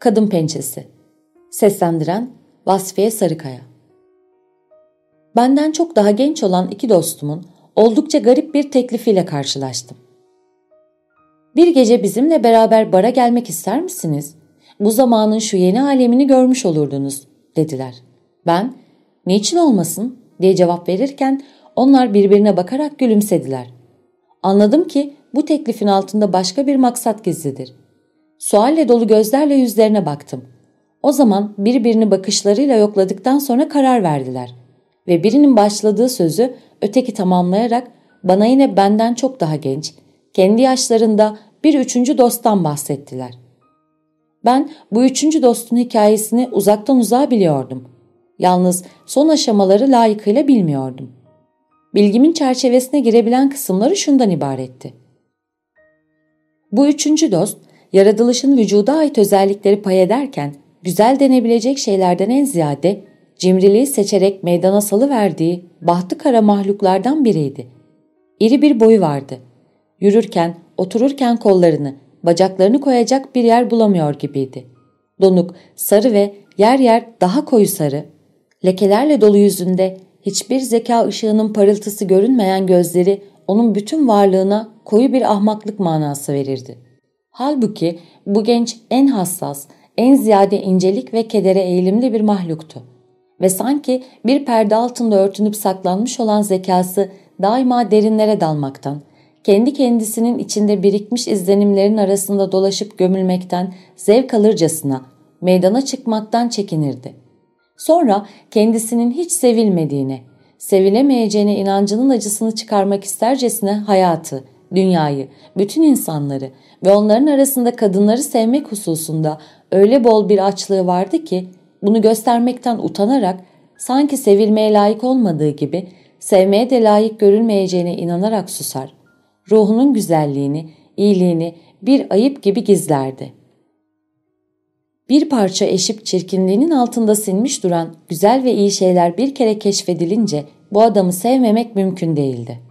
Kadın Pençesi Seslendiren Vasfiye Sarıkaya Benden çok daha genç olan iki dostumun oldukça garip bir teklifiyle karşılaştım. Bir gece bizimle beraber bara gelmek ister misiniz? Bu zamanın şu yeni alemini görmüş olurdunuz, dediler. Ben, niçin olmasın diye cevap verirken onlar birbirine bakarak gülümsediler. Anladım ki bu teklifin altında başka bir maksat gizlidir. Sualle dolu gözlerle yüzlerine baktım. O zaman birbirini bakışlarıyla yokladıktan sonra karar verdiler. Ve birinin başladığı sözü öteki tamamlayarak bana yine benden çok daha genç, kendi yaşlarında bir üçüncü dosttan bahsettiler. Ben bu üçüncü dostun hikayesini uzaktan uzağa biliyordum. Yalnız son aşamaları layıkıyla bilmiyordum. Bilgimin çerçevesine girebilen kısımları şundan ibaretti. Bu üçüncü dost yaratılışın vücuda ait özellikleri pay ederken güzel denebilecek şeylerden en ziyade cimriliği seçerek meydana salıverdiği bahtı kara mahluklardan biriydi. İri bir boyu vardı. Yürürken, otururken kollarını, bacaklarını koyacak bir yer bulamıyor gibiydi. Donuk, sarı ve yer yer daha koyu sarı, lekelerle dolu yüzünde hiçbir zeka ışığının parıltısı görünmeyen gözleri onun bütün varlığına koyu bir ahmaklık manası verirdi. Halbuki bu genç en hassas, en ziyade incelik ve kedere eğilimli bir mahluktu. Ve sanki bir perde altında örtünüp saklanmış olan zekası daima derinlere dalmaktan, kendi kendisinin içinde birikmiş izlenimlerin arasında dolaşıp gömülmekten zevk alırcasına meydana çıkmaktan çekinirdi. Sonra kendisinin hiç sevilmediğine, sevilemeyeceğine inancının acısını çıkarmak istercesine hayatı, dünyayı, bütün insanları ve onların arasında kadınları sevmek hususunda öyle bol bir açlığı vardı ki bunu göstermekten utanarak sanki sevilmeye layık olmadığı gibi sevmeye de layık görülmeyeceğine inanarak susar. Ruhunun güzelliğini, iyiliğini bir ayıp gibi gizlerdi. Bir parça eşip çirkinliğinin altında sinmiş duran güzel ve iyi şeyler bir kere keşfedilince bu adamı sevmemek mümkün değildi.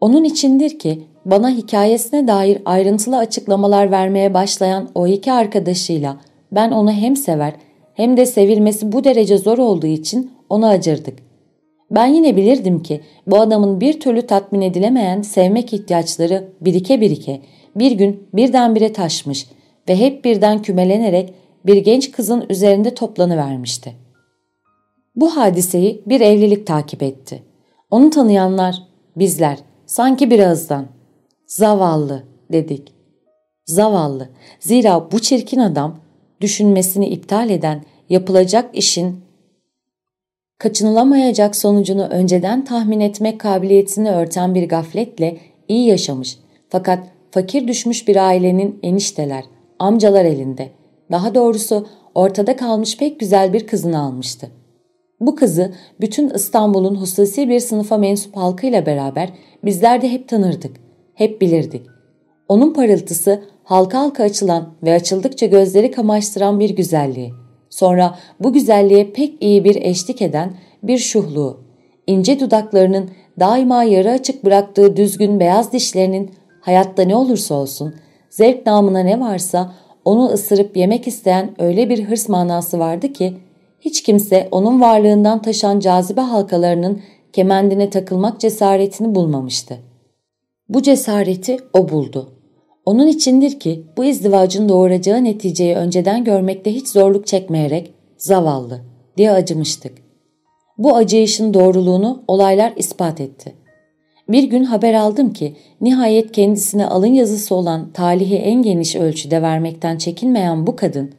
Onun içindir ki bana hikayesine dair ayrıntılı açıklamalar vermeye başlayan o iki arkadaşıyla ben onu hem sever hem de sevilmesi bu derece zor olduğu için ona acırdık. Ben yine bilirdim ki bu adamın bir türlü tatmin edilemeyen sevmek ihtiyaçları birike birike bir gün birdenbire taşmış ve hep birden kümelenerek bir genç kızın üzerinde toplanıvermişti. Bu hadiseyi bir evlilik takip etti. Onu tanıyanlar, bizler sanki bir ağızdan Zavallı dedik. Zavallı. Zira bu çirkin adam düşünmesini iptal eden yapılacak işin kaçınılamayacak sonucunu önceden tahmin etmek kabiliyetini örten bir gafletle iyi yaşamış fakat fakir düşmüş bir ailenin enişteler, amcalar elinde. Daha doğrusu ortada kalmış pek güzel bir kızını almıştı. Bu kızı bütün İstanbul'un hususi bir sınıfa mensup halkıyla beraber bizler de hep tanırdık hep bilirdik. Onun parıltısı halka halka açılan ve açıldıkça gözleri kamaştıran bir güzelliği. Sonra bu güzelliğe pek iyi bir eşlik eden bir şuhluğu. ince dudaklarının daima yarı açık bıraktığı düzgün beyaz dişlerinin hayatta ne olursa olsun, zevk namına ne varsa onu ısırıp yemek isteyen öyle bir hırs manası vardı ki, hiç kimse onun varlığından taşan cazibe halkalarının kemendine takılmak cesaretini bulmamıştı. Bu cesareti o buldu. Onun içindir ki bu izdivacın doğuracağı neticeyi önceden görmekte hiç zorluk çekmeyerek zavallı diye acımıştık. Bu acıyışın doğruluğunu olaylar ispat etti. Bir gün haber aldım ki nihayet kendisine alın yazısı olan talihi en geniş ölçüde vermekten çekinmeyen bu kadın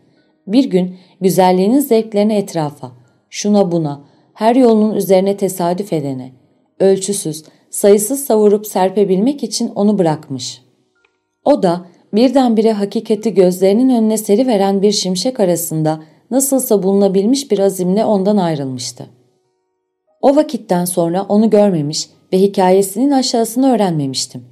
bir gün güzelliğinin zevklerini etrafa, şuna buna, her yolunun üzerine tesadüf edene, ölçüsüz, sayısız savurup serpebilmek için onu bırakmış. O da birdenbire hakikati gözlerinin önüne seri veren bir şimşek arasında nasılsa bulunabilmiş bir azimle ondan ayrılmıştı. O vakitten sonra onu görmemiş ve hikayesinin aşağısını öğrenmemiştim.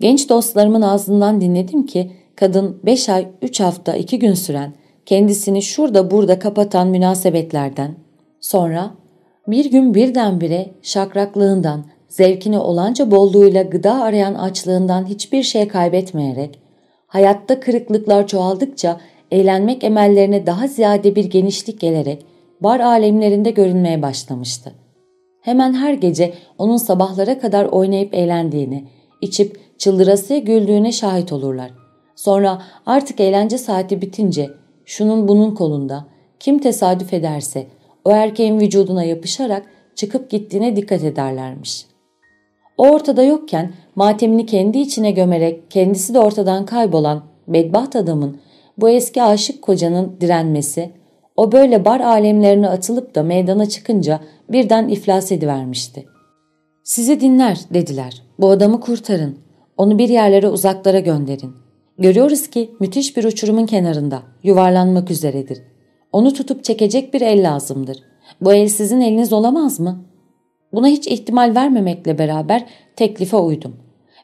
Genç dostlarımın ağzından dinledim ki kadın 5 ay 3 hafta 2 gün süren kendisini şurada burada kapatan münasebetlerden sonra bir gün birdenbire şakraklığından, zevkini olanca bolluğuyla gıda arayan açlığından hiçbir şey kaybetmeyerek, hayatta kırıklıklar çoğaldıkça eğlenmek emellerine daha ziyade bir genişlik gelerek bar alemlerinde görünmeye başlamıştı. Hemen her gece onun sabahlara kadar oynayıp eğlendiğini, içip çıldırasıya güldüğüne şahit olurlar. Sonra artık eğlence saati bitince şunun bunun kolunda kim tesadüf ederse o erkeğin vücuduna yapışarak çıkıp gittiğine dikkat ederlermiş. O ortada yokken matemini kendi içine gömerek kendisi de ortadan kaybolan bedbaht adamın bu eski aşık kocanın direnmesi, o böyle bar alemlerine atılıp da meydana çıkınca birden iflas edivermişti. Sizi dinler dediler. Bu adamı kurtarın. Onu bir yerlere uzaklara gönderin. Görüyoruz ki müthiş bir uçurumun kenarında, yuvarlanmak üzeredir. Onu tutup çekecek bir el lazımdır. Bu el sizin eliniz olamaz mı? Buna hiç ihtimal vermemekle beraber teklife uydum.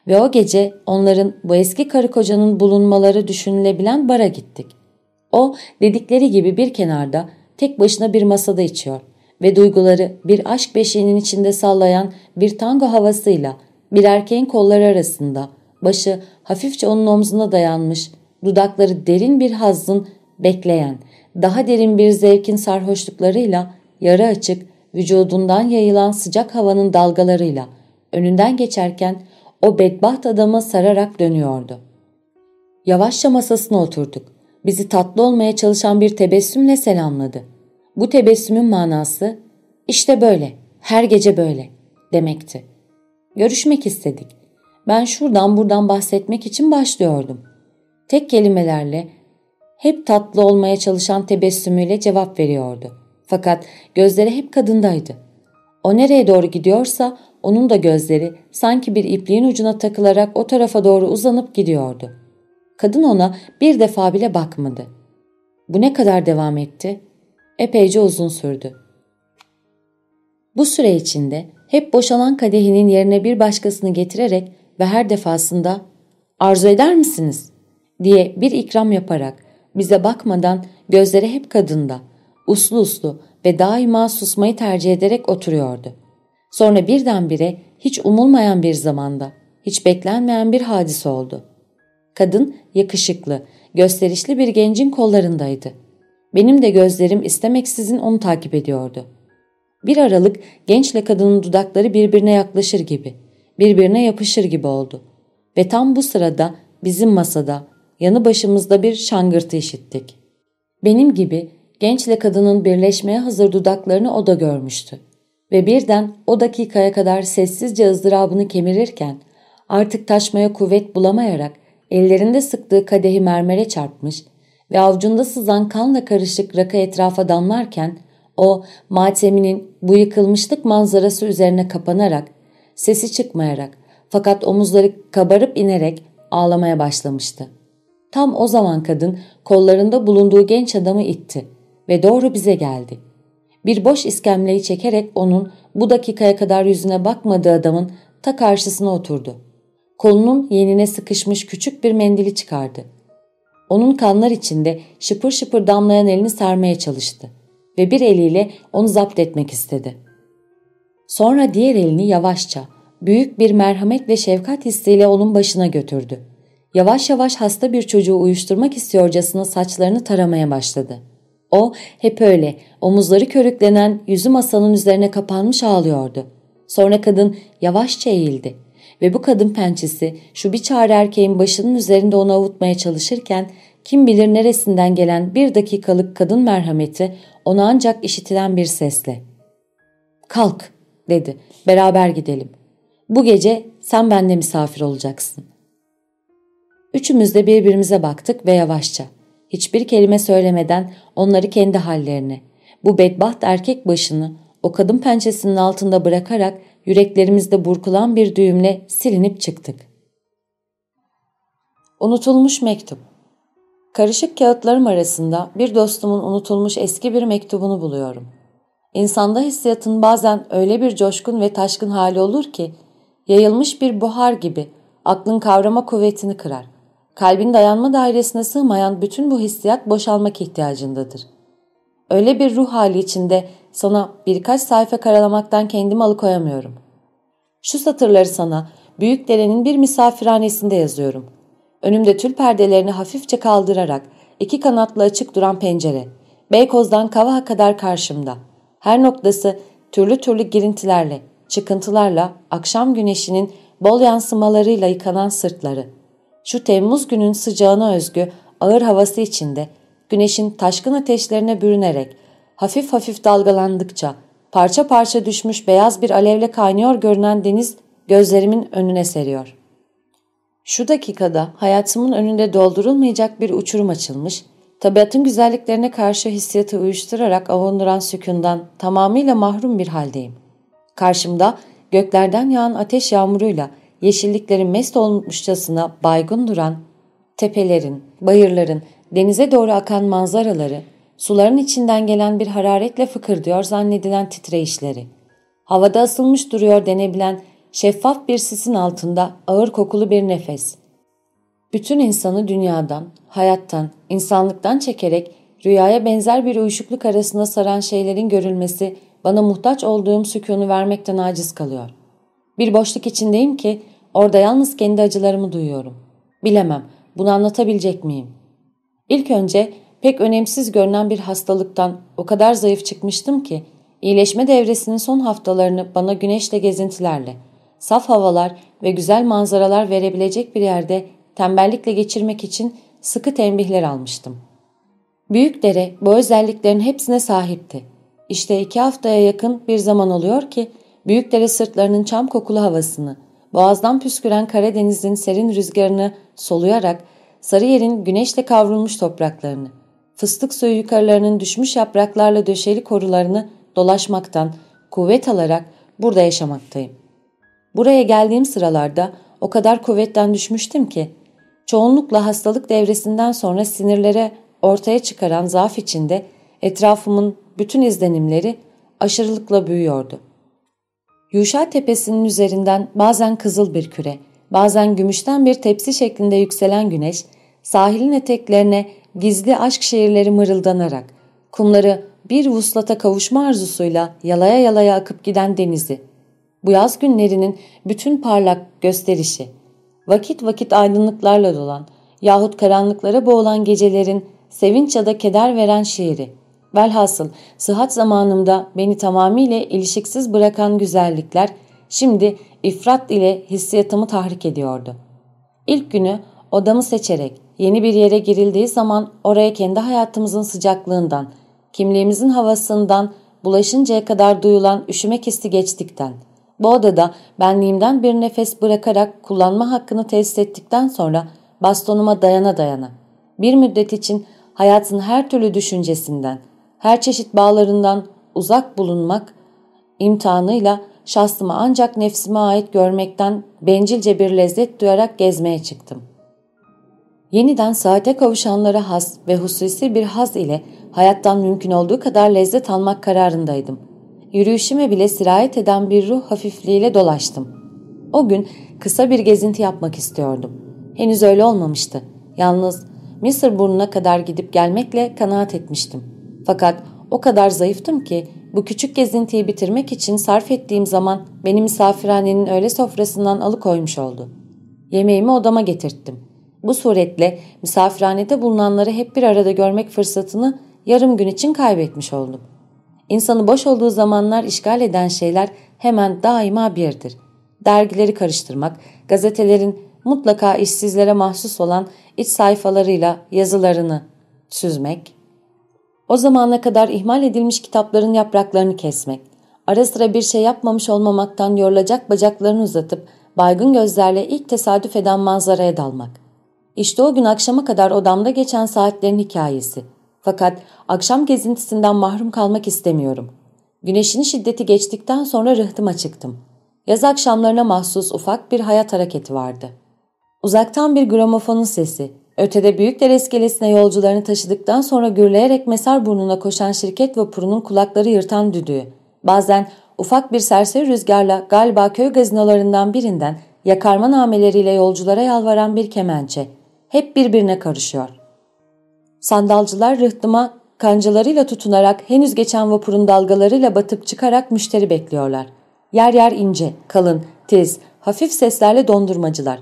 Ve o gece onların bu eski karı kocanın bulunmaları düşünülebilen bara gittik. O dedikleri gibi bir kenarda tek başına bir masada içiyor ve duyguları bir aşk beşiğinin içinde sallayan bir tango havasıyla bir erkeğin kolları arasında başı hafifçe onun omzuna dayanmış, dudakları derin bir hazzın bekleyen, daha derin bir zevkin sarhoşluklarıyla yarı açık, vücudundan yayılan sıcak havanın dalgalarıyla önünden geçerken o bedbaht adamı sararak dönüyordu. Yavaşça masasına oturduk. Bizi tatlı olmaya çalışan bir tebessümle selamladı. Bu tebessümün manası işte böyle, her gece böyle demekti. Görüşmek istedik. Ben şuradan buradan bahsetmek için başlıyordum. Tek kelimelerle hep tatlı olmaya çalışan tebessümüyle cevap veriyordu. Fakat gözleri hep kadındaydı. O nereye doğru gidiyorsa onun da gözleri sanki bir ipliğin ucuna takılarak o tarafa doğru uzanıp gidiyordu. Kadın ona bir defa bile bakmadı. Bu ne kadar devam etti? Epeyce uzun sürdü. Bu süre içinde hep boşalan kadehinin yerine bir başkasını getirerek ve her defasında arzu eder misiniz diye bir ikram yaparak bize bakmadan gözleri hep kadında, uslu uslu ve daima susmayı tercih ederek oturuyordu. Sonra birdenbire hiç umulmayan bir zamanda, hiç beklenmeyen bir hadise oldu. Kadın yakışıklı, gösterişli bir gencin kollarındaydı. Benim de gözlerim istemeksizin onu takip ediyordu. Bir aralık gençle kadının dudakları birbirine yaklaşır gibi, birbirine yapışır gibi oldu. Ve tam bu sırada bizim masada, yanı başımızda bir şangırtı işittik. Benim gibi gençle kadının birleşmeye hazır dudaklarını o da görmüştü. Ve birden o dakikaya kadar sessizce ızdırabını kemirirken artık taşmaya kuvvet bulamayarak ellerinde sıktığı kadehi mermere çarpmış ve avcunda sızan kanla karışık rakı etrafa damlarken o mateminin bu yıkılmışlık manzarası üzerine kapanarak, sesi çıkmayarak fakat omuzları kabarıp inerek ağlamaya başlamıştı. Tam o zaman kadın kollarında bulunduğu genç adamı itti ve doğru bize geldi. Bir boş iskemleyi çekerek onun bu dakikaya kadar yüzüne bakmadığı adamın ta karşısına oturdu. Kolunun yenine sıkışmış küçük bir mendili çıkardı. Onun kanlar içinde şıpır şıpır damlayan elini sarmaya çalıştı ve bir eliyle onu zapt etmek istedi. Sonra diğer elini yavaşça, büyük bir merhamet ve şefkat hissiyle onun başına götürdü. Yavaş yavaş hasta bir çocuğu uyuşturmak istiyorcasına saçlarını taramaya başladı. O hep öyle omuzları körüklenen yüzü masanın üzerine kapanmış ağlıyordu. Sonra kadın yavaşça eğildi ve bu kadın pençesi şu bir erkeğin başının üzerinde onu avutmaya çalışırken kim bilir neresinden gelen bir dakikalık kadın merhameti ona ancak işitilen bir sesle ''Kalk'' dedi ''Beraber gidelim. Bu gece sen bende misafir olacaksın.'' Üçümüz de birbirimize baktık ve yavaşça, hiçbir kelime söylemeden onları kendi hallerine, bu bedbaht erkek başını o kadın pençesinin altında bırakarak yüreklerimizde burkulan bir düğümle silinip çıktık. Unutulmuş mektup. Karışık kağıtlarım arasında bir dostumun unutulmuş eski bir mektubunu buluyorum. İnsanda hissiyatın bazen öyle bir coşkun ve taşkın hali olur ki, yayılmış bir buhar gibi aklın kavrama kuvvetini kırar. Kalbin dayanma dairesine sığmayan bütün bu hissiyat boşalmak ihtiyacındadır. Öyle bir ruh hali içinde sana birkaç sayfa karalamaktan kendimi alıkoyamıyorum. Şu satırları sana büyük derenin bir misafirhanesinde yazıyorum. Önümde tül perdelerini hafifçe kaldırarak iki kanatlı açık duran pencere. Beykoz'dan Kavaha kadar karşımda. Her noktası türlü türlü girintilerle, çıkıntılarla, akşam güneşinin bol yansımalarıyla yıkanan sırtları. Şu Temmuz günün sıcağına özgü ağır havası içinde güneşin taşkın ateşlerine bürünerek hafif hafif dalgalandıkça parça parça düşmüş beyaz bir alevle kaynıyor görünen deniz gözlerimin önüne seriyor. Şu dakikada hayatımın önünde doldurulmayacak bir uçurum açılmış, tabiatın güzelliklerine karşı hissiyatı uyuşturarak avunduran sükundan tamamıyla mahrum bir haldeyim. Karşımda göklerden yağan ateş yağmuruyla yeşilliklerin mest olmuşçasına baygın duran tepelerin, bayırların, denize doğru akan manzaraları, suların içinden gelen bir hararetle fıkırdıyor zannedilen titreyişleri, havada asılmış duruyor denebilen şeffaf bir sisin altında ağır kokulu bir nefes. Bütün insanı dünyadan, hayattan, insanlıktan çekerek rüyaya benzer bir uyuşukluk arasında saran şeylerin görülmesi bana muhtaç olduğum sükunu vermekten aciz kalıyor. Bir boşluk içindeyim ki orada yalnız kendi acılarımı duyuyorum. Bilemem bunu anlatabilecek miyim? İlk önce pek önemsiz görünen bir hastalıktan o kadar zayıf çıkmıştım ki iyileşme devresinin son haftalarını bana güneşle gezintilerle, saf havalar ve güzel manzaralar verebilecek bir yerde tembellikle geçirmek için sıkı tembihler almıştım. Büyük dere bu özelliklerin hepsine sahipti. İşte iki haftaya yakın bir zaman oluyor ki Büyükdere sırtlarının çam kokulu havasını, boğazdan püsküren Karadeniz'in serin rüzgarını soluyarak Sarıyer'in güneşle kavrulmuş topraklarını, fıstık suyu yukarılarının düşmüş yapraklarla döşeli korularını dolaşmaktan, kuvvet alarak burada yaşamaktayım. Buraya geldiğim sıralarda o kadar kuvvetten düşmüştüm ki, çoğunlukla hastalık devresinden sonra sinirlere ortaya çıkaran zaaf içinde etrafımın bütün izlenimleri aşırılıkla büyüyordu. Yuşa tepesinin üzerinden bazen kızıl bir küre, bazen gümüşten bir tepsi şeklinde yükselen güneş, sahilin eteklerine gizli aşk şehirleri mırıldanarak, kumları bir vuslata kavuşma arzusuyla yalaya yalaya akıp giden denizi, bu yaz günlerinin bütün parlak gösterişi, vakit vakit aydınlıklarla dolan yahut karanlıklara boğulan gecelerin sevinç ya da keder veren şiiri, Velhasıl sıhhat zamanımda beni tamamıyla ilişiksiz bırakan güzellikler şimdi ifrat ile hissiyatımı tahrik ediyordu. İlk günü odamı seçerek yeni bir yere girildiği zaman oraya kendi hayatımızın sıcaklığından, kimliğimizin havasından bulaşıncaya kadar duyulan üşümek hissi geçtikten, bu odada benliğimden bir nefes bırakarak kullanma hakkını tesis ettikten sonra bastonuma dayana dayana, bir müddet için hayatın her türlü düşüncesinden, her çeşit bağlarından uzak bulunmak imtihanıyla şahsımı ancak nefsime ait görmekten bencilce bir lezzet duyarak gezmeye çıktım. Yeniden saate kavuşanlara has ve hususi bir haz ile hayattan mümkün olduğu kadar lezzet almak kararındaydım. Yürüyüşüme bile sirayet eden bir ruh hafifliğiyle dolaştım. O gün kısa bir gezinti yapmak istiyordum. Henüz öyle olmamıştı. Yalnız Mısır burnuna kadar gidip gelmekle kanaat etmiştim. Fakat o kadar zayıftım ki bu küçük gezintiyi bitirmek için sarf ettiğim zaman beni misafirhanenin öğle sofrasından alıkoymuş oldu. Yemeğimi odama getirttim. Bu suretle misafirhanede bulunanları hep bir arada görmek fırsatını yarım gün için kaybetmiş oldum. İnsanı boş olduğu zamanlar işgal eden şeyler hemen daima birdir. Dergileri karıştırmak, gazetelerin mutlaka işsizlere mahsus olan iç sayfalarıyla yazılarını süzmek, o zamana kadar ihmal edilmiş kitapların yapraklarını kesmek, ara sıra bir şey yapmamış olmamaktan yorulacak bacaklarını uzatıp baygın gözlerle ilk tesadüf eden manzaraya dalmak. İşte o gün akşama kadar odamda geçen saatlerin hikayesi. Fakat akşam gezintisinden mahrum kalmak istemiyorum. Güneşin şiddeti geçtikten sonra rıhtıma çıktım. Yaz akşamlarına mahsus ufak bir hayat hareketi vardı. Uzaktan bir gramofonun sesi, ötede Büyükdere iskelesine yolcularını taşıdıktan sonra gürleyerek mesar burnuna koşan şirket vapurunun kulakları yırtan düdüğü, bazen ufak bir serseri rüzgarla galiba köy gazinolarından birinden yakarma nameleriyle yolculara yalvaran bir kemençe, hep birbirine karışıyor. Sandalcılar rıhtıma kancalarıyla tutunarak henüz geçen vapurun dalgalarıyla batıp çıkarak müşteri bekliyorlar. Yer yer ince, kalın, tiz, hafif seslerle dondurmacılar,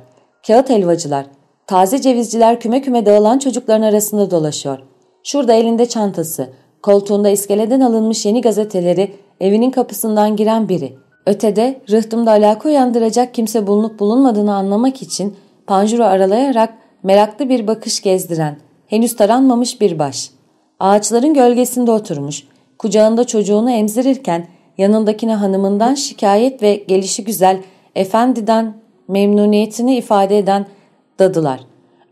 kağıt helvacılar, taze cevizciler küme küme dağılan çocukların arasında dolaşıyor. Şurada elinde çantası, koltuğunda iskeleden alınmış yeni gazeteleri evinin kapısından giren biri. Ötede rıhtımda alaka uyandıracak kimse bulunup bulunmadığını anlamak için panjuru aralayarak meraklı bir bakış gezdiren, henüz taranmamış bir baş. Ağaçların gölgesinde oturmuş, kucağında çocuğunu emzirirken yanındakine hanımından şikayet ve gelişi güzel, efendiden memnuniyetini ifade eden dadılar.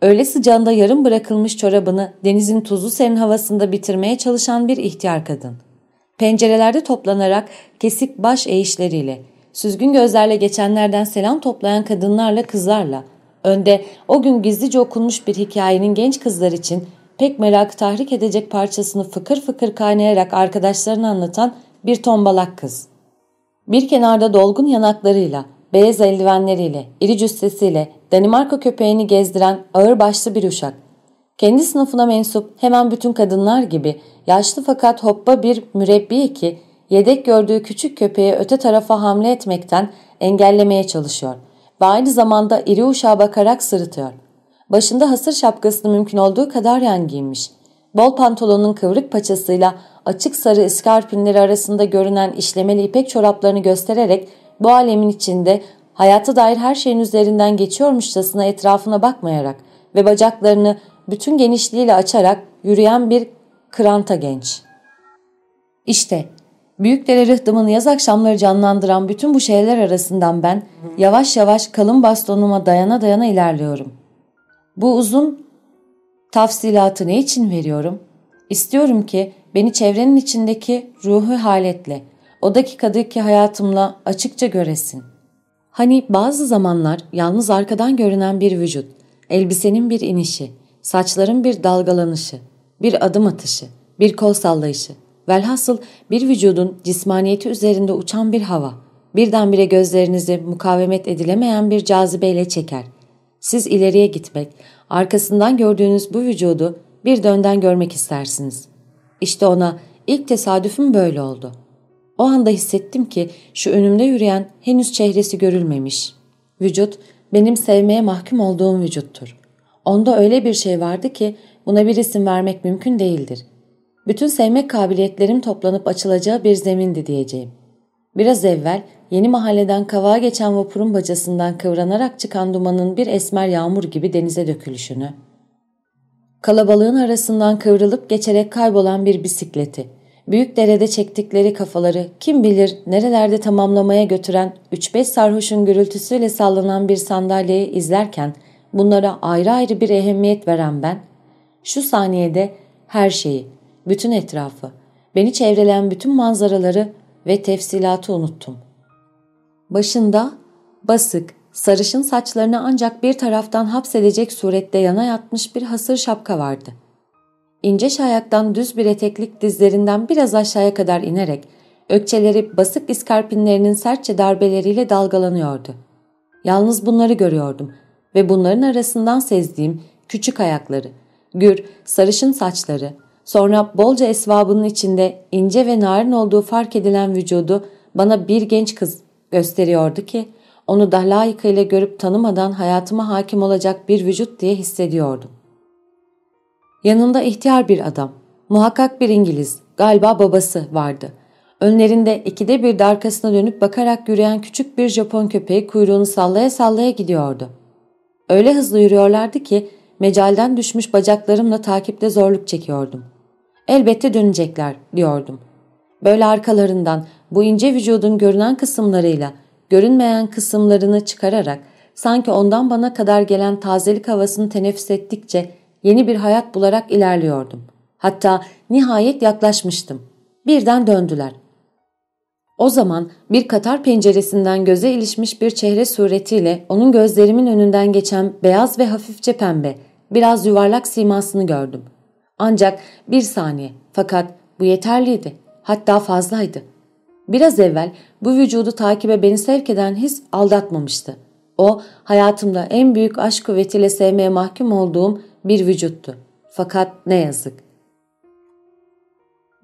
Öyle sıcağında yarım bırakılmış çorabını denizin tuzlu serin havasında bitirmeye çalışan bir ihtiyar kadın. Pencerelerde toplanarak kesik baş eğişleriyle, süzgün gözlerle geçenlerden selam toplayan kadınlarla kızlarla, önde o gün gizlice okunmuş bir hikayenin genç kızlar için pek merak tahrik edecek parçasını fıkır fıkır kaynayarak arkadaşlarına anlatan bir tombalak kız. Bir kenarda dolgun yanaklarıyla, beyaz eldivenleriyle, iri cüssesiyle Danimarka köpeğini gezdiren ağır başlı bir uşak. Kendi sınıfına mensup hemen bütün kadınlar gibi yaşlı fakat hoppa bir mürebbiye ki yedek gördüğü küçük köpeği öte tarafa hamle etmekten engellemeye çalışıyor ve aynı zamanda iri uşağa bakarak sırıtıyor. Başında hasır şapkasını mümkün olduğu kadar yan giymiş. Bol pantolonun kıvrık paçasıyla açık sarı iskarpinleri arasında görünen işlemeli ipek çoraplarını göstererek bu alemin içinde hayata dair her şeyin üzerinden geçiyormuşçasına etrafına bakmayarak ve bacaklarını bütün genişliğiyle açarak yürüyen bir kıranta genç. İşte Büyükdere rıhtımını yaz akşamları canlandıran bütün bu şeyler arasından ben yavaş yavaş kalın bastonuma dayana dayana ilerliyorum. Bu uzun tafsilatı ne için veriyorum? İstiyorum ki beni çevrenin içindeki ruhu haletle, o dakikadaki hayatımla açıkça göresin. Hani bazı zamanlar yalnız arkadan görünen bir vücut, elbisenin bir inişi, saçların bir dalgalanışı, bir adım atışı, bir kol sallayışı, velhasıl bir vücudun cismaniyeti üzerinde uçan bir hava, birdenbire gözlerinizi mukavemet edilemeyen bir cazibeyle çeker. Siz ileriye gitmek, arkasından gördüğünüz bu vücudu bir dönden görmek istersiniz. İşte ona ilk tesadüfüm böyle oldu. O anda hissettim ki şu önümde yürüyen henüz çehresi görülmemiş. Vücut benim sevmeye mahkum olduğum vücuttur. Onda öyle bir şey vardı ki buna bir isim vermek mümkün değildir. Bütün sevmek kabiliyetlerim toplanıp açılacağı bir zemindi diyeceğim. Biraz evvel yeni mahalleden kavağa geçen vapurun bacasından kıvranarak çıkan dumanın bir esmer yağmur gibi denize dökülüşünü, kalabalığın arasından kıvrılıp geçerek kaybolan bir bisikleti, büyük derede çektikleri kafaları kim bilir nerelerde tamamlamaya götüren 3-5 sarhoşun gürültüsüyle sallanan bir sandalyeyi izlerken bunlara ayrı ayrı bir ehemmiyet veren ben, şu saniyede her şeyi, bütün etrafı, beni çevreleyen bütün manzaraları ve tefsilatı unuttum. Başında basık, sarışın saçlarını ancak bir taraftan hapsedecek surette yana yatmış bir hasır şapka vardı. İnce şayaktan düz bir eteklik dizlerinden biraz aşağıya kadar inerek ökçeleri basık iskarpinlerinin sertçe darbeleriyle dalgalanıyordu. Yalnız bunları görüyordum ve bunların arasından sezdiğim küçük ayakları, gür, sarışın saçları, sonra bolca esvabının içinde ince ve narin olduğu fark edilen vücudu bana bir genç kız gösteriyordu ki onu da layıkıyla görüp tanımadan hayatıma hakim olacak bir vücut diye hissediyordum. Yanında ihtiyar bir adam, muhakkak bir İngiliz, galiba babası vardı. Önlerinde ikide bir de arkasına dönüp bakarak yürüyen küçük bir Japon köpeği kuyruğunu sallaya sallaya gidiyordu. Öyle hızlı yürüyorlardı ki mecalden düşmüş bacaklarımla takipte zorluk çekiyordum. Elbette dönecekler diyordum. Böyle arkalarından bu ince vücudun görünen kısımlarıyla görünmeyen kısımlarını çıkararak sanki ondan bana kadar gelen tazelik havasını teneffüs ettikçe yeni bir hayat bularak ilerliyordum. Hatta nihayet yaklaşmıştım. Birden döndüler. O zaman bir Katar penceresinden göze ilişmiş bir çehre suretiyle onun gözlerimin önünden geçen beyaz ve hafifçe pembe, biraz yuvarlak simasını gördüm. Ancak bir saniye fakat bu yeterliydi. Hatta fazlaydı. Biraz evvel bu vücudu takibe beni sevk eden his aldatmamıştı. O hayatımda en büyük aşk kuvvetiyle sevmeye mahkum olduğum bir vücuttu. Fakat ne yazık.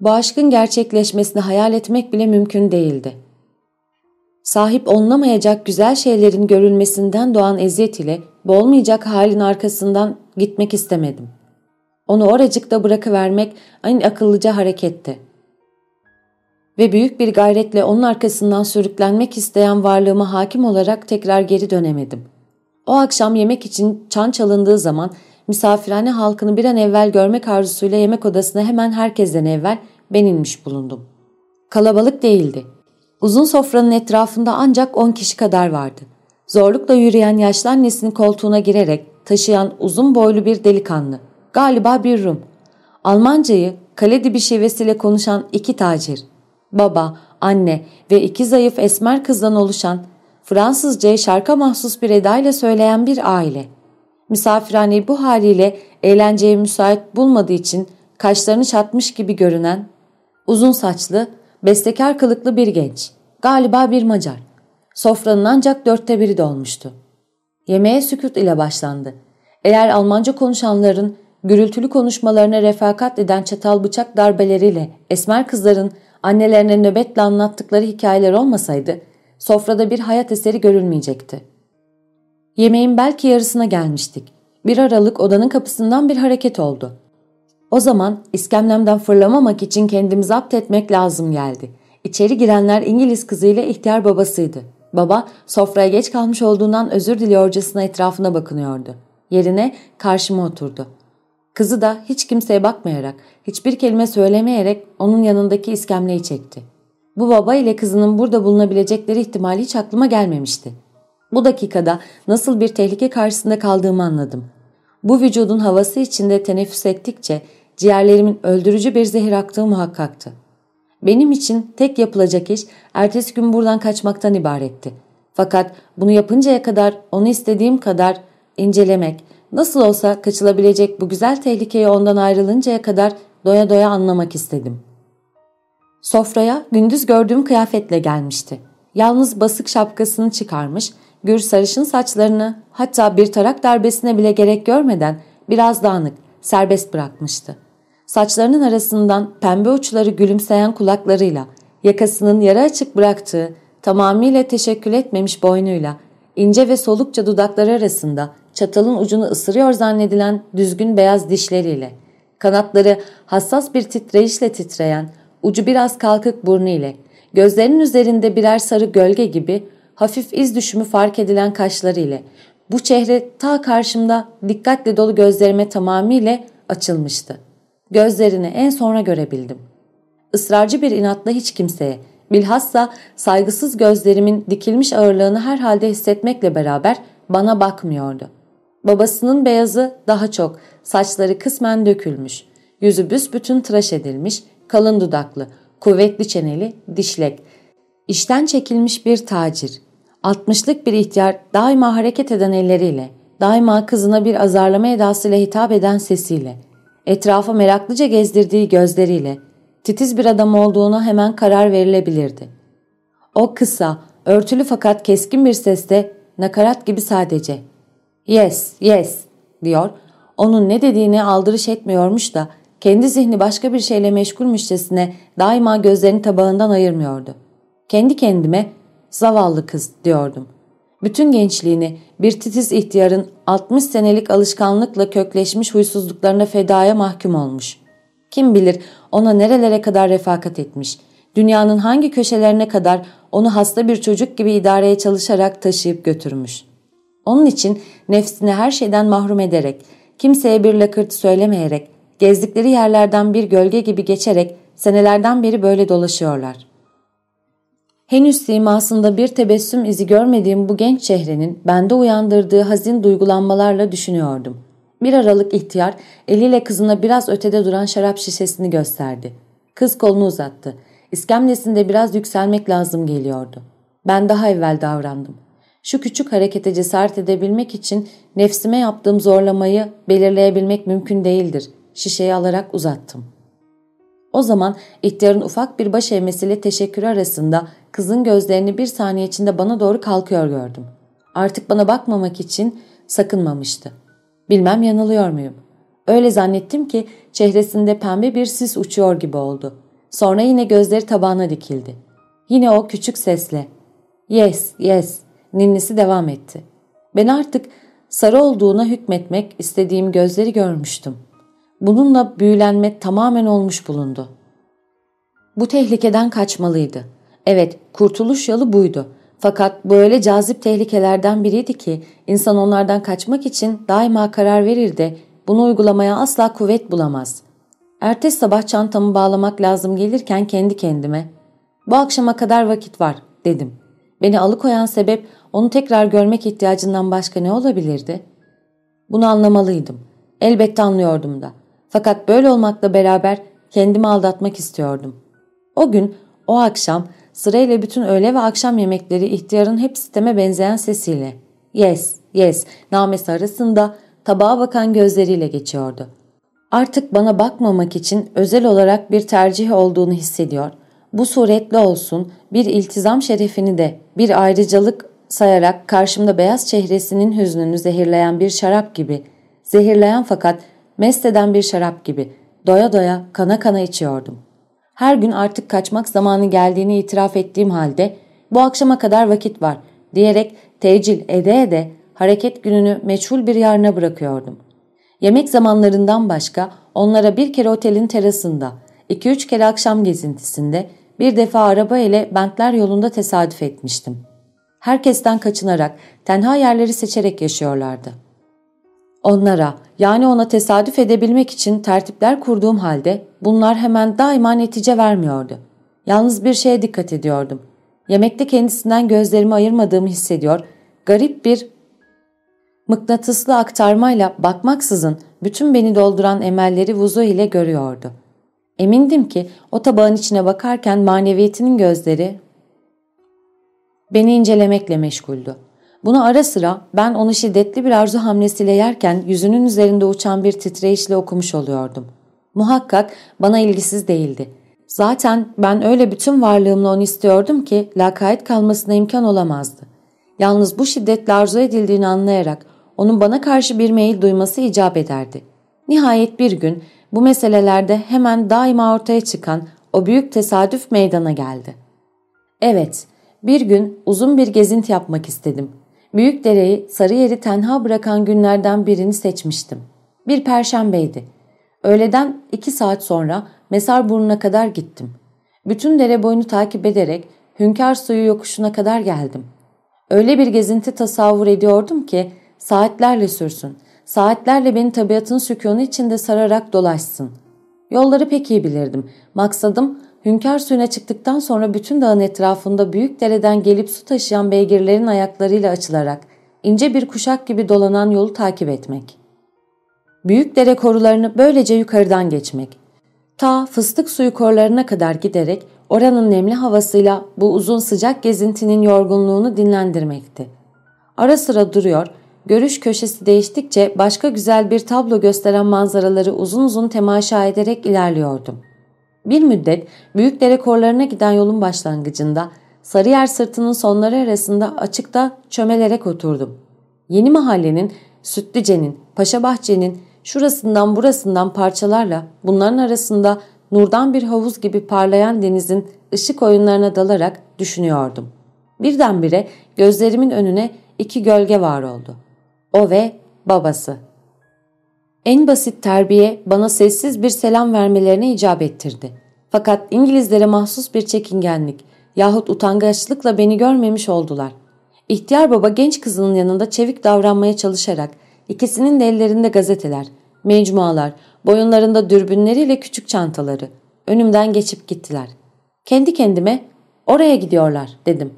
Bu aşkın gerçekleşmesini hayal etmek bile mümkün değildi. Sahip olunamayacak güzel şeylerin görülmesinden doğan eziyet ile bu olmayacak halin arkasından gitmek istemedim. Onu oracıkta bırakıvermek en akıllıca hareketti. Ve büyük bir gayretle onun arkasından sürüklenmek isteyen varlığıma hakim olarak tekrar geri dönemedim. O akşam yemek için çan çalındığı zaman misafirhane halkını bir an evvel görmek arzusuyla yemek odasına hemen herkesten evvel ben inmiş bulundum. Kalabalık değildi. Uzun sofranın etrafında ancak on kişi kadar vardı. Zorlukla yürüyen yaşlı annesinin koltuğuna girerek taşıyan uzun boylu bir delikanlı. Galiba bir Rum. Almancayı kale dibi şivesiyle konuşan iki tacir. Baba, anne ve iki zayıf esmer kızdan oluşan Fransızcayı şarka mahsus bir edayla söyleyen bir aile. Misafirhaneyi bu haliyle eğlenceye müsait bulmadığı için kaşlarını çatmış gibi görünen, uzun saçlı, bestekar kılıklı bir genç, galiba bir Macar. Sofranın ancak dörtte biri dolmuştu. Yemeğe sükut ile başlandı. Eğer Almanca konuşanların gürültülü konuşmalarına refakat eden çatal bıçak darbeleriyle esmer kızların annelerine nöbetle anlattıkları hikayeler olmasaydı, sofrada bir hayat eseri görülmeyecekti. Yemeğin belki yarısına gelmiştik. Bir aralık odanın kapısından bir hareket oldu. O zaman iskemlemden fırlamamak için kendimi zapt etmek lazım geldi. İçeri girenler İngiliz kızıyla ihtiyar babasıydı. Baba sofraya geç kalmış olduğundan özür diliyorcasına etrafına bakınıyordu. Yerine karşıma oturdu. Kızı da hiç kimseye bakmayarak, hiçbir kelime söylemeyerek onun yanındaki iskemleyi çekti. Bu baba ile kızının burada bulunabilecekleri ihtimali hiç aklıma gelmemişti. Bu dakikada nasıl bir tehlike karşısında kaldığımı anladım. Bu vücudun havası içinde teneffüs ettikçe ciğerlerimin öldürücü bir zehir aktığı muhakkaktı. Benim için tek yapılacak iş ertesi gün buradan kaçmaktan ibaretti. Fakat bunu yapıncaya kadar onu istediğim kadar incelemek, nasıl olsa kaçılabilecek bu güzel tehlikeyi ondan ayrılıncaya kadar doya doya anlamak istedim. Sofraya gündüz gördüğüm kıyafetle gelmişti. Yalnız basık şapkasını çıkarmış, gür sarışın saçlarını hatta bir tarak darbesine bile gerek görmeden biraz dağınık, serbest bırakmıştı. Saçlarının arasından pembe uçları gülümseyen kulaklarıyla, yakasının yarı açık bıraktığı, tamamıyla teşekkül etmemiş boynuyla, ince ve solukça dudakları arasında çatalın ucunu ısırıyor zannedilen düzgün beyaz dişleriyle, kanatları hassas bir titreyişle titreyen, ucu biraz kalkık burnu ile, gözlerinin üzerinde birer sarı gölge gibi hafif iz düşümü fark edilen kaşları ile, bu çehre ta karşımda dikkatle dolu gözlerime tamamıyla açılmıştı. Gözlerini en sonra görebildim. Israrcı bir inatla hiç kimseye, bilhassa saygısız gözlerimin dikilmiş ağırlığını herhalde hissetmekle beraber bana bakmıyordu. Babasının beyazı daha çok, saçları kısmen dökülmüş, yüzü büsbütün tıraş edilmiş, kalın dudaklı, kuvvetli çeneli, dişlek, işten çekilmiş bir tacir, altmışlık bir ihtiyar daima hareket eden elleriyle, daima kızına bir azarlama edasıyla hitap eden sesiyle, etrafa meraklıca gezdirdiği gözleriyle, titiz bir adam olduğunu hemen karar verilebilirdi. O kısa, örtülü fakat keskin bir sesle nakarat gibi sadece ''Yes, yes'' diyor. Onun ne dediğini aldırış etmiyormuş da kendi zihni başka bir şeyle meşgulmüşçesine daima gözlerini tabağından ayırmıyordu. Kendi kendime zavallı kız diyordum. Bütün gençliğini bir titiz ihtiyarın 60 senelik alışkanlıkla kökleşmiş huysuzluklarına fedaya mahkum olmuş. Kim bilir ona nerelere kadar refakat etmiş, dünyanın hangi köşelerine kadar onu hasta bir çocuk gibi idareye çalışarak taşıyıp götürmüş. Onun için nefsini her şeyden mahrum ederek, kimseye bir lakırtı söylemeyerek, gezdikleri yerlerden bir gölge gibi geçerek senelerden beri böyle dolaşıyorlar. Henüz simasında bir tebessüm izi görmediğim bu genç çehrenin bende uyandırdığı hazin duygulanmalarla düşünüyordum. Bir aralık ihtiyar eliyle kızına biraz ötede duran şarap şişesini gösterdi. Kız kolunu uzattı. İskemlesinde biraz yükselmek lazım geliyordu. Ben daha evvel davrandım. Şu küçük harekete cesaret edebilmek için nefsime yaptığım zorlamayı belirleyebilmek mümkün değildir. Şişeyi alarak uzattım. O zaman ihtiyarın ufak bir baş eğmesiyle teşekkür arasında kızın gözlerini bir saniye içinde bana doğru kalkıyor gördüm. Artık bana bakmamak için sakınmamıştı. Bilmem yanılıyor muyum? Öyle zannettim ki çehresinde pembe bir sis uçuyor gibi oldu. Sonra yine gözleri tabağına dikildi. Yine o küçük sesle ''Yes, yes'' ninnisi devam etti. Ben artık sarı olduğuna hükmetmek istediğim gözleri görmüştüm. Bununla büyülenme tamamen olmuş bulundu. Bu tehlikeden kaçmalıydı. Evet, kurtuluş yolu buydu. Fakat böyle cazip tehlikelerden biriydi ki insan onlardan kaçmak için daima karar verir de bunu uygulamaya asla kuvvet bulamaz. Ertesi sabah çantamı bağlamak lazım gelirken kendi kendime ''Bu akşama kadar vakit var'' dedim. Beni alıkoyan sebep onu tekrar görmek ihtiyacından başka ne olabilirdi? Bunu anlamalıydım. Elbette anlıyordum da. Fakat böyle olmakla beraber kendimi aldatmak istiyordum. O gün, o akşam sırayla bütün öğle ve akşam yemekleri ihtiyarın hep sisteme benzeyen sesiyle ''Yes, yes'' namesi arasında tabağa bakan gözleriyle geçiyordu. Artık bana bakmamak için özel olarak bir tercih olduğunu hissediyor. Bu suretle olsun bir iltizam şerefini de bir ayrıcalık sayarak karşımda beyaz çehresinin hüznünü zehirleyen bir şarap gibi, zehirleyen fakat mest eden bir şarap gibi doya doya kana kana içiyordum. Her gün artık kaçmak zamanı geldiğini itiraf ettiğim halde bu akşama kadar vakit var diyerek tecil ede ede hareket gününü meçhul bir yarına bırakıyordum. Yemek zamanlarından başka onlara bir kere otelin terasında, iki üç kere akşam gezintisinde, bir defa araba ile Bentler yolunda tesadüf etmiştim. Herkesten kaçınarak, tenha yerleri seçerek yaşıyorlardı. Onlara, yani ona tesadüf edebilmek için tertipler kurduğum halde bunlar hemen daima netice vermiyordu. Yalnız bir şeye dikkat ediyordum. Yemekte kendisinden gözlerimi ayırmadığımı hissediyor, garip bir mıknatıslı aktarmayla bakmaksızın bütün beni dolduran emelleri vuzu ile görüyordu. Emindim ki o tabağın içine bakarken maneviyetinin gözleri beni incelemekle meşguldü. Bunu ara sıra ben onu şiddetli bir arzu hamlesiyle yerken yüzünün üzerinde uçan bir titreyişle okumuş oluyordum. Muhakkak bana ilgisiz değildi. Zaten ben öyle bütün varlığımla onu istiyordum ki lakayt kalmasına imkan olamazdı. Yalnız bu şiddetle arzu edildiğini anlayarak onun bana karşı bir meyil duyması icap ederdi. Nihayet bir gün bu meselelerde hemen daima ortaya çıkan o büyük tesadüf meydana geldi. Evet, bir gün uzun bir gezinti yapmak istedim. Büyük dereyi sarı yeri tenha bırakan günlerden birini seçmiştim. Bir perşembeydi. Öğleden iki saat sonra Mesar burnuna kadar gittim. Bütün dere boyunu takip ederek Hünkar suyu yokuşuna kadar geldim. Öyle bir gezinti tasavvur ediyordum ki saatlerle sürsün, saatlerle beni tabiatın sükûnu içinde sararak dolaşsın. Yolları pek iyi bilirdim. Maksadım Hünkar suyuna çıktıktan sonra bütün dağın etrafında büyük dereden gelip su taşıyan beygirlerin ayaklarıyla açılarak ince bir kuşak gibi dolanan yolu takip etmek. Büyük dere korularını böylece yukarıdan geçmek. Ta fıstık suyu korularına kadar giderek oranın nemli havasıyla bu uzun sıcak gezintinin yorgunluğunu dinlendirmekti. Ara sıra duruyor, görüş köşesi değiştikçe başka güzel bir tablo gösteren manzaraları uzun uzun temaşa ederek ilerliyordum. Bir müddet büyük dere korlarına giden yolun başlangıcında Sarıyer sırtının sonları arasında açıkta çömelerek oturdum. Yeni mahallenin, Sütlüce'nin, Paşabahçe'nin şurasından burasından parçalarla bunların arasında nurdan bir havuz gibi parlayan denizin ışık oyunlarına dalarak düşünüyordum. Birdenbire gözlerimin önüne iki gölge var oldu. O ve babası. En basit terbiye bana sessiz bir selam vermelerine icap ettirdi. Fakat İngilizlere mahsus bir çekingenlik yahut utangaçlıkla beni görmemiş oldular. İhtiyar baba genç kızının yanında çevik davranmaya çalışarak ikisinin de ellerinde gazeteler, mecmualar, boyunlarında dürbünleriyle küçük çantaları önümden geçip gittiler. Kendi kendime oraya gidiyorlar dedim.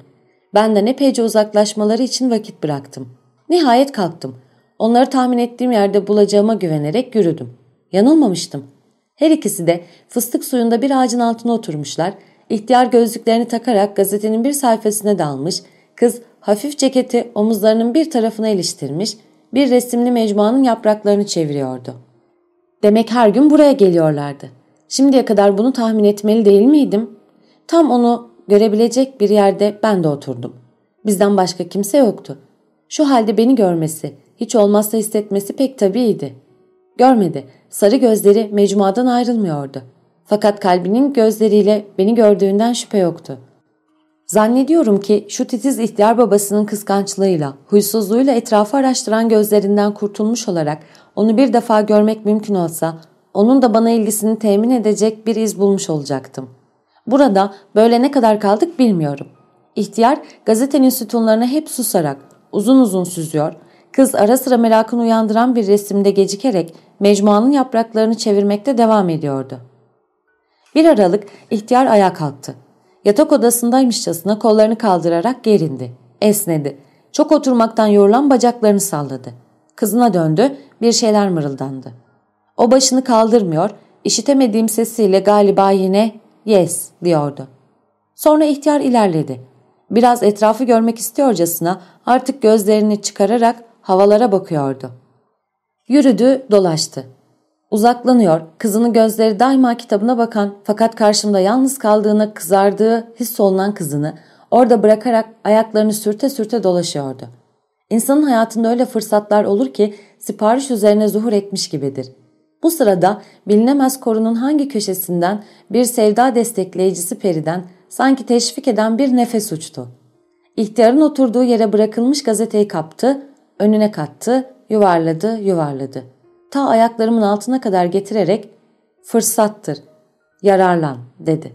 Ben de epeyce uzaklaşmaları için vakit bıraktım. Nihayet kalktım. Onları tahmin ettiğim yerde bulacağıma güvenerek yürüdüm. Yanılmamıştım. Her ikisi de fıstık suyunda bir ağacın altına oturmuşlar, İhtiyar gözlüklerini takarak gazetenin bir sayfasına dalmış, kız hafif ceketi omuzlarının bir tarafına iliştirmiş, bir resimli mecmuanın yapraklarını çeviriyordu. Demek her gün buraya geliyorlardı. Şimdiye kadar bunu tahmin etmeli değil miydim? Tam onu görebilecek bir yerde ben de oturdum. Bizden başka kimse yoktu. Şu halde beni görmesi, hiç olmazsa hissetmesi pek tabiiydi. Görmedi, sarı gözleri mecmuadan ayrılmıyordu. Fakat kalbinin gözleriyle beni gördüğünden şüphe yoktu. Zannediyorum ki şu titiz ihtiyar babasının kıskançlığıyla, huysuzluğuyla etrafı araştıran gözlerinden kurtulmuş olarak onu bir defa görmek mümkün olsa, onun da bana ilgisini temin edecek bir iz bulmuş olacaktım. Burada böyle ne kadar kaldık bilmiyorum. İhtiyar gazetenin sütunlarına hep susarak uzun uzun süzüyor, kız ara sıra merakını uyandıran bir resimde gecikerek mecmuanın yapraklarını çevirmekte devam ediyordu. Bir aralık ihtiyar ayağa kalktı. Yatak odasındaymışçasına kollarını kaldırarak gerindi. Esnedi. Çok oturmaktan yorulan bacaklarını salladı. Kızına döndü, bir şeyler mırıldandı. O başını kaldırmıyor, işitemediğim sesiyle galiba yine yes diyordu. Sonra ihtiyar ilerledi. Biraz etrafı görmek istiyorcasına artık gözlerini çıkararak havalara bakıyordu. Yürüdü, dolaştı. Uzaklanıyor, kızının gözleri daima kitabına bakan fakat karşımda yalnız kaldığına kızardığı his olunan kızını orada bırakarak ayaklarını sürte sürte dolaşıyordu. İnsanın hayatında öyle fırsatlar olur ki sipariş üzerine zuhur etmiş gibidir. Bu sırada bilinemez korunun hangi köşesinden bir sevda destekleyicisi periden sanki teşvik eden bir nefes uçtu. İhtiyarın oturduğu yere bırakılmış gazeteyi kaptı, önüne kattı, yuvarladı, yuvarladı ta ayaklarımın altına kadar getirerek fırsattır, yararlan dedi.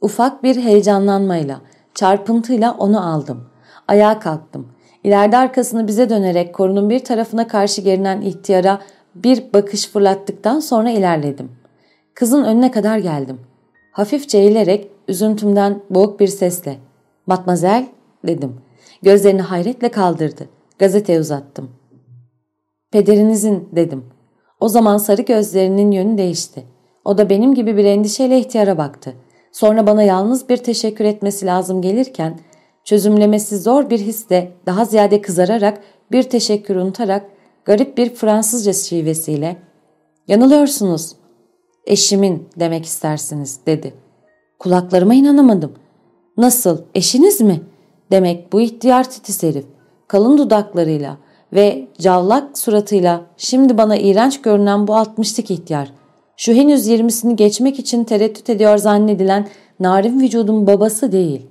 Ufak bir heyecanlanmayla, çarpıntıyla onu aldım. Ayağa kalktım. İleride arkasını bize dönerek korunun bir tarafına karşı gerinen ihtiyara bir bakış fırlattıktan sonra ilerledim. Kızın önüne kadar geldim. Hafifçe eğilerek üzüntümden boğuk bir sesle ''Matmazel'' dedim. Gözlerini hayretle kaldırdı. Gazete uzattım. Pederinizin dedim. O zaman sarı gözlerinin yönü değişti. O da benim gibi bir endişeyle ihtiyara baktı. Sonra bana yalnız bir teşekkür etmesi lazım gelirken çözümlemesi zor bir hisle daha ziyade kızararak bir teşekkür unutarak garip bir Fransızca şivesiyle ''Yanılıyorsunuz, eşimin demek istersiniz.'' dedi. Kulaklarıma inanamadım. ''Nasıl, eşiniz mi?'' Demek bu ihtiyar titiz herif, kalın dudaklarıyla, ve cavlak suratıyla şimdi bana iğrenç görünen bu altmışlık ihtiyar, şu henüz yirmisini geçmek için tereddüt ediyor zannedilen narin vücudun babası değil.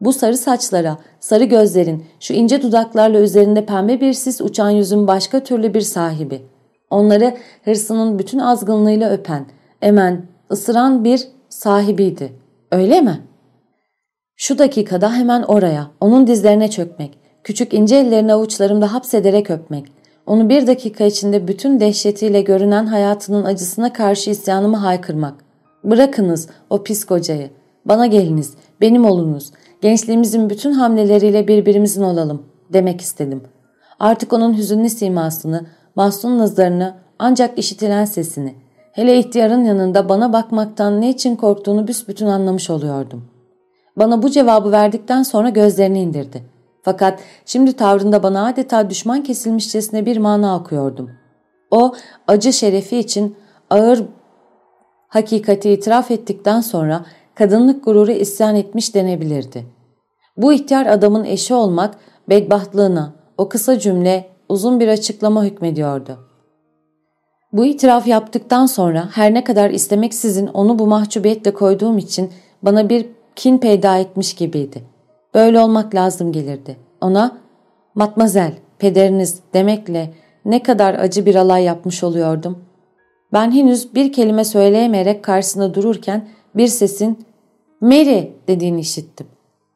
Bu sarı saçlara, sarı gözlerin, şu ince dudaklarla üzerinde pembe bir sis uçan yüzün başka türlü bir sahibi. Onları hırsının bütün azgınlığıyla öpen, emen, ısıran bir sahibiydi. Öyle mi? Şu dakikada hemen oraya, onun dizlerine çökmek, Küçük ince ellerini avuçlarımda hapsederek öpmek. Onu bir dakika içinde bütün dehşetiyle görünen hayatının acısına karşı isyanımı haykırmak. Bırakınız o pis kocayı. Bana geliniz, benim olunuz. Gençliğimizin bütün hamleleriyle birbirimizin olalım demek istedim. Artık onun hüzünlü simasını, mahzun nazarını, ancak işitilen sesini, hele ihtiyarın yanında bana bakmaktan ne için korktuğunu büsbütün anlamış oluyordum. Bana bu cevabı verdikten sonra gözlerini indirdi. Fakat şimdi tavrında bana adeta düşman kesilmişçesine bir mana okuyordum. O acı şerefi için ağır hakikati itiraf ettikten sonra kadınlık gururu isyan etmiş denebilirdi. Bu ihtiyar adamın eşi olmak bedbahtlığına o kısa cümle uzun bir açıklama hükmediyordu. Bu itiraf yaptıktan sonra her ne kadar istemeksizin onu bu mahcubiyetle koyduğum için bana bir kin peyda etmiş gibiydi. Böyle olmak lazım gelirdi. Ona matmazel, pederiniz demekle ne kadar acı bir alay yapmış oluyordum. Ben henüz bir kelime söyleyemeyerek karşısında dururken bir sesin Mary dediğini işittim.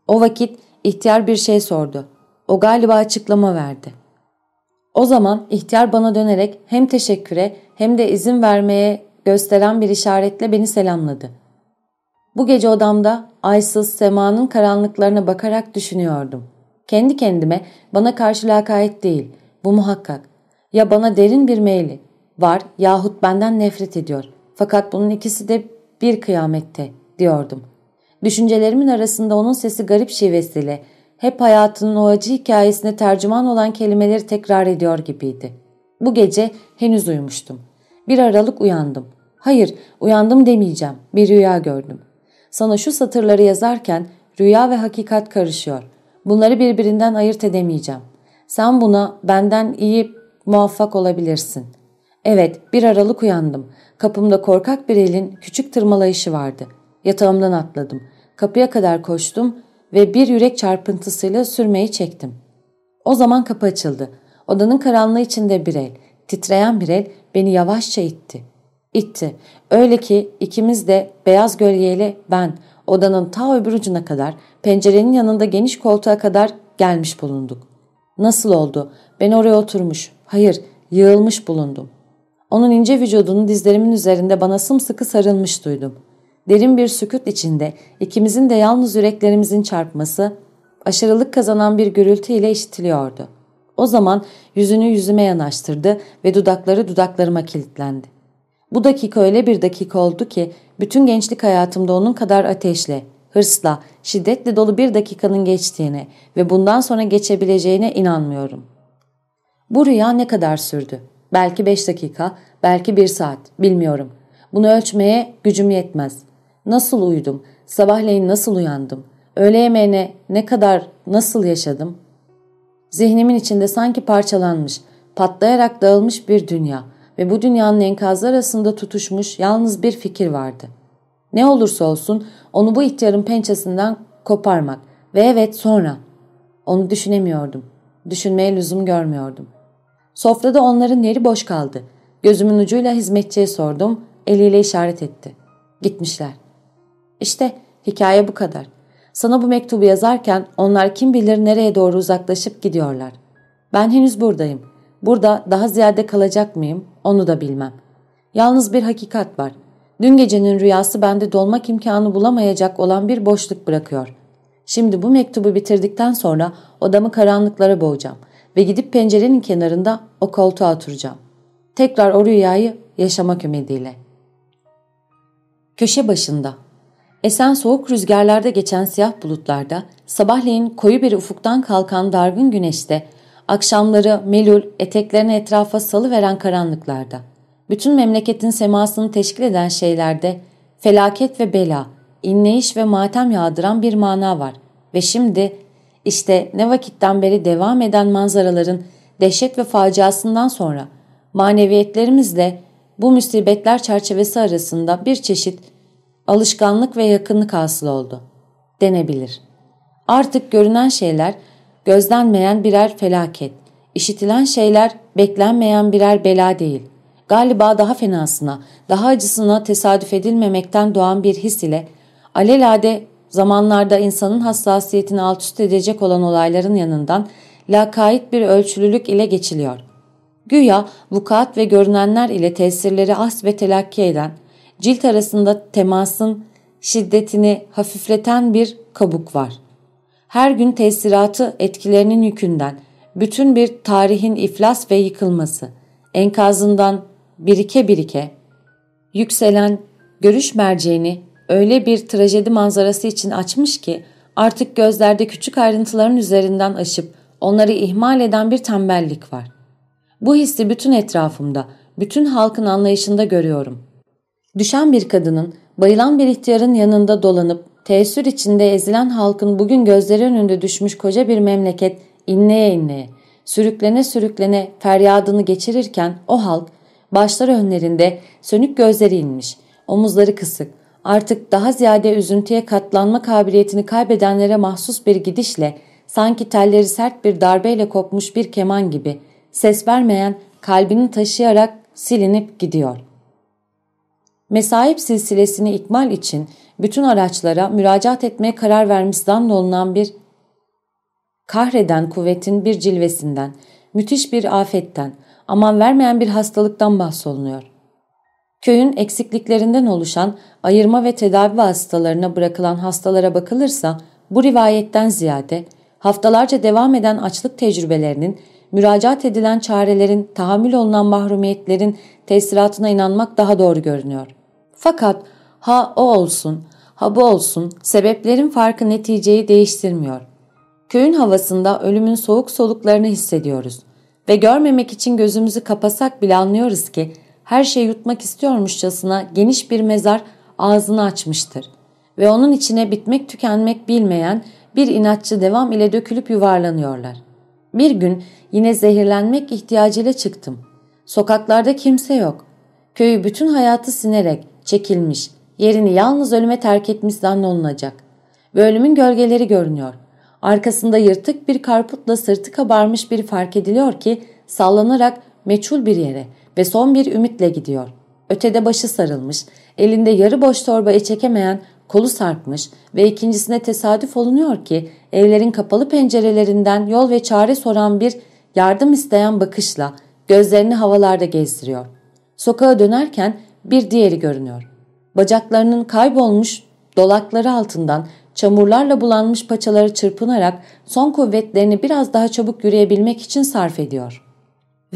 O vakit ihtiyar bir şey sordu. O galiba açıklama verdi. O zaman ihtiyar bana dönerek hem teşekküre hem de izin vermeye gösteren bir işaretle beni selamladı. Bu gece odamda aysız semanın karanlıklarına bakarak düşünüyordum. Kendi kendime bana karşı lakayet değil, bu muhakkak. Ya bana derin bir meyli var yahut benden nefret ediyor. Fakat bunun ikisi de bir kıyamette diyordum. Düşüncelerimin arasında onun sesi garip şivesiyle hep hayatının o acı hikayesine tercüman olan kelimeleri tekrar ediyor gibiydi. Bu gece henüz uyumuştum. Bir aralık uyandım. Hayır, uyandım demeyeceğim. Bir rüya gördüm. Sana şu satırları yazarken rüya ve hakikat karışıyor. Bunları birbirinden ayırt edemeyeceğim. Sen buna benden iyi muvaffak olabilirsin. Evet, bir aralık uyandım. Kapımda korkak bir elin küçük tırmalayışı vardı. Yatağımdan atladım. Kapıya kadar koştum ve bir yürek çarpıntısıyla sürmeyi çektim. O zaman kapı açıldı. Odanın karanlığı içinde bir el, titreyen bir el beni yavaşça itti. İtti. Öyle ki ikimiz de beyaz gölgeyle ben odanın ta öbür ucuna kadar pencerenin yanında geniş koltuğa kadar gelmiş bulunduk. Nasıl oldu? Ben oraya oturmuş, hayır yığılmış bulundum. Onun ince vücudunu dizlerimin üzerinde bana sımsıkı sarılmış duydum. Derin bir sükut içinde ikimizin de yalnız yüreklerimizin çarpması aşırılık kazanan bir gürültü ile işitiliyordu. O zaman yüzünü yüzüme yanaştırdı ve dudakları dudaklarıma kilitlendi. Bu dakika öyle bir dakika oldu ki bütün gençlik hayatımda onun kadar ateşle, hırsla, şiddetle dolu bir dakikanın geçtiğine ve bundan sonra geçebileceğine inanmıyorum. Bu rüya ne kadar sürdü? Belki beş dakika, belki bir saat, bilmiyorum. Bunu ölçmeye gücüm yetmez. Nasıl uyudum? Sabahleyin nasıl uyandım? Öğle yemeğine ne kadar, nasıl yaşadım? Zihnimin içinde sanki parçalanmış, patlayarak dağılmış bir dünya ve bu dünyanın enkazlar arasında tutuşmuş yalnız bir fikir vardı. Ne olursa olsun onu bu ihtiyarın pençesinden koparmak ve evet sonra. Onu düşünemiyordum. Düşünmeye lüzum görmüyordum. Sofrada onların yeri boş kaldı. Gözümün ucuyla hizmetçiye sordum, eliyle işaret etti. Gitmişler. İşte hikaye bu kadar. Sana bu mektubu yazarken onlar kim bilir nereye doğru uzaklaşıp gidiyorlar. Ben henüz buradayım. Burada daha ziyade kalacak mıyım onu da bilmem. Yalnız bir hakikat var. Dün gecenin rüyası bende dolmak imkanı bulamayacak olan bir boşluk bırakıyor. Şimdi bu mektubu bitirdikten sonra odamı karanlıklara boğacağım ve gidip pencerenin kenarında o koltuğa oturacağım. Tekrar o rüyayı yaşamak ümidiyle. Köşe başında Esen soğuk rüzgarlarda geçen siyah bulutlarda, sabahleyin koyu bir ufuktan kalkan dargın güneşte, akşamları melul eteklerini etrafa salıveren karanlıklarda, bütün memleketin semasını teşkil eden şeylerde felaket ve bela, inleyiş ve matem yağdıran bir mana var. Ve şimdi işte ne vakitten beri devam eden manzaraların dehşet ve faciasından sonra maneviyetlerimizle bu musibetler çerçevesi arasında bir çeşit alışkanlık ve yakınlık hasıl oldu denebilir. Artık görünen şeyler gözlenmeyen birer felaket, işitilen şeyler beklenmeyen birer bela değil. Galiba daha fenasına, daha acısına tesadüf edilmemekten doğan bir his ile alelade zamanlarda insanın hassasiyetini alt üst edecek olan olayların yanından lakayt bir ölçülülük ile geçiliyor. Güya vukuat ve görünenler ile tesirleri as ve telakki eden, cilt arasında temasın şiddetini hafifleten bir kabuk var. Her gün tesiratı etkilerinin yükünden, bütün bir tarihin iflas ve yıkılması, enkazından birike birike, yükselen görüş merceğini öyle bir trajedi manzarası için açmış ki artık gözlerde küçük ayrıntıların üzerinden aşıp onları ihmal eden bir tembellik var. Bu hissi bütün etrafımda, bütün halkın anlayışında görüyorum. Düşen bir kadının, bayılan bir ihtiyarın yanında dolanıp teessür içinde ezilen halkın bugün gözleri önünde düşmüş koca bir memleket inleye inleye, sürüklene sürüklene feryadını geçirirken o halk başları önlerinde sönük gözleri inmiş, omuzları kısık, artık daha ziyade üzüntüye katlanma kabiliyetini kaybedenlere mahsus bir gidişle sanki telleri sert bir darbeyle kopmuş bir keman gibi ses vermeyen kalbini taşıyarak silinip gidiyor. Mesaip silsilesini ikmal için bütün araçlara müracaat etmeye karar vermiş zannolunan bir kahreden kuvvetin bir cilvesinden, müthiş bir afetten, aman vermeyen bir hastalıktan bahsolunuyor. Köyün eksikliklerinden oluşan ayırma ve tedavi hastalarına bırakılan hastalara bakılırsa bu rivayetten ziyade haftalarca devam eden açlık tecrübelerinin, müracaat edilen çarelerin, tahammül olunan mahrumiyetlerin tesiratına inanmak daha doğru görünüyor. Fakat ha o olsun, Ha bu olsun, sebeplerin farkı neticeyi değiştirmiyor. Köyün havasında ölümün soğuk soluklarını hissediyoruz. Ve görmemek için gözümüzü kapasak bile anlıyoruz ki her şeyi yutmak istiyormuşçasına geniş bir mezar ağzını açmıştır. Ve onun içine bitmek tükenmek bilmeyen bir inatçı devam ile dökülüp yuvarlanıyorlar. Bir gün yine zehirlenmek ihtiyacıyla çıktım. Sokaklarda kimse yok. Köyü bütün hayatı sinerek çekilmiş, yerini yalnız ölüme terk etmiş zannolunacak. Ve ölümün gölgeleri görünüyor. Arkasında yırtık bir karputla sırtı kabarmış biri fark ediliyor ki sallanarak meçhul bir yere ve son bir ümitle gidiyor. Ötede başı sarılmış, elinde yarı boş torbayı çekemeyen kolu sarkmış ve ikincisine tesadüf olunuyor ki evlerin kapalı pencerelerinden yol ve çare soran bir yardım isteyen bakışla gözlerini havalarda gezdiriyor. Sokağa dönerken bir diğeri görünüyor. Bacaklarının kaybolmuş dolakları altından çamurlarla bulanmış paçaları çırpınarak son kuvvetlerini biraz daha çabuk yürüyebilmek için sarf ediyor.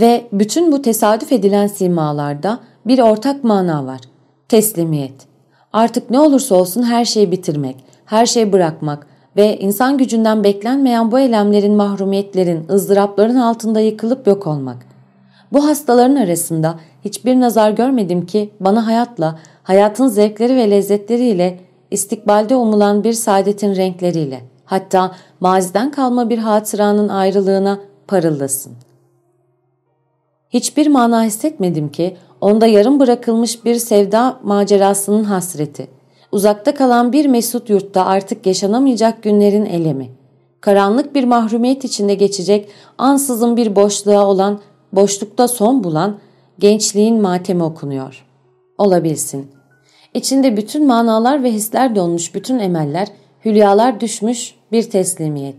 Ve bütün bu tesadüf edilen simalarda bir ortak mana var. Teslimiyet. Artık ne olursa olsun her şeyi bitirmek, her şeyi bırakmak ve insan gücünden beklenmeyen bu eylemlerin mahrumiyetlerin, ızdırapların altında yıkılıp yok olmak. Bu hastaların arasında hiçbir nazar görmedim ki bana hayatla, hayatın zevkleri ve lezzetleriyle, istikbalde umulan bir saadetin renkleriyle, hatta maziden kalma bir hatıranın ayrılığına parıldasın. Hiçbir mana hissetmedim ki onda yarım bırakılmış bir sevda macerasının hasreti, uzakta kalan bir mesut yurtta artık yaşanamayacak günlerin elemi, karanlık bir mahrumiyet içinde geçecek ansızın bir boşluğa olan, boşlukta son bulan gençliğin matemi okunuyor. Olabilsin. İçinde bütün manalar ve hisler donmuş bütün emeller, hülyalar düşmüş bir teslimiyet.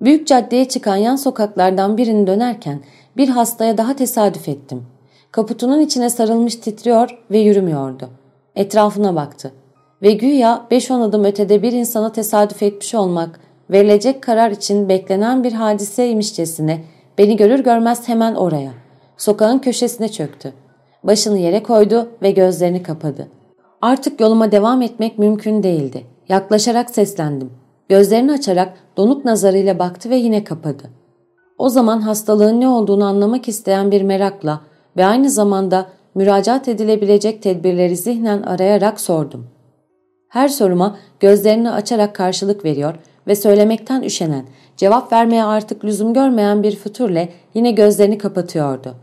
Büyük caddeye çıkan yan sokaklardan birini dönerken bir hastaya daha tesadüf ettim. Kaputunun içine sarılmış titriyor ve yürümüyordu. Etrafına baktı. Ve güya 5-10 adım ötede bir insana tesadüf etmiş olmak, verilecek karar için beklenen bir hadiseymişçesine beni görür görmez hemen oraya, sokağın köşesine çöktü. Başını yere koydu ve gözlerini kapadı. Artık yoluma devam etmek mümkün değildi. Yaklaşarak seslendim. Gözlerini açarak donuk nazarıyla baktı ve yine kapadı. O zaman hastalığın ne olduğunu anlamak isteyen bir merakla ve aynı zamanda müracaat edilebilecek tedbirleri zihnen arayarak sordum. Her soruma gözlerini açarak karşılık veriyor ve söylemekten üşenen, cevap vermeye artık lüzum görmeyen bir fütürle yine gözlerini kapatıyordu.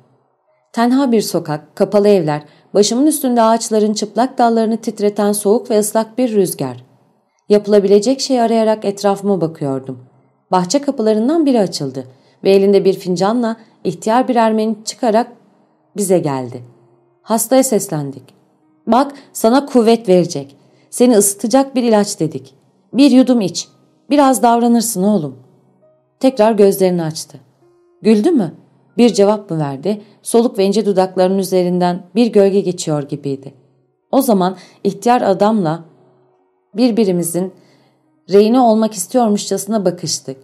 Tenha bir sokak, kapalı evler, başımın üstünde ağaçların çıplak dallarını titreten soğuk ve ıslak bir rüzgar. Yapılabilecek şey arayarak etrafıma bakıyordum. Bahçe kapılarından biri açıldı ve elinde bir fincanla ihtiyar bir Ermeni çıkarak bize geldi. Hastaya seslendik. Bak sana kuvvet verecek. Seni ısıtacak bir ilaç dedik. Bir yudum iç. Biraz davranırsın oğlum. Tekrar gözlerini açtı. Güldü mü? Bir cevap mı verdi? Soluk ve ince dudaklarının üzerinden bir gölge geçiyor gibiydi. O zaman ihtiyar adamla birbirimizin reyni olmak istiyormuşçasına bakıştık.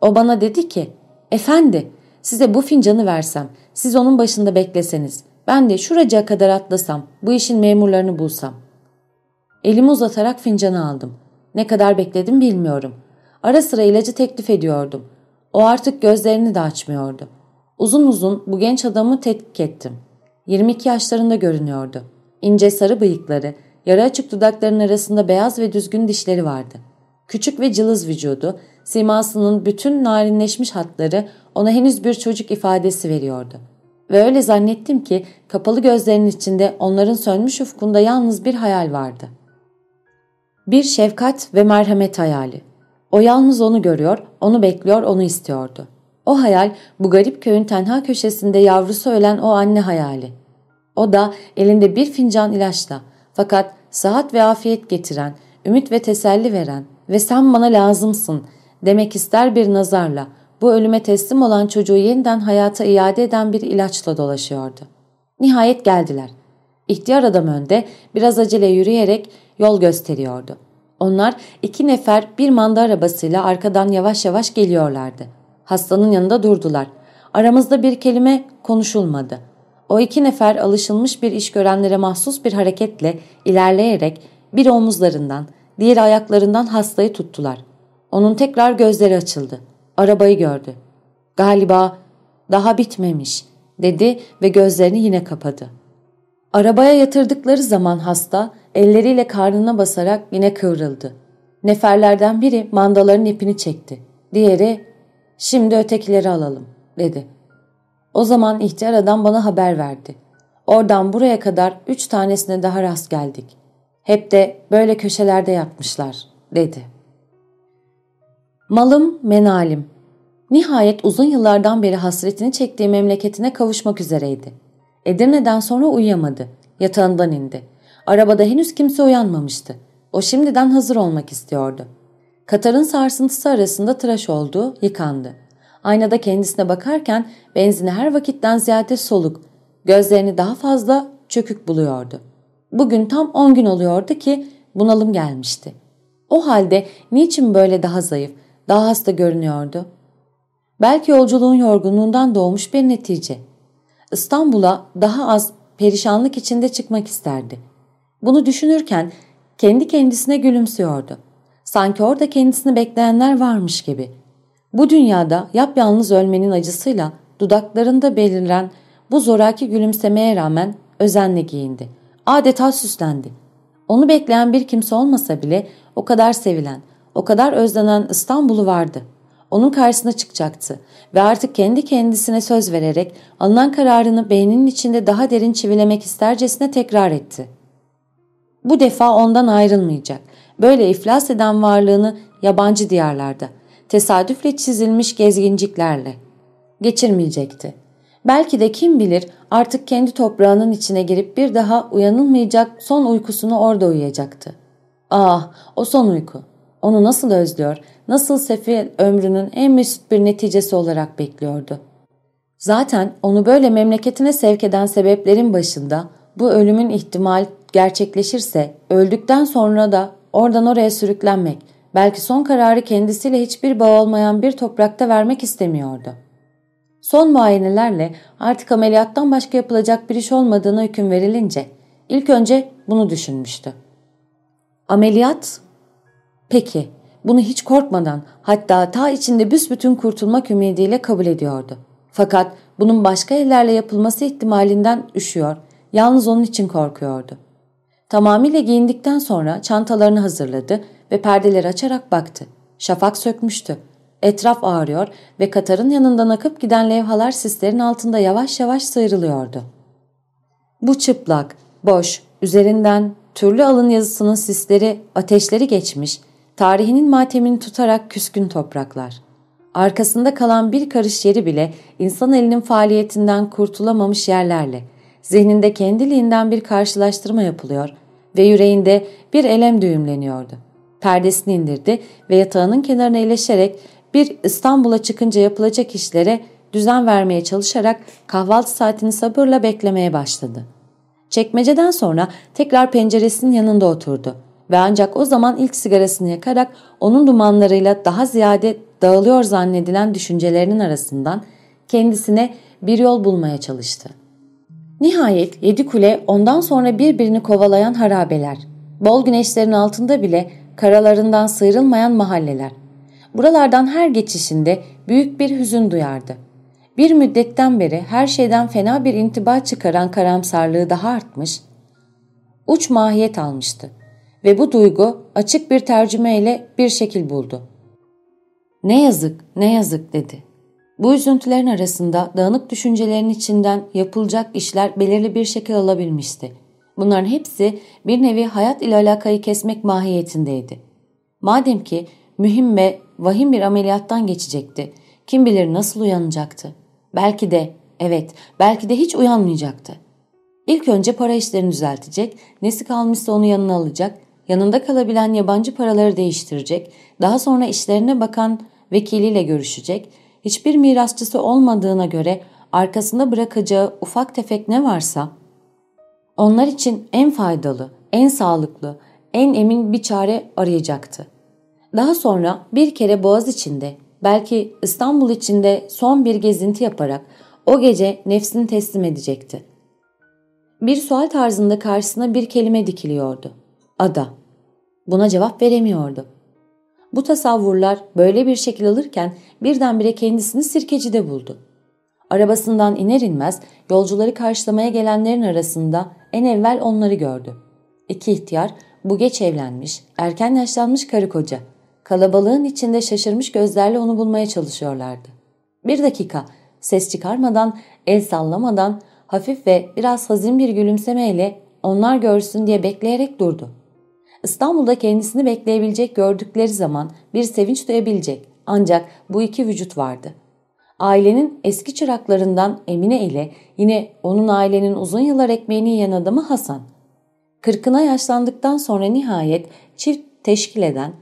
O bana dedi ki, ''Efendi, size bu fincanı versem, siz onun başında bekleseniz, ben de şuracığa kadar atlasam, bu işin memurlarını bulsam.'' Elimi uzatarak fincanı aldım. Ne kadar bekledim bilmiyorum. Ara sıra ilacı teklif ediyordum. O artık gözlerini de açmıyordu. Uzun uzun bu genç adamı tetkik ettim. 22 yaşlarında görünüyordu. İnce sarı bıyıkları, yarı açık dudaklarının arasında beyaz ve düzgün dişleri vardı. Küçük ve cılız vücudu, simasının bütün narinleşmiş hatları ona henüz bir çocuk ifadesi veriyordu. Ve öyle zannettim ki kapalı gözlerinin içinde onların sönmüş ufkunda yalnız bir hayal vardı. Bir şefkat ve merhamet hayali. O yalnız onu görüyor, onu bekliyor, onu istiyordu. O hayal bu garip köyün tenha köşesinde yavrusu ölen o anne hayali. O da elinde bir fincan ilaçla fakat sıhhat ve afiyet getiren, ümit ve teselli veren ve sen bana lazımsın demek ister bir nazarla bu ölüme teslim olan çocuğu yeniden hayata iade eden bir ilaçla dolaşıyordu. Nihayet geldiler. İhtiyar adam önde biraz acele yürüyerek yol gösteriyordu. Onlar iki nefer bir manda arabasıyla arkadan yavaş yavaş geliyorlardı. Hastanın yanında durdular. Aramızda bir kelime konuşulmadı. O iki nefer alışılmış bir iş görenlere mahsus bir hareketle ilerleyerek bir omuzlarından, diğer ayaklarından hastayı tuttular. Onun tekrar gözleri açıldı. Arabayı gördü. Galiba daha bitmemiş dedi ve gözlerini yine kapadı. Arabaya yatırdıkları zaman hasta elleriyle karnına basarak yine kıvrıldı. Neferlerden biri mandaların ipini çekti. Diğeri şimdi ötekileri alalım dedi. O zaman ihtiyar adam bana haber verdi. Oradan buraya kadar üç tanesine daha rast geldik. Hep de böyle köşelerde yatmışlar dedi. Malım menalim. Nihayet uzun yıllardan beri hasretini çektiği memleketine kavuşmak üzereydi. Edirne'den sonra uyuyamadı. Yatağından indi. Arabada henüz kimse uyanmamıştı. O şimdiden hazır olmak istiyordu. Katarın sarsıntısı arasında tıraş oldu, yıkandı. Aynada kendisine bakarken benzini her vakitten ziyade soluk, gözlerini daha fazla çökük buluyordu. Bugün tam 10 gün oluyordu ki bunalım gelmişti. O halde niçin böyle daha zayıf, daha hasta görünüyordu? Belki yolculuğun yorgunluğundan doğmuş bir netice. İstanbul'a daha az perişanlık içinde çıkmak isterdi. Bunu düşünürken kendi kendisine gülümsüyordu. Sanki orada kendisini bekleyenler varmış gibi. Bu dünyada yapyalnız ölmenin acısıyla dudaklarında belirlen bu zoraki gülümsemeye rağmen özenle giyindi. Adeta süslendi. Onu bekleyen bir kimse olmasa bile o kadar sevilen, o kadar özlenen İstanbul'u vardı. Onun karşısına çıkacaktı ve artık kendi kendisine söz vererek alınan kararını beyninin içinde daha derin çivilemek istercesine tekrar etti. Bu defa ondan ayrılmayacak. Böyle iflas eden varlığını yabancı diyarlarda, tesadüfle çizilmiş gezginciklerle geçirmeyecekti. Belki de kim bilir artık kendi toprağının içine girip bir daha uyanılmayacak son uykusunu orada uyuyacaktı. Ah o son uyku. Onu nasıl özlüyor, nasıl sefil ömrünün en mesut bir neticesi olarak bekliyordu. Zaten onu böyle memleketine sevk eden sebeplerin başında bu ölümün ihtimal gerçekleşirse öldükten sonra da oradan oraya sürüklenmek, belki son kararı kendisiyle hiçbir bağ olmayan bir toprakta vermek istemiyordu. Son muayenelerle artık ameliyattan başka yapılacak bir iş olmadığına hüküm verilince ilk önce bunu düşünmüştü. Ameliyat? Peki, bunu hiç korkmadan hatta ta içinde büsbütün kurtulmak ümidiyle kabul ediyordu. Fakat bunun başka ellerle yapılması ihtimalinden üşüyor, yalnız onun için korkuyordu. Tamamıyla giyindikten sonra çantalarını hazırladı ve perdeleri açarak baktı. Şafak sökmüştü. Etraf ağrıyor ve Katar'ın yanından akıp giden levhalar sislerin altında yavaş yavaş sıyrılıyordu. Bu çıplak, boş, üzerinden türlü alın yazısının sisleri, ateşleri geçmiş, tarihinin matemini tutarak küskün topraklar. Arkasında kalan bir karış yeri bile insan elinin faaliyetinden kurtulamamış yerlerle, zihninde kendiliğinden bir karşılaştırma yapılıyor ve yüreğinde bir elem düğümleniyordu. Perdesini indirdi ve yatağının kenarına iyileşerek bir İstanbul'a çıkınca yapılacak işlere düzen vermeye çalışarak kahvaltı saatini sabırla beklemeye başladı. Çekmeceden sonra tekrar penceresinin yanında oturdu ve ancak o zaman ilk sigarasını yakarak onun dumanlarıyla daha ziyade dağılıyor zannedilen düşüncelerinin arasından kendisine bir yol bulmaya çalıştı. Nihayet yedi kule ondan sonra birbirini kovalayan harabeler, bol güneşlerin altında bile karalarından sıyrılmayan mahalleler. Buralardan her geçişinde büyük bir hüzün duyardı. Bir müddetten beri her şeyden fena bir intiba çıkaran karamsarlığı daha artmış, uç mahiyet almıştı ve bu duygu açık bir tercümeyle bir şekil buldu. Ne yazık, ne yazık dedi. Bu üzüntülerin arasında dağınık düşüncelerin içinden yapılacak işler belirli bir şekil alabilmişti. Bunların hepsi bir nevi hayat ile alakayı kesmek mahiyetindeydi. Madem ki mühim ve vahim bir ameliyattan geçecekti, kim bilir nasıl uyanacaktı. Belki de, evet, belki de hiç uyanmayacaktı. İlk önce para işlerini düzeltecek, nesi kalmışsa onu yanına alacak, yanında kalabilen yabancı paraları değiştirecek, daha sonra işlerine bakan vekiliyle görüşecek, hiçbir mirasçısı olmadığına göre arkasında bırakacağı ufak tefek ne varsa onlar için en faydalı, en sağlıklı, en emin bir çare arayacaktı. Daha sonra bir kere Boğaz içinde, belki İstanbul içinde son bir gezinti yaparak o gece nefsini teslim edecekti. Bir sual tarzında karşısına bir kelime dikiliyordu. Ada. Buna cevap veremiyordu. Bu tasavvurlar böyle bir şekil alırken birdenbire kendisini sirkecide buldu. Arabasından iner inmez yolcuları karşılamaya gelenlerin arasında en evvel onları gördü. İki ihtiyar bu geç evlenmiş, erken yaşlanmış karı koca. Kalabalığın içinde şaşırmış gözlerle onu bulmaya çalışıyorlardı. Bir dakika ses çıkarmadan, el sallamadan, hafif ve biraz hazin bir gülümsemeyle onlar görsün diye bekleyerek durdu. İstanbul'da kendisini bekleyebilecek gördükleri zaman bir sevinç duyabilecek ancak bu iki vücut vardı. Ailenin eski çıraklarından Emine ile yine onun ailenin uzun yıllar ekmeğini yiyen adamı Hasan. Kırkına yaşlandıktan sonra nihayet çift teşkil eden,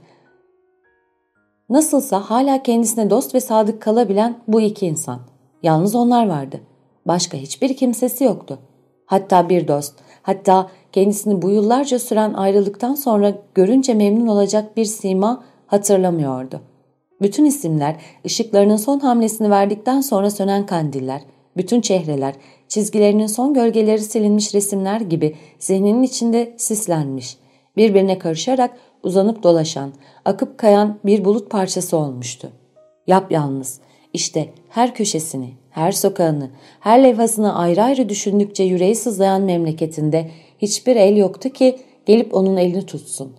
nasılsa hala kendisine dost ve sadık kalabilen bu iki insan. Yalnız onlar vardı. Başka hiçbir kimsesi yoktu. Hatta bir dost, hatta kendisini bu yıllarca süren ayrılıktan sonra görünce memnun olacak bir sima hatırlamıyordu. Bütün isimler ışıklarının son hamlesini verdikten sonra sönen kandiller, bütün çehreler, çizgilerinin son gölgeleri silinmiş resimler gibi zihninin içinde sislenmiş, birbirine karışarak uzanıp dolaşan, akıp kayan bir bulut parçası olmuştu. Yapyalnız, işte her köşesini, her sokağını, her levhasını ayrı ayrı düşündükçe yüreği sızlayan memleketinde hiçbir el yoktu ki gelip onun elini tutsun.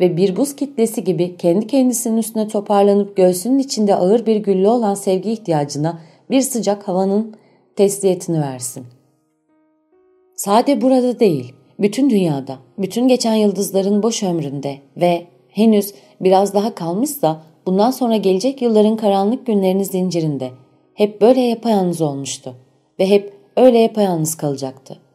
Ve bir buz kitlesi gibi kendi kendisinin üstüne toparlanıp göğsünün içinde ağır bir güllü olan sevgi ihtiyacına bir sıcak havanın tesliyetini versin. Sade burada değil, bütün dünyada, bütün geçen yıldızların boş ömründe ve henüz biraz daha kalmışsa bundan sonra gelecek yılların karanlık günlerinin zincirinde hep böyle yapayalnız olmuştu ve hep öyle yapayalnız kalacaktı.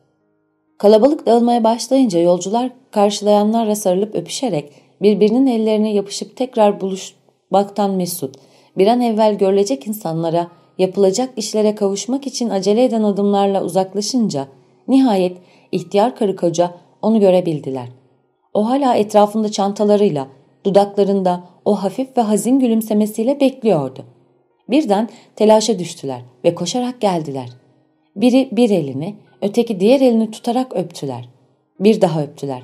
Kalabalık dağılmaya başlayınca yolcular karşılayanlarla sarılıp öpüşerek birbirinin ellerine yapışıp tekrar buluşmaktan mesut, bir an evvel görülecek insanlara, yapılacak işlere kavuşmak için acele eden adımlarla uzaklaşınca nihayet ihtiyar karı koca onu görebildiler. O hala etrafında çantalarıyla, dudaklarında o hafif ve hazin gülümsemesiyle bekliyordu. Birden telaşa düştüler ve koşarak geldiler. Biri bir elini, öteki diğer elini tutarak öptüler. Bir daha öptüler.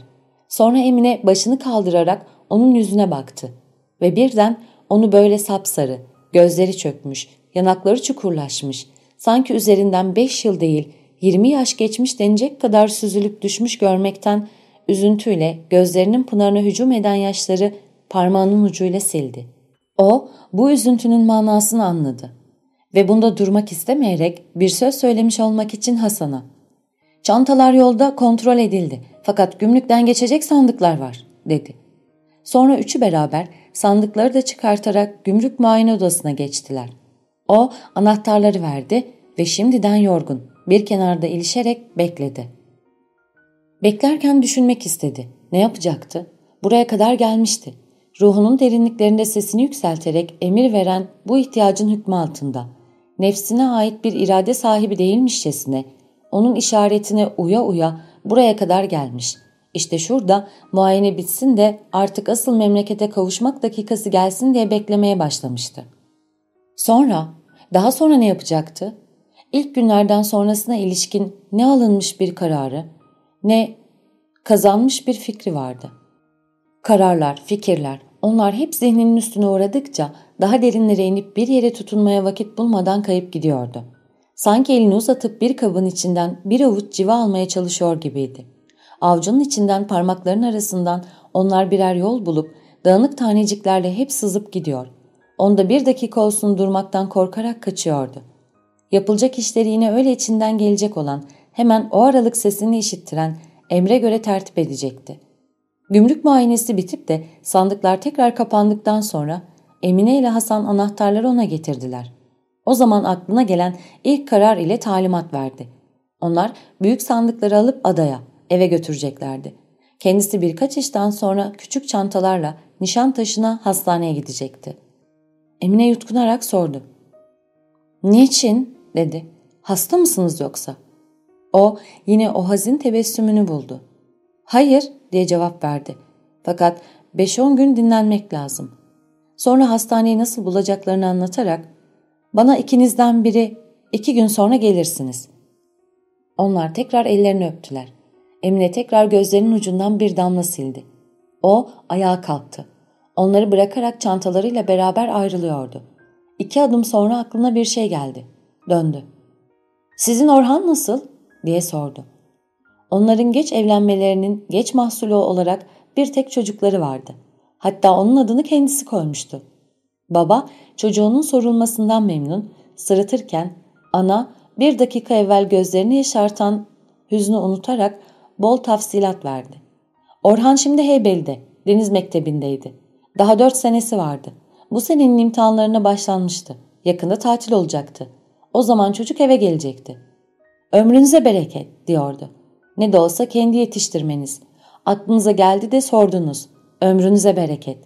Sonra Emine başını kaldırarak onun yüzüne baktı ve birden onu böyle sapsarı, gözleri çökmüş, yanakları çukurlaşmış, sanki üzerinden beş yıl değil yirmi yaş geçmiş denecek kadar süzülüp düşmüş görmekten üzüntüyle gözlerinin pınarına hücum eden yaşları parmağının ucuyla sildi. O bu üzüntünün manasını anladı ve bunda durmak istemeyerek bir söz söylemiş olmak için Hasan'a ''Çantalar yolda kontrol edildi fakat gümrükten geçecek sandıklar var.'' dedi. Sonra üçü beraber sandıkları da çıkartarak gümrük muayene odasına geçtiler. O anahtarları verdi ve şimdiden yorgun bir kenarda ilişerek bekledi. Beklerken düşünmek istedi. Ne yapacaktı? Buraya kadar gelmişti. Ruhunun derinliklerinde sesini yükselterek emir veren bu ihtiyacın hükmü altında. Nefsine ait bir irade sahibi değilmişçesine, onun işaretine uya uya buraya kadar gelmiş. İşte şurada muayene bitsin de artık asıl memlekete kavuşmak dakikası gelsin diye beklemeye başlamıştı. Sonra, daha sonra ne yapacaktı? İlk günlerden sonrasına ilişkin ne alınmış bir kararı, ne kazanmış bir fikri vardı. Kararlar, fikirler, onlar hep zihninin üstüne uğradıkça daha derinlere inip bir yere tutunmaya vakit bulmadan kayıp gidiyordu. Sanki elini uzatıp bir kabın içinden bir avuç civa almaya çalışıyor gibiydi. Avcunun içinden parmakların arasından onlar birer yol bulup dağınık taneciklerle hep sızıp gidiyor. Onda bir dakika olsun durmaktan korkarak kaçıyordu. Yapılacak işleri yine öyle içinden gelecek olan, hemen o aralık sesini işittiren emre göre tertip edecekti. Gümrük muayenesi bitip de sandıklar tekrar kapandıktan sonra Emine ile Hasan anahtarları ona getirdiler. O zaman aklına gelen ilk karar ile talimat verdi. Onlar büyük sandıkları alıp adaya, eve götüreceklerdi. Kendisi birkaç işten sonra küçük çantalarla Nişantaşı'na hastaneye gidecekti. Emine yutkunarak sordu. ''Niçin?'' dedi. ''Hasta mısınız yoksa?'' O yine o hazin tebessümünü buldu. ''Hayır'' diye cevap verdi. Fakat 5-10 gün dinlenmek lazım. Sonra hastaneyi nasıl bulacaklarını anlatarak ''Bana ikinizden biri iki gün sonra gelirsiniz.'' Onlar tekrar ellerini öptüler. Emine tekrar gözlerinin ucundan bir damla sildi. O ayağa kalktı. Onları bırakarak çantalarıyla beraber ayrılıyordu. İki adım sonra aklına bir şey geldi. Döndü. ''Sizin Orhan nasıl?'' diye sordu. Onların geç evlenmelerinin geç mahsulü olarak bir tek çocukları vardı. Hatta onun adını kendisi koymuştu. Baba çocuğunun sorulmasından memnun, sırıtırken ana bir dakika evvel gözlerini yaşartan hüznü unutarak bol tafsilat verdi. Orhan şimdi Heybeli'de, deniz mektebindeydi. Daha dört senesi vardı. Bu senenin imtihanlarına başlanmıştı. Yakında tatil olacaktı. O zaman çocuk eve gelecekti. Ömrünüze bereket diyordu. Ne de olsa kendi yetiştirmeniz. Aklınıza geldi de sordunuz. Ömrünüze bereket.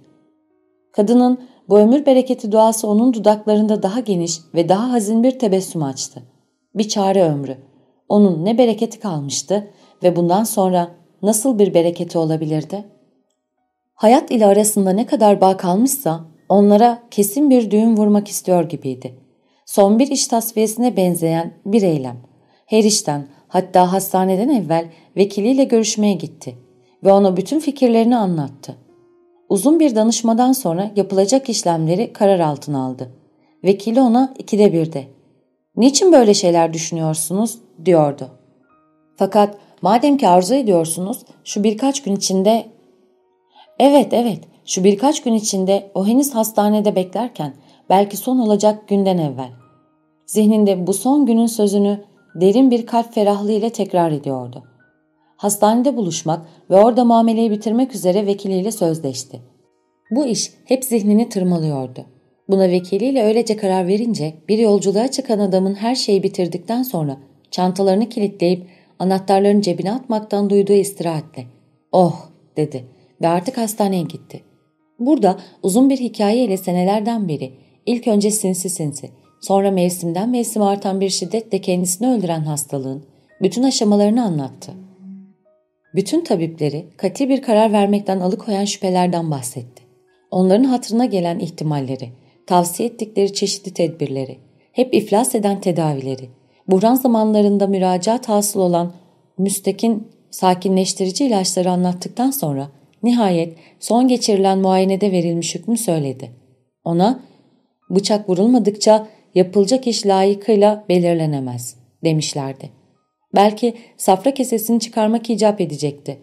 Kadının bu ömür bereketi duası onun dudaklarında daha geniş ve daha hazin bir tebessüm açtı. Bir çare ömrü. Onun ne bereketi kalmıştı ve bundan sonra nasıl bir bereketi olabilirdi? Hayat ile arasında ne kadar bağ kalmışsa onlara kesin bir düğüm vurmak istiyor gibiydi. Son bir iş tasfiyesine benzeyen bir eylem. Her işten hatta hastaneden evvel vekiliyle görüşmeye gitti ve ona bütün fikirlerini anlattı. Uzun bir danışmadan sonra yapılacak işlemleri karar altına aldı. Vekili ona ikide birde ''Niçin böyle şeyler düşünüyorsunuz?'' diyordu. Fakat madem ki arzu ediyorsunuz şu birkaç gün içinde ''Evet evet şu birkaç gün içinde o henüz hastanede beklerken belki son olacak günden evvel. Zihninde bu son günün sözünü derin bir kalp ferahlığı ile tekrar ediyordu. Hastanede buluşmak ve orada muameleyi bitirmek üzere vekiliyle sözleşti. Bu iş hep zihnini tırmalıyordu. Buna vekiliyle öylece karar verince bir yolculuğa çıkan adamın her şeyi bitirdikten sonra çantalarını kilitleyip anahtarlarını cebine atmaktan duyduğu istirahatle ''Oh'' dedi ve artık hastaneye gitti. Burada uzun bir hikayeyle senelerden beri ilk önce sinsi sinsi sonra mevsimden mevsime artan bir şiddetle kendisini öldüren hastalığın bütün aşamalarını anlattı. Bütün tabipleri kati bir karar vermekten alıkoyan şüphelerden bahsetti. Onların hatırına gelen ihtimalleri, tavsiye ettikleri çeşitli tedbirleri, hep iflas eden tedavileri, buhran zamanlarında müracaat hasıl olan müstekin sakinleştirici ilaçları anlattıktan sonra nihayet son geçirilen muayenede verilmiş hükmü söyledi. Ona bıçak vurulmadıkça yapılacak iş layıkıyla belirlenemez demişlerdi. Belki safra kesesini çıkarmak icap edecekti.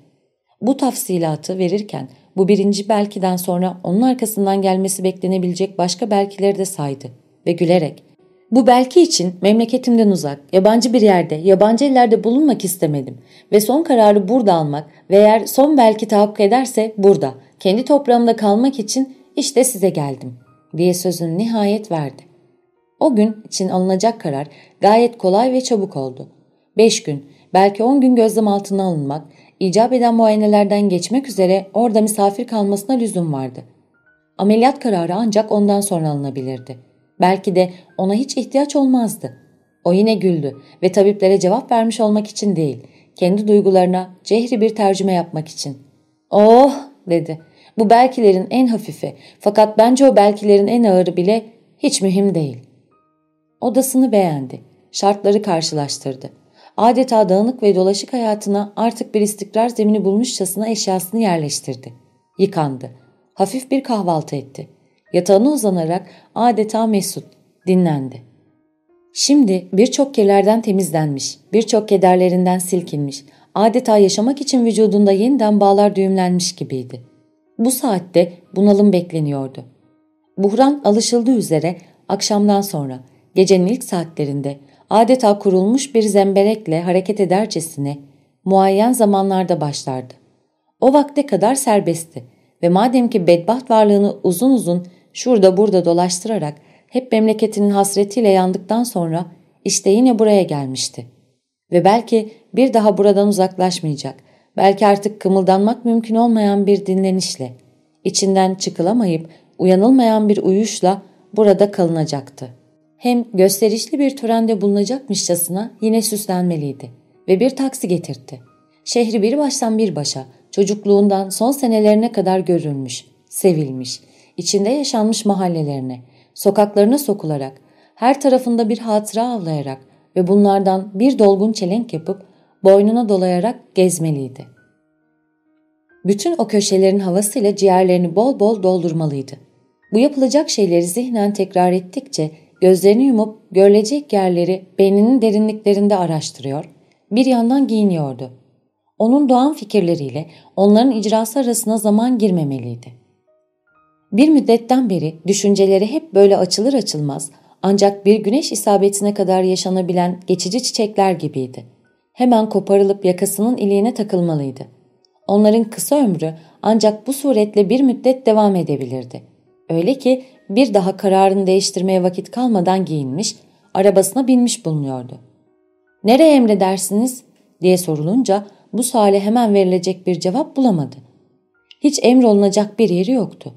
Bu tafsilatı verirken bu birinci belkiden sonra onun arkasından gelmesi beklenebilecek başka belkileri de saydı ve gülerek bu belki için memleketimden uzak, yabancı bir yerde, yabancı ellerde bulunmak istemedim ve son kararı burada almak ve eğer son belki tahakkuk ederse burada, kendi toprağımda kalmak için işte size geldim diye sözünü nihayet verdi. O gün için alınacak karar gayet kolay ve çabuk oldu. Beş gün, belki on gün gözlem altına alınmak, icap eden muayenelerden geçmek üzere orada misafir kalmasına lüzum vardı. Ameliyat kararı ancak ondan sonra alınabilirdi. Belki de ona hiç ihtiyaç olmazdı. O yine güldü ve tabiplere cevap vermiş olmak için değil, kendi duygularına cehri bir tercüme yapmak için. ''Oh!'' dedi. ''Bu belkilerin en hafifi fakat bence o belkilerin en ağırı bile hiç mühim değil.'' Odasını beğendi. Şartları karşılaştırdı. Adeta dağınık ve dolaşık hayatına artık bir istikrar zemini bulmuşçasına eşyasını yerleştirdi. Yıkandı. Hafif bir kahvaltı etti. Yatağına uzanarak adeta mesut, dinlendi. Şimdi birçok kirlerden temizlenmiş, birçok kederlerinden silkinmiş, adeta yaşamak için vücudunda yeniden bağlar düğümlenmiş gibiydi. Bu saatte bunalım bekleniyordu. Buhran alışıldığı üzere akşamdan sonra gecenin ilk saatlerinde adeta kurulmuş bir zemberekle hareket edercesine muayyen zamanlarda başlardı. O vakte kadar serbestti ve madem ki bedbaht varlığını uzun uzun şurada burada dolaştırarak hep memleketinin hasretiyle yandıktan sonra işte yine buraya gelmişti. Ve belki bir daha buradan uzaklaşmayacak, belki artık kımıldanmak mümkün olmayan bir dinlenişle, içinden çıkılamayıp uyanılmayan bir uyuşla burada kalınacaktı hem gösterişli bir törende bulunacakmışçasına yine süslenmeliydi ve bir taksi getirtti. Şehri bir baştan bir başa, çocukluğundan son senelerine kadar görülmüş, sevilmiş, içinde yaşanmış mahallelerine, sokaklarına sokularak, her tarafında bir hatıra avlayarak ve bunlardan bir dolgun çelenk yapıp boynuna dolayarak gezmeliydi. Bütün o köşelerin havasıyla ciğerlerini bol bol doldurmalıydı. Bu yapılacak şeyleri zihnen tekrar ettikçe gözlerini yumup görülecek yerleri beyninin derinliklerinde araştırıyor, bir yandan giyiniyordu. Onun doğan fikirleriyle onların icrası arasına zaman girmemeliydi. Bir müddetten beri düşünceleri hep böyle açılır açılmaz ancak bir güneş isabetine kadar yaşanabilen geçici çiçekler gibiydi. Hemen koparılıp yakasının iliğine takılmalıydı. Onların kısa ömrü ancak bu suretle bir müddet devam edebilirdi. Öyle ki bir daha kararını değiştirmeye vakit kalmadan giyinmiş, arabasına binmiş bulunuyordu. ''Nereye emredersiniz?'' diye sorulunca bu suale hemen verilecek bir cevap bulamadı. Hiç emrolunacak bir yeri yoktu.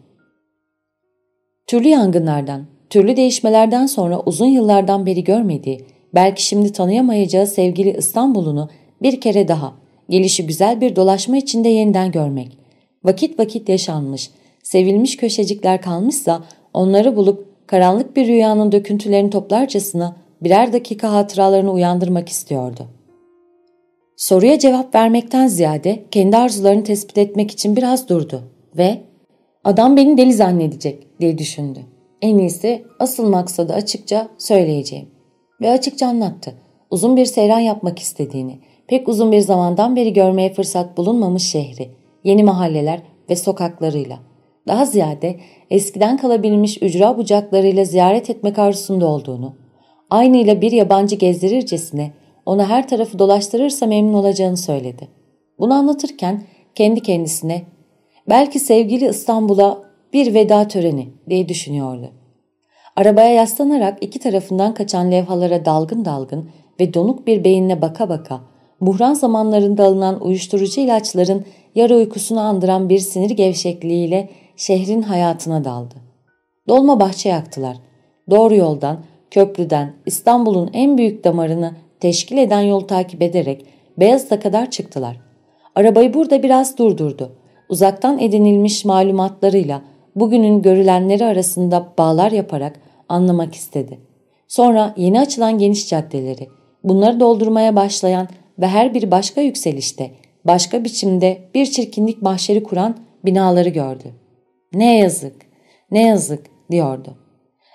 Türlü yangınlardan, türlü değişmelerden sonra uzun yıllardan beri görmediği, belki şimdi tanıyamayacağı sevgili İstanbul'unu bir kere daha, gelişi güzel bir dolaşma içinde yeniden görmek, vakit vakit yaşanmış, sevilmiş köşecikler kalmışsa onları bulup karanlık bir rüyanın döküntülerini toplarcasına birer dakika hatıralarını uyandırmak istiyordu. Soruya cevap vermekten ziyade kendi arzularını tespit etmek için biraz durdu ve ''Adam beni deli zannedecek'' diye düşündü. En iyisi asıl maksadı açıkça söyleyeceğim. Ve açıkça anlattı. Uzun bir seyran yapmak istediğini, pek uzun bir zamandan beri görmeye fırsat bulunmamış şehri, yeni mahalleler ve sokaklarıyla. Daha ziyade eskiden kalabilmiş ücra bucaklarıyla ziyaret etmek arzusunda olduğunu, aynıyla bir yabancı gezdirircesine ona her tarafı dolaştırırsa memnun olacağını söyledi. Bunu anlatırken kendi kendisine belki sevgili İstanbul'a bir veda töreni diye düşünüyordu. Arabaya yaslanarak iki tarafından kaçan levhalara dalgın dalgın ve donuk bir beyinle baka baka buhran zamanlarında alınan uyuşturucu ilaçların yarı uykusunu andıran bir sinir gevşekliğiyle şehrin hayatına daldı. Dolma bahçe yaktılar. Doğru yoldan, köprüden İstanbul'un en büyük damarını teşkil eden yolu takip ederek Beyazıt'a kadar çıktılar. Arabayı burada biraz durdurdu. Uzaktan edinilmiş malumatlarıyla bugünün görülenleri arasında bağlar yaparak anlamak istedi. Sonra yeni açılan geniş caddeleri, bunları doldurmaya başlayan ve her bir başka yükselişte, başka biçimde bir çirkinlik mahşeri kuran binaları gördü. Ne yazık, ne yazık diyordu.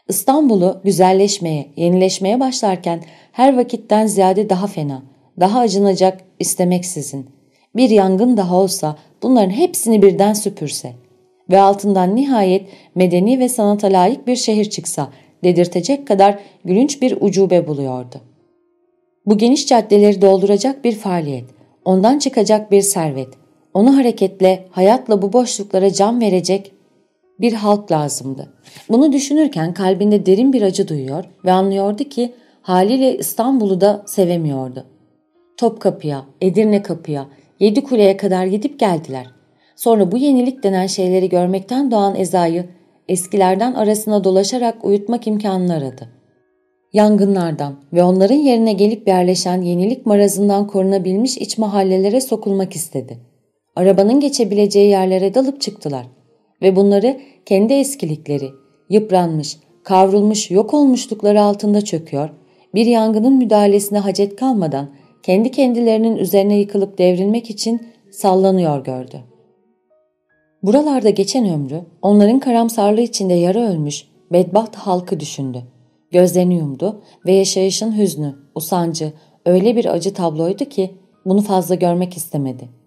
İstanbul'u güzelleşmeye, yenileşmeye başlarken her vakitten ziyade daha fena, daha acınacak istemeksizin. Bir yangın daha olsa bunların hepsini birden süpürse ve altından nihayet medeni ve sanata layık bir şehir çıksa dedirtecek kadar gülünç bir ucube buluyordu. Bu geniş caddeleri dolduracak bir faaliyet, ondan çıkacak bir servet, onu hareketle, hayatla bu boşluklara can verecek bir halk lazımdı. Bunu düşünürken kalbinde derin bir acı duyuyor ve anlıyordu ki haliyle İstanbul'u da sevemiyordu. Topkapı'ya, Edirne Kapı'ya, Yedikule'ye kadar gidip geldiler. Sonra bu yenilik denen şeyleri görmekten doğan ezayı eskilerden arasına dolaşarak uyutmak imkanını aradı. Yangınlardan ve onların yerine gelip yerleşen yenilik marazından korunabilmiş iç mahallelere sokulmak istedi. Arabanın geçebileceği yerlere dalıp çıktılar ve bunları kendi eskilikleri, yıpranmış, kavrulmuş, yok olmuşlukları altında çöküyor, bir yangının müdahalesine hacet kalmadan kendi kendilerinin üzerine yıkılıp devrilmek için sallanıyor gördü. Buralarda geçen ömrü onların karamsarlığı içinde yara ölmüş bedbaht halkı düşündü. Gözlerini yumdu ve yaşayışın hüznü, usancı öyle bir acı tabloydu ki bunu fazla görmek istemedi.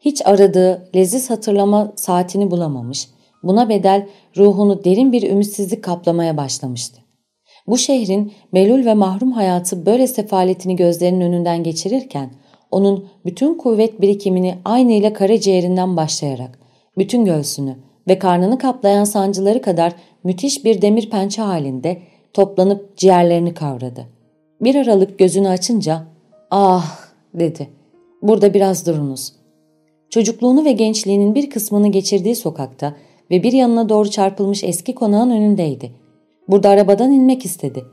Hiç aradığı leziz hatırlama saatini bulamamış, buna bedel ruhunu derin bir ümitsizlik kaplamaya başlamıştı. Bu şehrin melul ve mahrum hayatı böyle sefaletini gözlerinin önünden geçirirken, onun bütün kuvvet birikimini aynıyla karaciğerinden başlayarak, bütün göğsünü ve karnını kaplayan sancıları kadar müthiş bir demir pençe halinde toplanıp ciğerlerini kavradı. Bir aralık gözünü açınca, ''Ah!'' dedi. ''Burada biraz durunuz. Çocukluğunu ve gençliğinin bir kısmını geçirdiği sokakta ve bir yanına doğru çarpılmış eski konağın önündeydi. Burada arabadan inmek istedi.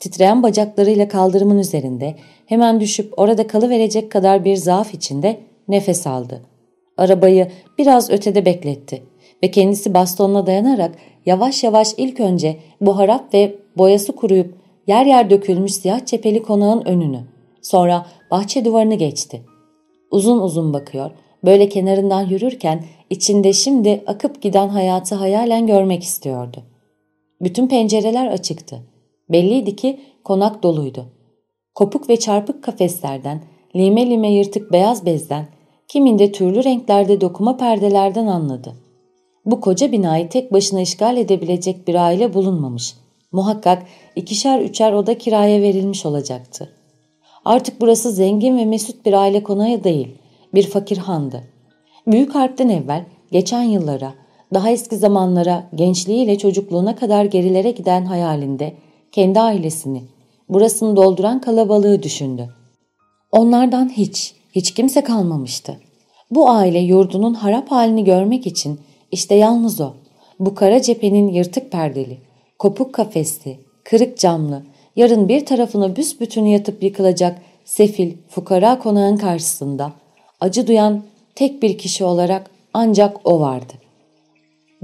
Titreyen bacaklarıyla kaldırımın üzerinde hemen düşüp orada kalıverecek kadar bir zaaf içinde nefes aldı. Arabayı biraz ötede bekletti ve kendisi bastonuna dayanarak yavaş yavaş ilk önce bu harap ve boyası kuruyup yer yer dökülmüş siyah çepeli konağın önünü, sonra bahçe duvarını geçti. Uzun uzun bakıyor Böyle kenarından yürürken içinde şimdi akıp giden hayatı hayalen görmek istiyordu. Bütün pencereler açıktı. Belliydi ki konak doluydu. Kopuk ve çarpık kafeslerden, lime lime yırtık beyaz bezden, kiminde türlü renklerde dokuma perdelerden anladı. Bu koca binayı tek başına işgal edebilecek bir aile bulunmamış. Muhakkak ikişer üçer oda kiraya verilmiş olacaktı. Artık burası zengin ve mesut bir aile konağı değil, bir fakir handı. Büyük harpten evvel, geçen yıllara, daha eski zamanlara, gençliğiyle çocukluğuna kadar gerilere giden hayalinde kendi ailesini, burasını dolduran kalabalığı düşündü. Onlardan hiç, hiç kimse kalmamıştı. Bu aile yurdunun harap halini görmek için işte yalnız o, bu kara cephenin yırtık perdeli, kopuk kafesli, kırık camlı, yarın bir tarafına büsbütün yatıp yıkılacak sefil, fukara konağın karşısında acı duyan tek bir kişi olarak ancak o vardı.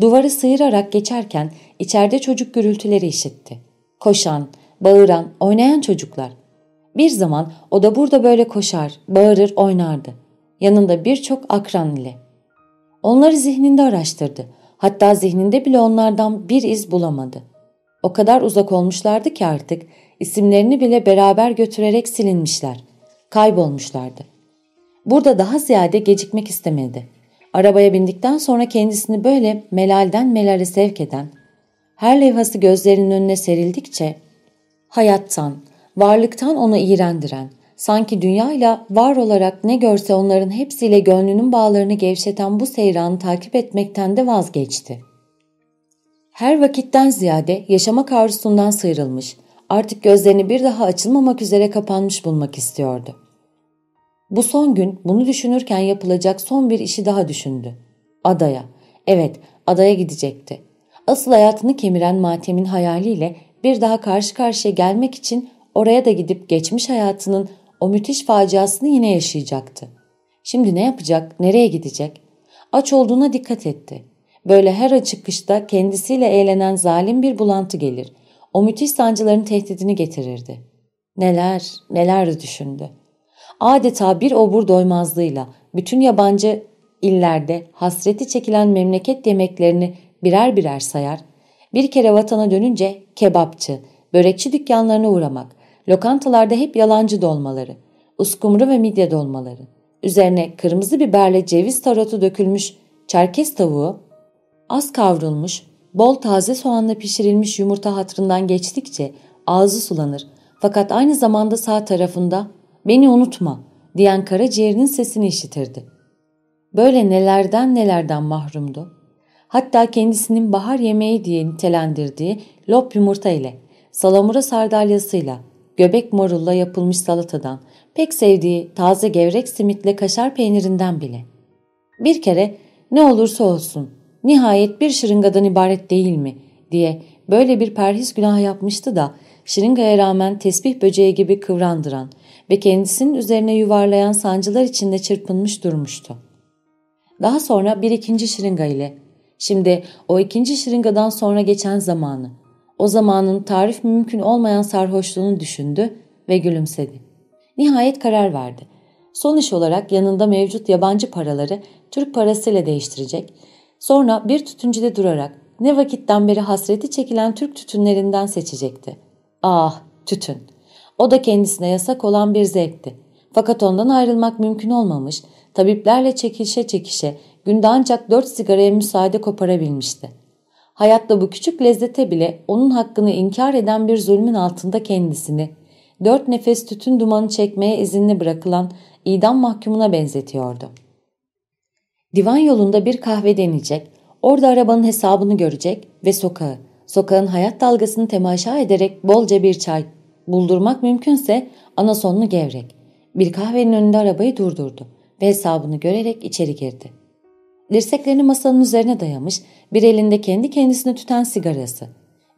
Duvarı sıyırarak geçerken içeride çocuk gürültüleri işitti. Koşan, bağıran, oynayan çocuklar. Bir zaman o da burada böyle koşar, bağırır, oynardı. Yanında birçok akran ile. Onları zihninde araştırdı. Hatta zihninde bile onlardan bir iz bulamadı. O kadar uzak olmuşlardı ki artık isimlerini bile beraber götürerek silinmişler. Kaybolmuşlardı. Burada daha ziyade gecikmek istemedi. Arabaya bindikten sonra kendisini böyle melalden melale sevk eden, her levhası gözlerinin önüne serildikçe hayattan, varlıktan onu iğrendiren, sanki dünyayla var olarak ne görse onların hepsiyle gönlünün bağlarını gevşeten bu seyranı takip etmekten de vazgeçti. Her vakitten ziyade yaşamak arzusundan sıyrılmış, artık gözlerini bir daha açılmamak üzere kapanmış bulmak istiyordu. Bu son gün bunu düşünürken yapılacak son bir işi daha düşündü. Adaya. Evet, adaya gidecekti. Asıl hayatını kemiren Matem'in hayaliyle bir daha karşı karşıya gelmek için oraya da gidip geçmiş hayatının o müthiş faciasını yine yaşayacaktı. Şimdi ne yapacak, nereye gidecek? Aç olduğuna dikkat etti. Böyle her açıkışta kendisiyle eğlenen zalim bir bulantı gelir. O müthiş sancıların tehdidini getirirdi. Neler, neler düşündü. Adeta bir obur doymazlığıyla bütün yabancı illerde hasreti çekilen memleket yemeklerini birer birer sayar, bir kere vatana dönünce kebapçı, börekçi dükkanlarına uğramak, lokantalarda hep yalancı dolmaları, uskumru ve midye dolmaları, üzerine kırmızı biberle ceviz tarotu dökülmüş çerkez tavuğu, az kavrulmuş, bol taze soğanla pişirilmiş yumurta hatırından geçtikçe ağzı sulanır. Fakat aynı zamanda sağ tarafında beni unutma diyen karaciğerinin sesini işitirdi. Böyle nelerden nelerden mahrumdu. Hatta kendisinin bahar yemeği diye nitelendirdiği lop yumurta ile, salamura sardalyasıyla, göbek morulla yapılmış salatadan, pek sevdiği taze gevrek simitle kaşar peynirinden bile. Bir kere ne olursa olsun nihayet bir şırıngadan ibaret değil mi diye böyle bir perhis günah yapmıştı da şırıngaya rağmen tesbih böceği gibi kıvrandıran ve kendisinin üzerine yuvarlayan sancılar içinde çırpınmış durmuştu. Daha sonra bir ikinci şırınga ile, şimdi o ikinci şırıngadan sonra geçen zamanı, o zamanın tarif mümkün olmayan sarhoşluğunu düşündü ve gülümsedi. Nihayet karar verdi. Son iş olarak yanında mevcut yabancı paraları Türk parasıyla değiştirecek Sonra bir tütüncüde durarak ne vakitten beri hasreti çekilen Türk tütünlerinden seçecekti. Ah tütün. O da kendisine yasak olan bir zevkti. Fakat ondan ayrılmak mümkün olmamış, tabiplerle çekişe çekişe günde ancak dört sigaraya müsaade koparabilmişti. Hayatta bu küçük lezzete bile onun hakkını inkar eden bir zulmün altında kendisini, dört nefes tütün dumanı çekmeye izinli bırakılan idam mahkumuna benzetiyordu. Divan yolunda bir kahve deneyecek, orada arabanın hesabını görecek ve sokağı, sokağın hayat dalgasını temaşa ederek bolca bir çay buldurmak mümkünse ana sonlu gevrek. Bir kahvenin önünde arabayı durdurdu ve hesabını görerek içeri girdi. Dirseklerini masanın üzerine dayamış, bir elinde kendi kendisine tüten sigarası,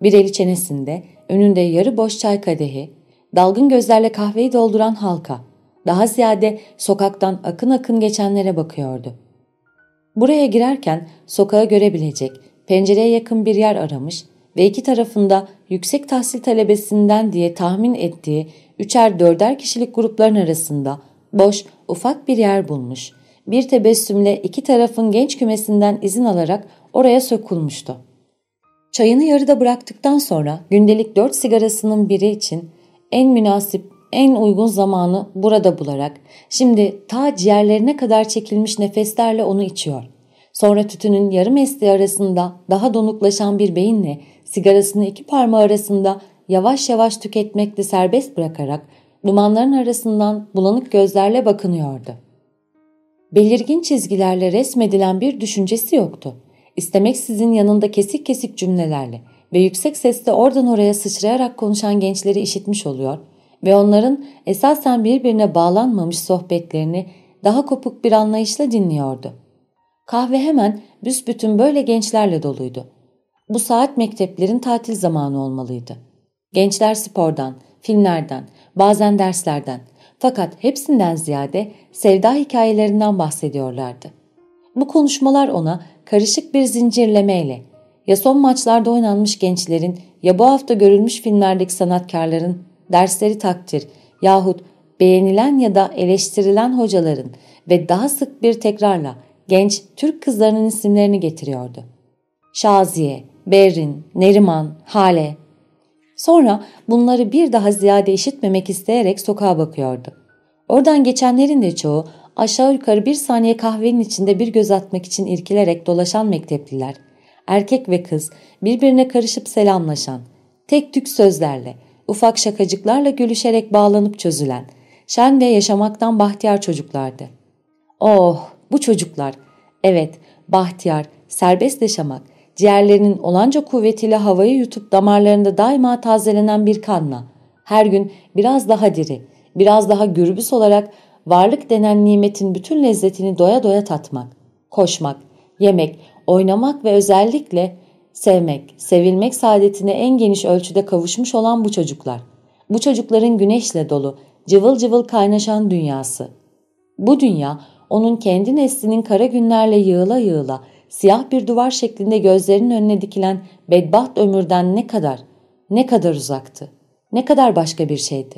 bir eli çenesinde, önünde yarı boş çay kadehi, dalgın gözlerle kahveyi dolduran halka, daha ziyade sokaktan akın akın geçenlere bakıyordu. Buraya girerken sokağı görebilecek, pencereye yakın bir yer aramış ve iki tarafında yüksek tahsil talebesinden diye tahmin ettiği üçer dörder kişilik grupların arasında boş ufak bir yer bulmuş bir tebessümle iki tarafın genç kümesinden izin alarak oraya sokulmuştu. Çayını yarıda bıraktıktan sonra gündelik dört sigarasının biri için en münasip, en uygun zamanı burada bularak şimdi ta ciğerlerine kadar çekilmiş nefeslerle onu içiyor. Sonra tütünün yarım esti arasında daha donuklaşan bir beyinle sigarasını iki parmağı arasında yavaş yavaş tüketmekte serbest bırakarak dumanların arasından bulanık gözlerle bakınıyordu. Belirgin çizgilerle resmedilen bir düşüncesi yoktu. İstemeksizin yanında kesik kesik cümlelerle ve yüksek sesle oradan oraya sıçrayarak konuşan gençleri işitmiş oluyor ve onların esasen birbirine bağlanmamış sohbetlerini daha kopuk bir anlayışla dinliyordu. Kahve hemen büsbütün böyle gençlerle doluydu. Bu saat mekteplerin tatil zamanı olmalıydı. Gençler spordan, filmlerden, bazen derslerden fakat hepsinden ziyade sevda hikayelerinden bahsediyorlardı. Bu konuşmalar ona karışık bir zincirlemeyle ya son maçlarda oynanmış gençlerin ya bu hafta görülmüş filmlerdeki sanatkarların dersleri takdir yahut beğenilen ya da eleştirilen hocaların ve daha sık bir tekrarla genç Türk kızlarının isimlerini getiriyordu. Şaziye, Berrin, Neriman, Hale. Sonra bunları bir daha ziyade işitmemek isteyerek sokağa bakıyordu. Oradan geçenlerin de çoğu aşağı yukarı bir saniye kahvenin içinde bir göz atmak için irkilerek dolaşan mektepliler, erkek ve kız birbirine karışıp selamlaşan, tek tük sözlerle, ufak şakacıklarla gülüşerek bağlanıp çözülen, şen ve yaşamaktan bahtiyar çocuklardı. Oh bu çocuklar, evet bahtiyar, serbest yaşamak, ciğerlerinin olanca kuvvetiyle havayı yutup damarlarında daima tazelenen bir kanla, her gün biraz daha diri, biraz daha gürbüz olarak varlık denen nimetin bütün lezzetini doya doya tatmak, koşmak, yemek, oynamak ve özellikle sevmek, sevilmek saadetine en geniş ölçüde kavuşmuş olan bu çocuklar. Bu çocukların güneşle dolu, cıvıl cıvıl kaynaşan dünyası. Bu dünya onun kendi neslinin kara günlerle yığıla yığıla siyah bir duvar şeklinde gözlerinin önüne dikilen bedbaht ömürden ne kadar, ne kadar uzaktı, ne kadar başka bir şeydi.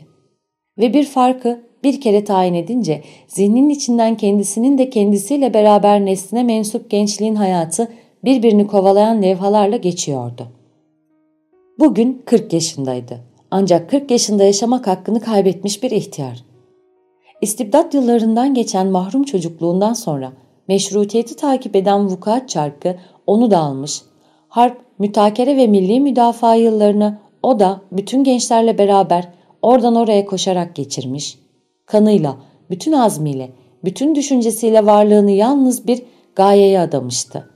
Ve bir farkı bir kere tayin edince zihninin içinden kendisinin de kendisiyle beraber nesline mensup gençliğin hayatı birbirini kovalayan levhalarla geçiyordu. Bugün 40 yaşındaydı. Ancak 40 yaşında yaşamak hakkını kaybetmiş bir ihtiyar. İstibdat yıllarından geçen mahrum çocukluğundan sonra meşrutiyeti takip eden vukuat çarkı onu da almış. Harp, mütakere ve milli müdafaa yıllarını o da bütün gençlerle beraber oradan oraya koşarak geçirmiş. Kanıyla, bütün azmiyle, bütün düşüncesiyle varlığını yalnız bir gayeye adamıştı.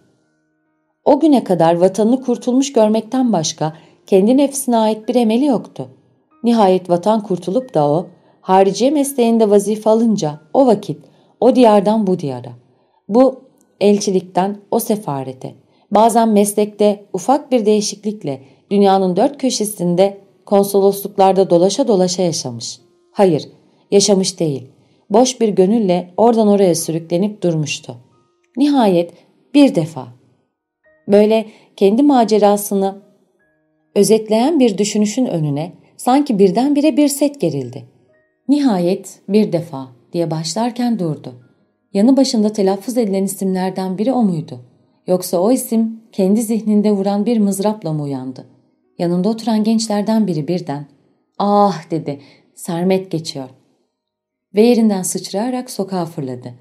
O güne kadar vatanını kurtulmuş görmekten başka kendi nefsine ait bir emeli yoktu. Nihayet vatan kurtulup da o, hariciye mesleğinde vazife alınca o vakit o diyardan bu diyara, bu elçilikten o sefarete, bazen meslekte ufak bir değişiklikle dünyanın dört köşesinde konsolosluklarda dolaşa dolaşa yaşamış. Hayır, yaşamış değil. Boş bir gönülle oradan oraya sürüklenip durmuştu. Nihayet bir defa. Böyle kendi macerasını özetleyen bir düşünüşün önüne sanki birdenbire bir set gerildi. Nihayet bir defa diye başlarken durdu. Yanı başında telaffuz edilen isimlerden biri o muydu? Yoksa o isim kendi zihninde vuran bir mızrapla mı uyandı? Yanında oturan gençlerden biri birden ''Ah'' dedi, Sermet geçiyor. Ve yerinden sıçrayarak sokağa fırladı.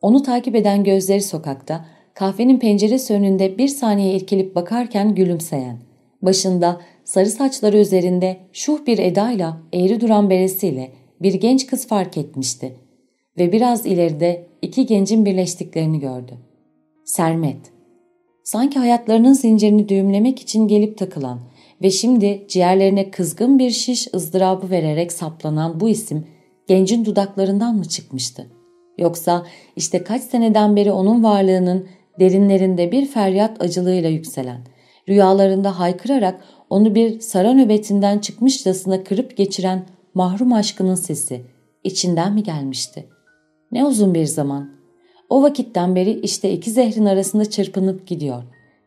Onu takip eden gözleri sokakta, kahvenin penceresi önünde bir saniye irkilip bakarken gülümseyen, başında sarı saçları üzerinde şuh bir edayla eğri duran beresiyle bir genç kız fark etmişti ve biraz ileride iki gencin birleştiklerini gördü. Sermet. Sanki hayatlarının zincirini düğümlemek için gelip takılan ve şimdi ciğerlerine kızgın bir şiş ızdırabı vererek saplanan bu isim gencin dudaklarından mı çıkmıştı? Yoksa işte kaç seneden beri onun varlığının derinlerinde bir feryat acılığıyla yükselen, rüyalarında haykırarak onu bir sara nöbetinden çıkmışçasına kırıp geçiren mahrum aşkının sesi içinden mi gelmişti? Ne uzun bir zaman. O vakitten beri işte iki zehrin arasında çırpınıp gidiyor.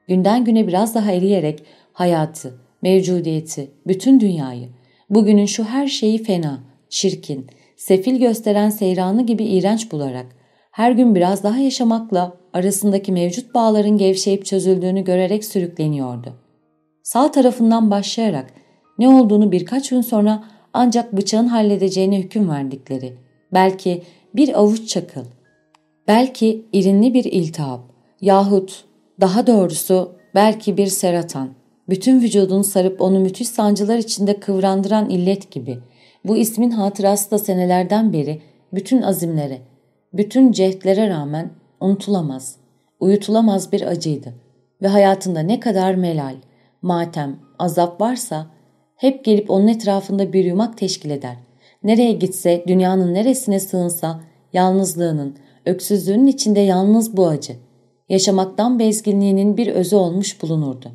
Günden güne biraz daha eriyerek hayatı, mevcudiyeti, bütün dünyayı, bugünün şu her şeyi fena, çirkin, sefil gösteren seyranı gibi iğrenç bularak, her gün biraz daha yaşamakla arasındaki mevcut bağların gevşeyip çözüldüğünü görerek sürükleniyordu. Sağ tarafından başlayarak ne olduğunu birkaç gün sonra ancak bıçağın halledeceğine hüküm verdikleri, belki bir avuç çakıl, belki irinli bir iltihap yahut daha doğrusu belki bir seratan, bütün vücudunu sarıp onu müthiş sancılar içinde kıvrandıran illet gibi, bu ismin hatırası da senelerden beri bütün azimlere, bütün cehdlere rağmen unutulamaz, uyutulamaz bir acıydı. Ve hayatında ne kadar melal, matem, azap varsa hep gelip onun etrafında bir yumak teşkil eder. Nereye gitse, dünyanın neresine sığınsa, yalnızlığının, öksüzlüğünün içinde yalnız bu acı. Yaşamaktan bezginliğinin bir özü olmuş bulunurdu.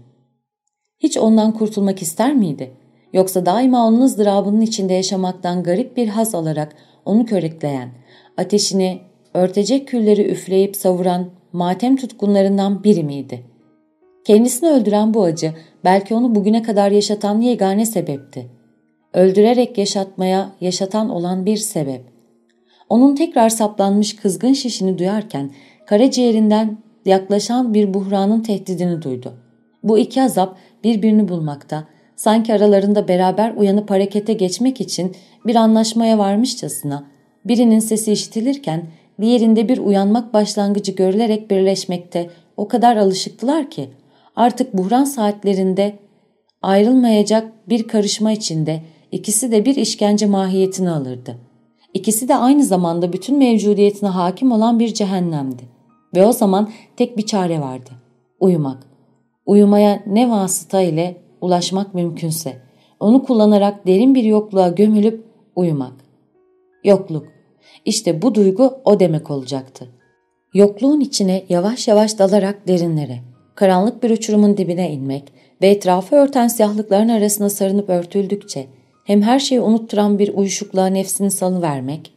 Hiç ondan kurtulmak ister miydi? Yoksa daima onun ızdırabının içinde yaşamaktan garip bir haz alarak onu körükleyen, ateşini, örtecek külleri üfleyip savuran matem tutkunlarından biri miydi? Kendisini öldüren bu acı belki onu bugüne kadar yaşatan yegane sebepti. Öldürerek yaşatmaya yaşatan olan bir sebep. Onun tekrar saplanmış kızgın şişini duyarken karaciğerinden yaklaşan bir buhranın tehdidini duydu. Bu iki azap birbirini bulmakta, sanki aralarında beraber uyanıp harekete geçmek için bir anlaşmaya varmışçasına, birinin sesi işitilirken diğerinde bir uyanmak başlangıcı görülerek birleşmekte o kadar alışıktılar ki, artık buhran saatlerinde ayrılmayacak bir karışma içinde ikisi de bir işkence mahiyetini alırdı. İkisi de aynı zamanda bütün mevcudiyetine hakim olan bir cehennemdi. Ve o zaman tek bir çare vardı. Uyumak. Uyumaya ne vasıta ile ulaşmak mümkünse. Onu kullanarak derin bir yokluğa gömülüp uyumak. Yokluk. İşte bu duygu o demek olacaktı. Yokluğun içine yavaş yavaş dalarak derinlere, karanlık bir uçurumun dibine inmek ve etrafı örten siyahlıkların arasına sarınıp örtüldükçe hem her şeyi unutturan bir uyuşukluğa nefsini salıvermek,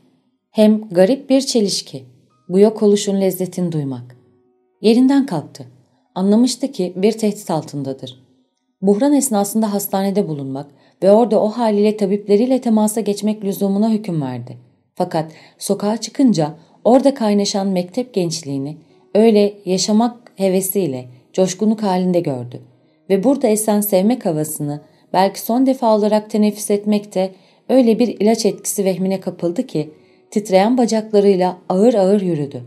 hem garip bir çelişki, bu yok oluşun lezzetini duymak. Yerinden kalktı. Anlamıştı ki bir tehdit altındadır. Buhran esnasında hastanede bulunmak ve orada o haliyle tabipleriyle temasa geçmek lüzumuna hüküm verdi. Fakat sokağa çıkınca orada kaynaşan mektep gençliğini öyle yaşamak hevesiyle coşkunluk halinde gördü ve burada esen sevmek havasını belki son defa olarak teneffüs etmekte öyle bir ilaç etkisi vehmine kapıldı ki titreyen bacaklarıyla ağır ağır yürüdü.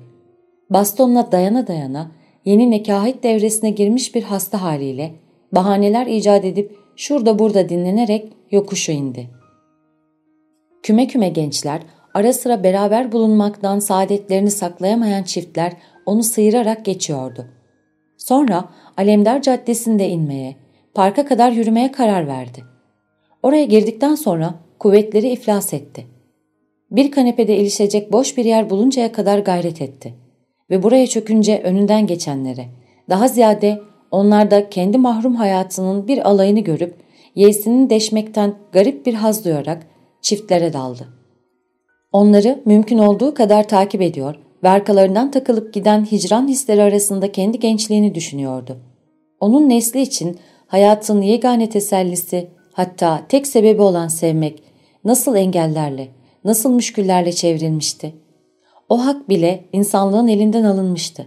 Bastonla dayana dayana yeni nekahet devresine girmiş bir hasta haliyle bahaneler icat edip şurada burada dinlenerek yokuşu indi. Küme küme gençler, ara sıra beraber bulunmaktan saadetlerini saklayamayan çiftler onu sıyırarak geçiyordu. Sonra Alemdar Caddesi'nde inmeye, parka kadar yürümeye karar verdi. Oraya girdikten sonra kuvvetleri iflas etti. Bir kanepede ilişecek boş bir yer buluncaya kadar gayret etti. Ve buraya çökünce önünden geçenlere, daha ziyade onlarda kendi mahrum hayatının bir alayını görüp yeğsini deşmekten garip bir haz duyarak çiftlere daldı. Onları mümkün olduğu kadar takip ediyor ve arkalarından takılıp giden hicran hisleri arasında kendi gençliğini düşünüyordu. Onun nesli için hayatın yegane tesellisi hatta tek sebebi olan sevmek nasıl engellerle, nasıl müşküllerle çevrilmişti. O hak bile insanlığın elinden alınmıştı.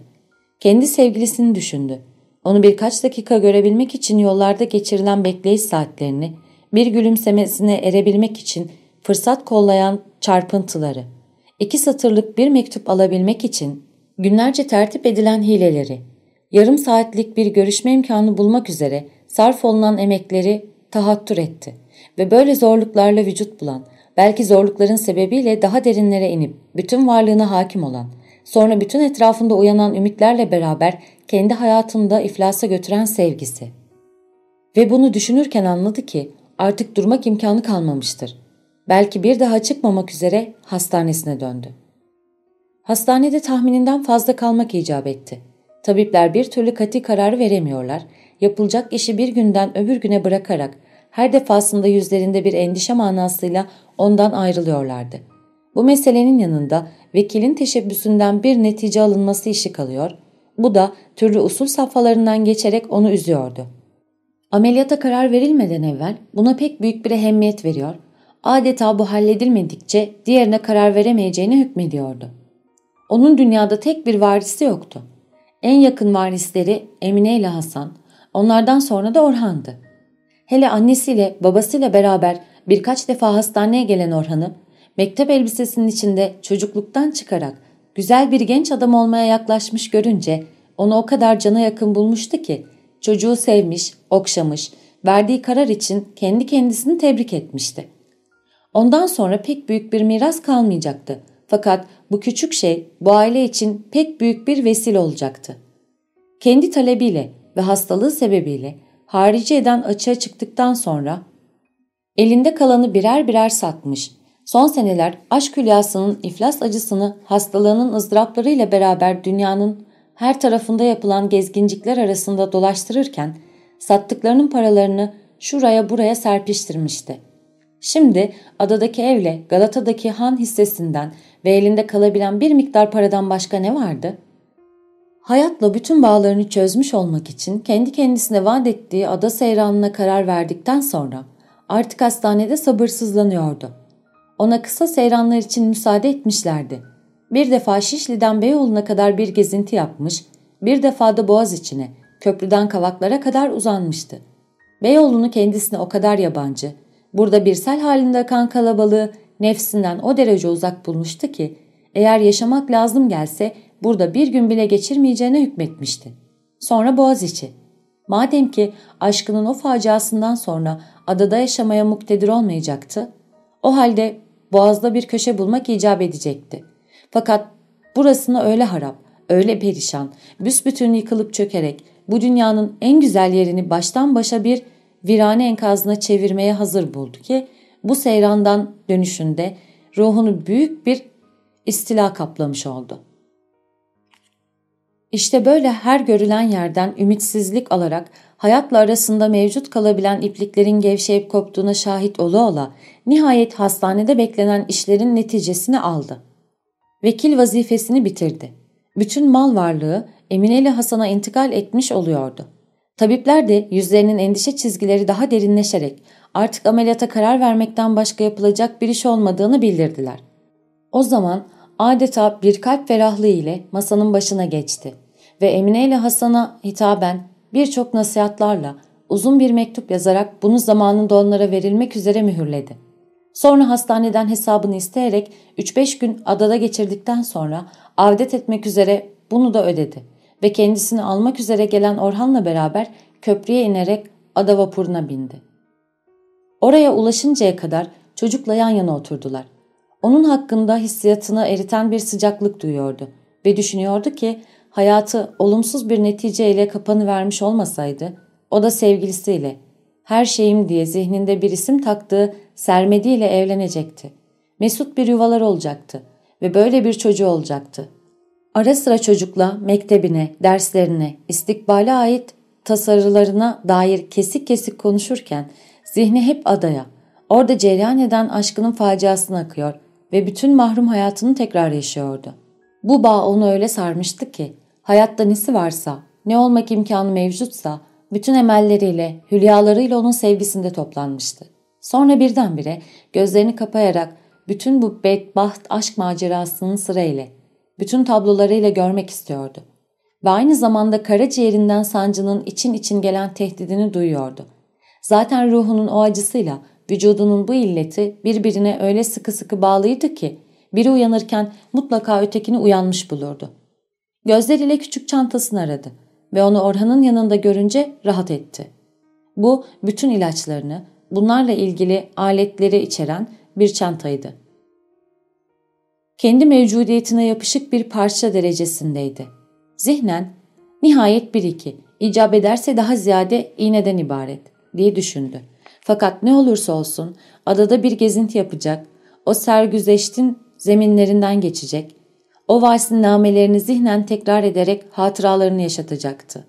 Kendi sevgilisini düşündü. Onu birkaç dakika görebilmek için yollarda geçirilen bekleyiş saatlerini, bir gülümsemesine erebilmek için fırsat kollayan çarpıntıları, iki satırlık bir mektup alabilmek için günlerce tertip edilen hileleri, yarım saatlik bir görüşme imkanı bulmak üzere sarf olunan emekleri tahattür etti ve böyle zorluklarla vücut bulan, belki zorlukların sebebiyle daha derinlere inip bütün varlığına hakim olan, sonra bütün etrafında uyanan ümitlerle beraber kendi hayatında iflasa götüren sevgisi. Ve bunu düşünürken anladı ki artık durmak imkanı kalmamıştır. Belki bir daha çıkmamak üzere hastanesine döndü. Hastanede tahmininden fazla kalmak icap etti. Tabipler bir türlü kati kararı veremiyorlar, yapılacak işi bir günden öbür güne bırakarak her defasında yüzlerinde bir endişe manasıyla ondan ayrılıyorlardı. Bu meselenin yanında vekilin teşebbüsünden bir netice alınması işi kalıyor, bu da türlü usul safhalarından geçerek onu üzüyordu. Ameliyata karar verilmeden evvel buna pek büyük bir ehemmiyet veriyor, adeta bu halledilmedikçe diğerine karar veremeyeceğine hükmediyordu. Onun dünyada tek bir varisi yoktu. En yakın varisleri Emine ile Hasan, onlardan sonra da Orhan'dı. Hele annesiyle babasıyla beraber birkaç defa hastaneye gelen Orhan'ı mektep elbisesinin içinde çocukluktan çıkarak güzel bir genç adam olmaya yaklaşmış görünce onu o kadar cana yakın bulmuştu ki çocuğu sevmiş, okşamış, verdiği karar için kendi kendisini tebrik etmişti. Ondan sonra pek büyük bir miras kalmayacaktı. Fakat bu küçük şey bu aile için pek büyük bir vesile olacaktı. Kendi talebiyle ve hastalığı sebebiyle harici eden açığa çıktıktan sonra elinde kalanı birer birer satmış, son seneler aşk hülyasının iflas acısını hastalığının ızdıraplarıyla beraber dünyanın her tarafında yapılan gezgincikler arasında dolaştırırken sattıklarının paralarını şuraya buraya serpiştirmişti. Şimdi adadaki evle Galata'daki han hissesinden ve elinde kalabilen bir miktar paradan başka ne vardı? Hayatla bütün bağlarını çözmüş olmak için kendi kendisine vaat ettiği ada seyranına karar verdikten sonra artık hastanede sabırsızlanıyordu. Ona kısa seyranlar için müsaade etmişlerdi. Bir defa Şişli'den Beyoğlu'na kadar bir gezinti yapmış, bir defa da Boğaz içine, köprüden kavaklara kadar uzanmıştı. Beyoğlu'nu kendisine o kadar yabancı, burada bir sel halinde akan kalabalığı nefsinden o derece uzak bulmuştu ki, eğer yaşamak lazım gelse burada bir gün bile geçirmeyeceğine hükmetmişti. Sonra Boğaziçi. Madem ki aşkının o faciasından sonra adada yaşamaya muktedir olmayacaktı, o halde Boğaz'da bir köşe bulmak icap edecekti. Fakat burasını öyle harap, öyle perişan, büsbütün yıkılıp çökerek bu dünyanın en güzel yerini baştan başa bir virane enkazına çevirmeye hazır buldu ki bu seyrandan dönüşünde ruhunu büyük bir istila kaplamış oldu. İşte böyle her görülen yerden ümitsizlik alarak hayatla arasında mevcut kalabilen ipliklerin gevşeyip koptuğuna şahit ola ola nihayet hastanede beklenen işlerin neticesini aldı. Vekil vazifesini bitirdi. Bütün mal varlığı Emine ile Hasan'a intikal etmiş oluyordu. Tabipler de yüzlerinin endişe çizgileri daha derinleşerek artık ameliyata karar vermekten başka yapılacak bir iş olmadığını bildirdiler. O zaman adeta bir kalp ferahlığı ile masanın başına geçti ve Emine ile Hasan'a hitaben birçok nasihatlarla uzun bir mektup yazarak bunu zamanında onlara verilmek üzere mühürledi. Sonra hastaneden hesabını isteyerek 3-5 gün adada geçirdikten sonra avdet etmek üzere bunu da ödedi ve kendisini almak üzere gelen Orhan'la beraber köprüye inerek ada vapuruna bindi. Oraya ulaşıncaya kadar çocukla yan yana oturdular. Onun hakkında hissiyatını eriten bir sıcaklık duyuyordu ve düşünüyordu ki hayatı olumsuz bir neticeyle kapanıvermiş olmasaydı o da sevgilisiyle her şeyim diye zihninde bir isim taktığı Sermedi ile evlenecekti. Mesut bir yuvalar olacaktı ve böyle bir çocuğu olacaktı. Ara sıra çocukla mektebine, derslerine, istikbale ait tasarılarına dair kesik kesik konuşurken zihni hep adaya, orada cereyan eden aşkının faciasına akıyor ve bütün mahrum hayatını tekrar yaşıyordu. Bu bağ onu öyle sarmıştı ki hayatta nesi varsa, ne olmak imkanı mevcutsa bütün emelleriyle, hülyalarıyla onun sevgisinde toplanmıştı. Sonra birdenbire gözlerini kapayarak bütün bu bedbaht aşk macerasının sırayla, bütün tablolarıyla görmek istiyordu. Ve aynı zamanda karaciğerinden sancının için için gelen tehdidini duyuyordu. Zaten ruhunun o acısıyla vücudunun bu illeti birbirine öyle sıkı sıkı bağlıydı ki biri uyanırken mutlaka ötekini uyanmış bulurdu. Gözleriyle küçük çantasını aradı ve onu Orhan'ın yanında görünce rahat etti. Bu bütün ilaçlarını, bunlarla ilgili aletleri içeren bir çantaydı. Kendi mevcudiyetine yapışık bir parça derecesindeydi. Zihnen, nihayet bir iki, icap ederse daha ziyade iğneden ibaret diye düşündü. Fakat ne olursa olsun adada bir gezinti yapacak, o sergüzeştin zeminlerinden geçecek, o valsin namelerini zihnen tekrar ederek hatıralarını yaşatacaktı.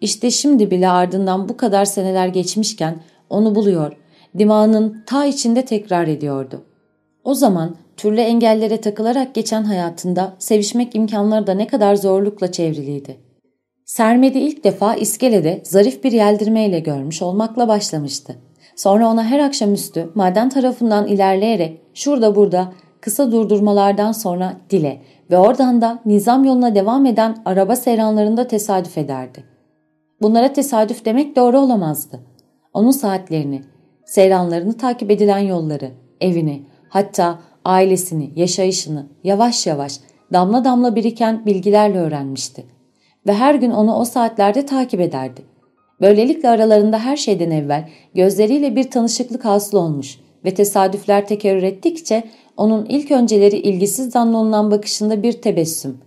İşte şimdi bile ardından bu kadar seneler geçmişken onu buluyor, dimağının ta içinde tekrar ediyordu. O zaman türlü engellere takılarak geçen hayatında sevişmek imkanları da ne kadar zorlukla çevriliydi. Sermedi ilk defa iskelede zarif bir yeldirmeyle görmüş olmakla başlamıştı. Sonra ona her akşamüstü maden tarafından ilerleyerek şurada burada kısa durdurmalardan sonra dile ve oradan da nizam yoluna devam eden araba seyranlarında tesadüf ederdi. Bunlara tesadüf demek doğru olamazdı. Onun saatlerini, seyranlarını takip edilen yolları, evini, hatta ailesini, yaşayışını yavaş yavaş damla damla biriken bilgilerle öğrenmişti. Ve her gün onu o saatlerde takip ederdi. Böylelikle aralarında her şeyden evvel gözleriyle bir tanışıklık hasıl olmuş ve tesadüfler tekerrür ettikçe onun ilk önceleri ilgisiz zanlıolan bakışında bir tebessüm,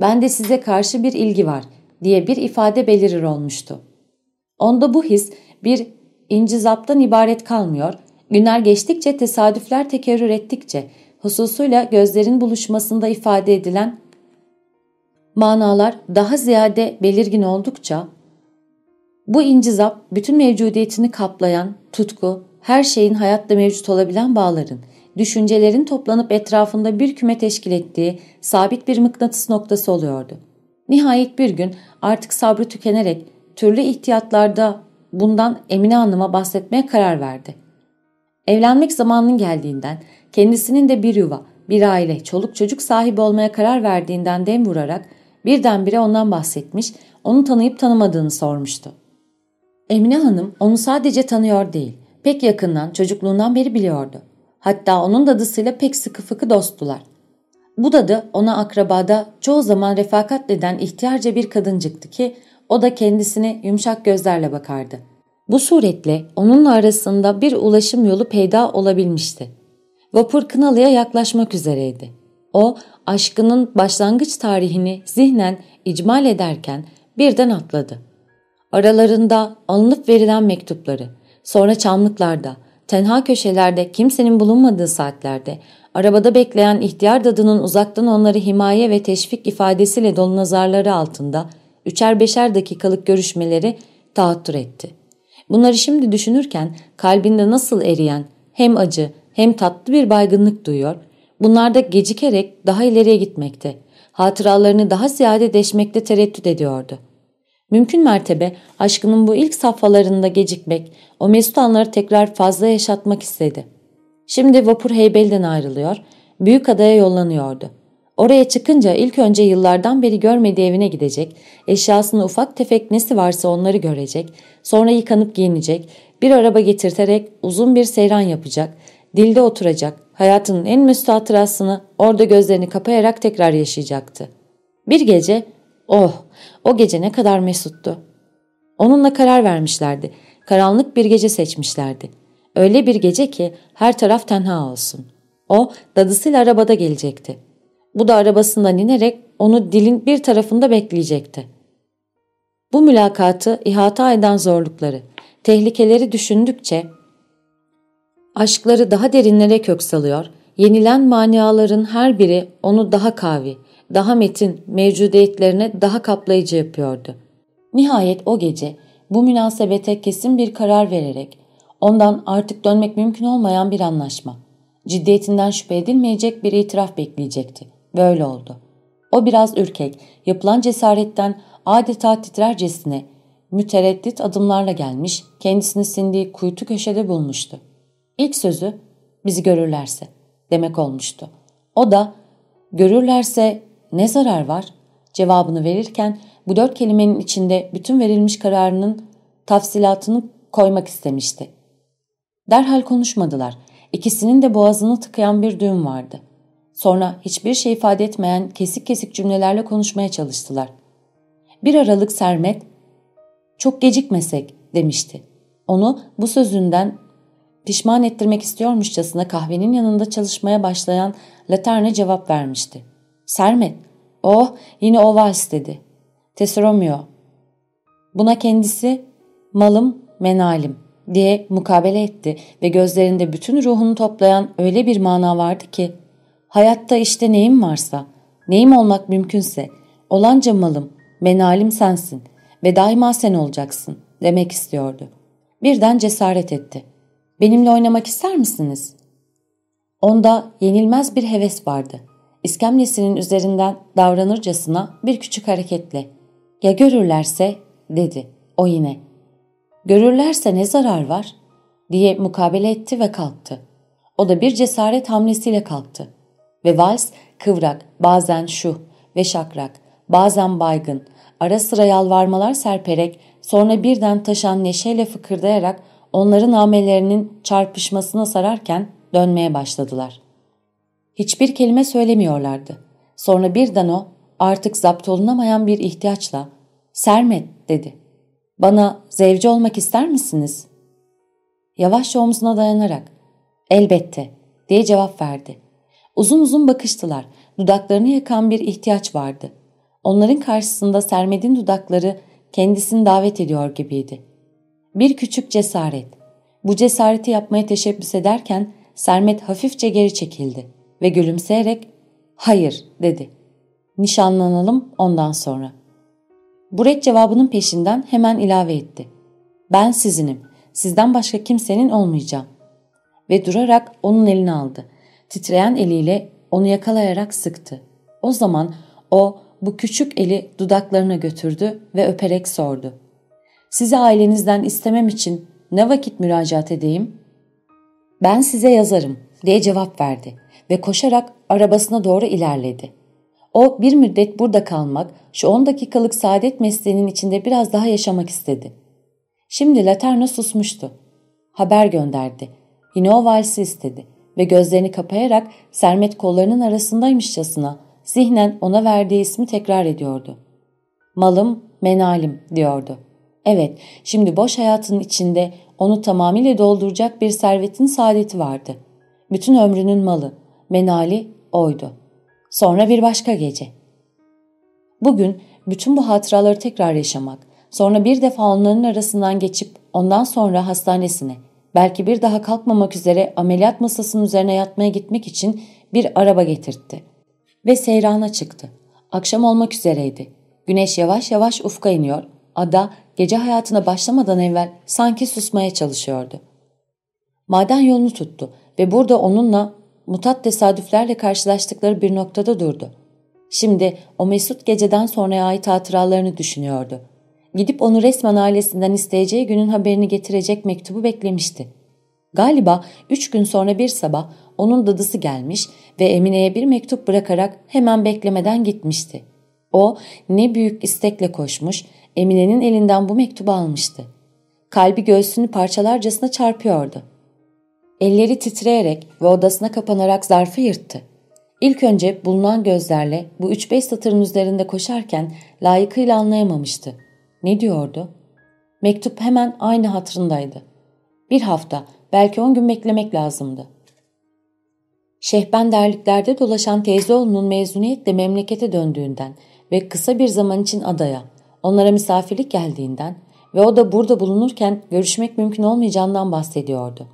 ben de size karşı bir ilgi var diye bir ifade belirir olmuştu. Onda bu his bir incizaptan ibaret kalmıyor, günler geçtikçe tesadüfler tekerrür ettikçe hususuyla gözlerin buluşmasında ifade edilen manalar daha ziyade belirgin oldukça bu incizap bütün mevcudiyetini kaplayan tutku, her şeyin hayatta mevcut olabilen bağların, düşüncelerin toplanıp etrafında bir küme teşkil ettiği sabit bir mıknatıs noktası oluyordu. Nihayet bir gün artık sabrı tükenerek türlü ihtiyatlarda bundan Emine Hanım'a bahsetmeye karar verdi. Evlenmek zamanının geldiğinden, kendisinin de bir yuva, bir aile, çoluk çocuk sahibi olmaya karar verdiğinden dem vurarak birdenbire ondan bahsetmiş, onu tanıyıp tanımadığını sormuştu. Emine Hanım onu sadece tanıyor değil, pek yakından çocukluğundan beri biliyordu. Hatta onun dadısıyla pek sıkı fıkı dosttular. Bu dadı ona akrabada çoğu zaman refakat eden ihtiyarca bir kadıncıktı ki o da kendisine yumuşak gözlerle bakardı. Bu suretle onunla arasında bir ulaşım yolu peyda olabilmişti. Vapur Kınalı'ya yaklaşmak üzereydi. O aşkının başlangıç tarihini zihnen icmal ederken birden atladı. Aralarında alınıp verilen mektupları, sonra çamlıklarda, tenha köşelerde kimsenin bulunmadığı saatlerde, arabada bekleyen ihtiyar dadının uzaktan onları himaye ve teşvik ifadesiyle dolu nazarları altında üçer beşer dakikalık görüşmeleri tahattür etti. Bunları şimdi düşünürken kalbinde nasıl eriyen hem acı hem tatlı bir baygınlık duyuyor, bunlar da gecikerek daha ileriye gitmekte, hatıralarını daha ziyade deşmekte tereddüt ediyordu. Mümkün mertebe aşkının bu ilk safhalarında gecikmek, o mesut anları tekrar fazla yaşatmak istedi. Şimdi vapur Heybel'den ayrılıyor, büyük adaya yollanıyordu. Oraya çıkınca ilk önce yıllardan beri görmediği evine gidecek, eşyasını ufak tefek nesi varsa onları görecek, sonra yıkanıp giyinecek, bir araba getirterek uzun bir seyran yapacak, dilde oturacak, hayatının en mesut hatırasını orada gözlerini kapayarak tekrar yaşayacaktı. Bir gece, oh o gece ne kadar mesuttu. Onunla karar vermişlerdi, karanlık bir gece seçmişlerdi. Öyle bir gece ki her taraf tenha olsun. O dadısıyla arabada gelecekti. Bu da arabasından inerek onu dilin bir tarafında bekleyecekti. Bu mülakatı ihata eden zorlukları, tehlikeleri düşündükçe aşkları daha derinlere kök salıyor, yenilen maniaların her biri onu daha kavi, daha metin mevcudiyetlerine daha kaplayıcı yapıyordu. Nihayet o gece bu münasebete kesin bir karar vererek ondan artık dönmek mümkün olmayan bir anlaşma, ciddiyetinden şüphe edilmeyecek bir itiraf bekleyecekti. Böyle oldu. O biraz ürkek, yapılan cesaretten adeta titrercesine mütereddit adımlarla gelmiş, kendisini sindiği kuytu köşede bulmuştu. İlk sözü bizi görürlerse demek olmuştu. O da görürlerse ne zarar var cevabını verirken bu dört kelimenin içinde bütün verilmiş kararının tafsilatını koymak istemişti. Derhal konuşmadılar. İkisinin de boğazını tıkayan bir düğüm vardı. Sonra hiçbir şey ifade etmeyen kesik kesik cümlelerle konuşmaya çalıştılar. Bir aralık Sermet, çok gecikmesek demişti. Onu bu sözünden pişman ettirmek istiyormuşçasına kahvenin yanında çalışmaya başlayan Laterne cevap vermişti. Sermet, oh yine o vals dedi. Tesromio. Buna kendisi malım menalim diye mukabele etti ve gözlerinde bütün ruhunu toplayan öyle bir mana vardı ki Hayatta işte neyim varsa, neyim olmak mümkünse, olanca malım, menalim sensin ve daima sen olacaksın demek istiyordu. Birden cesaret etti. Benimle oynamak ister misiniz? Onda yenilmez bir heves vardı. İskemlesinin üzerinden davranırcasına bir küçük hareketle. Ya görürlerse dedi o yine. Görürlerse ne zarar var? diye mukabele etti ve kalktı. O da bir cesaret hamlesiyle kalktı ve vals kıvrak, bazen şu ve şakrak, bazen baygın, ara sıra yalvarmalar serperek, sonra birden taşan neşeyle fıkırdayarak onların amelerinin çarpışmasına sararken dönmeye başladılar. Hiçbir kelime söylemiyorlardı. Sonra birden o artık zapt olunamayan bir ihtiyaçla ''Sermet'' dedi. ''Bana zevci olmak ister misiniz?'' Yavaşça omzuna dayanarak ''Elbette'' diye cevap verdi. Uzun uzun bakıştılar. Dudaklarını yakan bir ihtiyaç vardı. Onların karşısında Sermet'in dudakları kendisini davet ediyor gibiydi. Bir küçük cesaret. Bu cesareti yapmaya teşebbüs ederken Sermet hafifçe geri çekildi ve gülümseyerek ''Hayır'' dedi. ''Nişanlanalım ondan sonra.'' Buret cevabının peşinden hemen ilave etti. ''Ben sizinim, sizden başka kimsenin olmayacağım.'' Ve durarak onun elini aldı. Titreyen eliyle onu yakalayarak sıktı. O zaman o bu küçük eli dudaklarına götürdü ve öperek sordu. ''Sizi ailenizden istemem için ne vakit müracaat edeyim?'' ''Ben size yazarım.'' diye cevap verdi ve koşarak arabasına doğru ilerledi. O bir müddet burada kalmak, şu 10 dakikalık saadet mesleğinin içinde biraz daha yaşamak istedi. Şimdi Laterna susmuştu. Haber gönderdi. Yine o valsi istedi ve gözlerini kapayarak Sermet kollarının arasındaymışçasına zihnen ona verdiği ismi tekrar ediyordu. Malım, menalim diyordu. Evet, şimdi boş hayatının içinde onu tamamıyla dolduracak bir servetin saadeti vardı. Bütün ömrünün malı, menali oydu. Sonra bir başka gece. Bugün bütün bu hatıraları tekrar yaşamak, sonra bir defa onların arasından geçip ondan sonra hastanesine, belki bir daha kalkmamak üzere ameliyat masasının üzerine yatmaya gitmek için bir araba getirtti. Ve seyrana çıktı. Akşam olmak üzereydi. Güneş yavaş yavaş ufka iniyor, ada gece hayatına başlamadan evvel sanki susmaya çalışıyordu. Maden yolunu tuttu ve burada onunla mutat tesadüflerle karşılaştıkları bir noktada durdu. Şimdi o mesut geceden sonraya ait hatıralarını düşünüyordu. Gidip onu resmen ailesinden isteyeceği günün haberini getirecek mektubu beklemişti. Galiba üç gün sonra bir sabah onun dadısı gelmiş ve Emine'ye bir mektup bırakarak hemen beklemeden gitmişti. O ne büyük istekle koşmuş, Emine'nin elinden bu mektubu almıştı. Kalbi göğsünü parçalarcasına çarpıyordu. Elleri titreyerek ve odasına kapanarak zarfı yırttı. İlk önce bulunan gözlerle bu üç beş satırın üzerinde koşarken layıkıyla anlayamamıştı. Ne diyordu? Mektup hemen aynı hatırındaydı. Bir hafta, belki on gün beklemek lazımdı. Şehben derliklerde dolaşan teyze oğlunun mezuniyetle memlekete döndüğünden ve kısa bir zaman için adaya, onlara misafirlik geldiğinden ve o da burada bulunurken görüşmek mümkün olmayacağından bahsediyordu.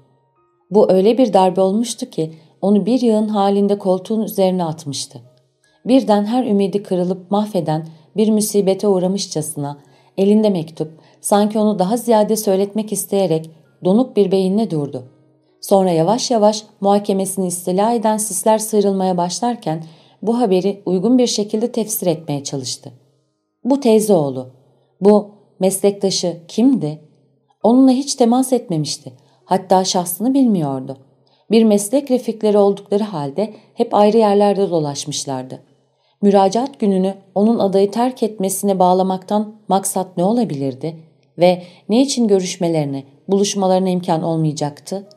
Bu öyle bir darbe olmuştu ki onu bir yığın halinde koltuğun üzerine atmıştı. Birden her ümidi kırılıp mahveden bir musibete uğramışçasına elinde mektup sanki onu daha ziyade söyletmek isteyerek donuk bir beyinle durdu. Sonra yavaş yavaş muhakemesini istila eden sisler sıyrılmaya başlarken bu haberi uygun bir şekilde tefsir etmeye çalıştı. Bu teyze oğlu, bu meslektaşı kimdi? Onunla hiç temas etmemişti. Hatta şahsını bilmiyordu. Bir meslek refikleri oldukları halde hep ayrı yerlerde dolaşmışlardı. Müracaat gününü onun adayı terk etmesine bağlamaktan maksat ne olabilirdi ve ne için görüşmelerine, buluşmalarına imkan olmayacaktı?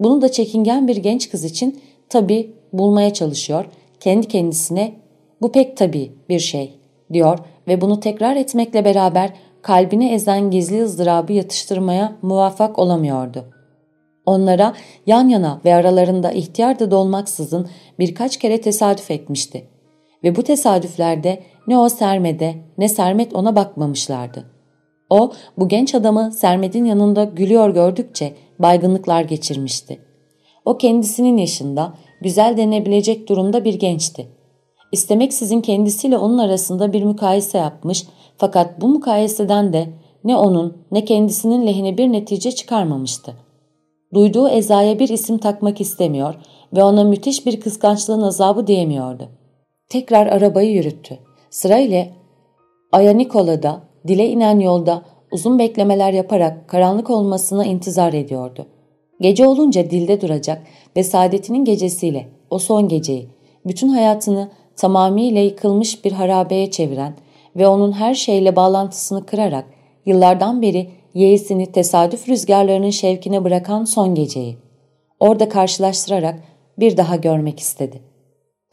Bunu da çekingen bir genç kız için tabi bulmaya çalışıyor, kendi kendisine bu pek tabi bir şey diyor ve bunu tekrar etmekle beraber kalbini ezen gizli ızdırabı yatıştırmaya muvaffak olamıyordu. Onlara yan yana ve aralarında ihtiyar da dolmaksızın birkaç kere tesadüf etmişti. Ve bu tesadüflerde ne o Sermet'e ne Sermet ona bakmamışlardı. O bu genç adamı Sermet'in yanında gülüyor gördükçe baygınlıklar geçirmişti. O kendisinin yaşında güzel denebilecek durumda bir gençti. İstemeksizin kendisiyle onun arasında bir mukayese yapmış fakat bu mukayeseden de ne onun ne kendisinin lehine bir netice çıkarmamıştı. Duyduğu ezaya bir isim takmak istemiyor ve ona müthiş bir kıskançlığın azabı diyemiyordu. Tekrar arabayı yürüttü. Sırayla Aya Nikola'da, dile inen yolda uzun beklemeler yaparak karanlık olmasına intizar ediyordu. Gece olunca dilde duracak ve saadetinin gecesiyle o son geceyi bütün hayatını tamamıyla yıkılmış bir harabeye çeviren ve onun her şeyle bağlantısını kırarak yıllardan beri yeğisini tesadüf rüzgarlarının şevkine bırakan son geceyi. Orada karşılaştırarak bir daha görmek istedi.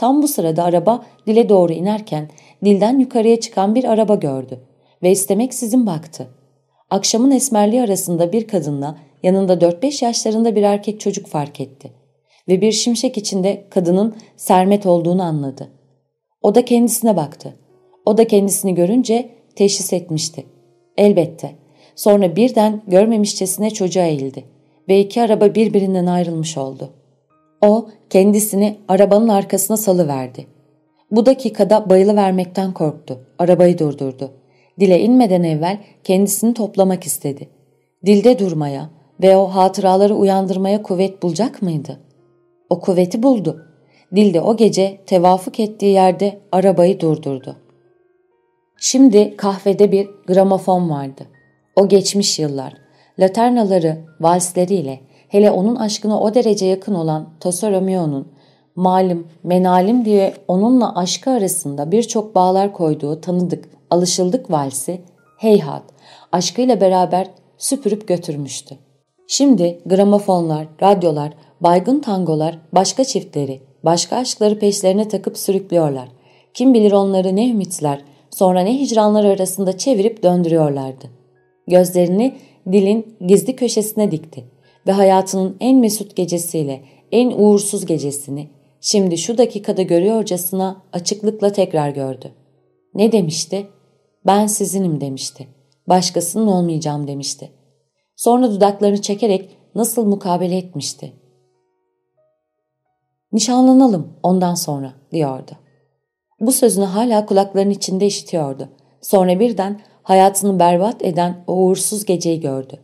Tam bu sırada araba dile doğru inerken dilden yukarıya çıkan bir araba gördü ve istemek sizin baktı. Akşamın esmerliği arasında bir kadınla yanında 4-5 yaşlarında bir erkek çocuk fark etti ve bir şimşek içinde kadının Sermet olduğunu anladı. O da kendisine baktı. O da kendisini görünce teşhis etmişti. Elbette. Sonra birden görmemişçesine çocuğa eğildi ve iki araba birbirinden ayrılmış oldu. O kendisini arabanın arkasına salıverdi. Bu dakikada bayılıvermekten korktu. Arabayı durdurdu. Dile inmeden evvel kendisini toplamak istedi. Dilde durmaya ve o hatıraları uyandırmaya kuvvet bulacak mıydı? O kuvveti buldu. Dilde o gece tevafuk ettiği yerde arabayı durdurdu. Şimdi kahvede bir gramofon vardı. O geçmiş yıllar, laternaları, valsleriyle, hele onun aşkına o derece yakın olan Tosa Romeo'nun malum, menalim diye onunla aşkı arasında birçok bağlar koyduğu tanıdık, alışıldık valsi, heyhat, aşkıyla beraber süpürüp götürmüştü. Şimdi gramofonlar, radyolar, baygın tangolar, başka çiftleri, başka aşkları peşlerine takıp sürüklüyorlar. Kim bilir onları ne ümitler, sonra ne hicranlar arasında çevirip döndürüyorlardı. Gözlerini dilin gizli köşesine dikti ve hayatının en mesut gecesiyle en uğursuz gecesini şimdi şu dakikada görüyorcasına açıklıkla tekrar gördü. Ne demişti? Ben sizinim demişti. Başkasının olmayacağım demişti. Sonra dudaklarını çekerek nasıl mukabele etmişti. Nişanlanalım ondan sonra diyordu. Bu sözünü hala kulaklarının içinde işitiyordu. Sonra birden hayatını berbat eden o uğursuz geceyi gördü.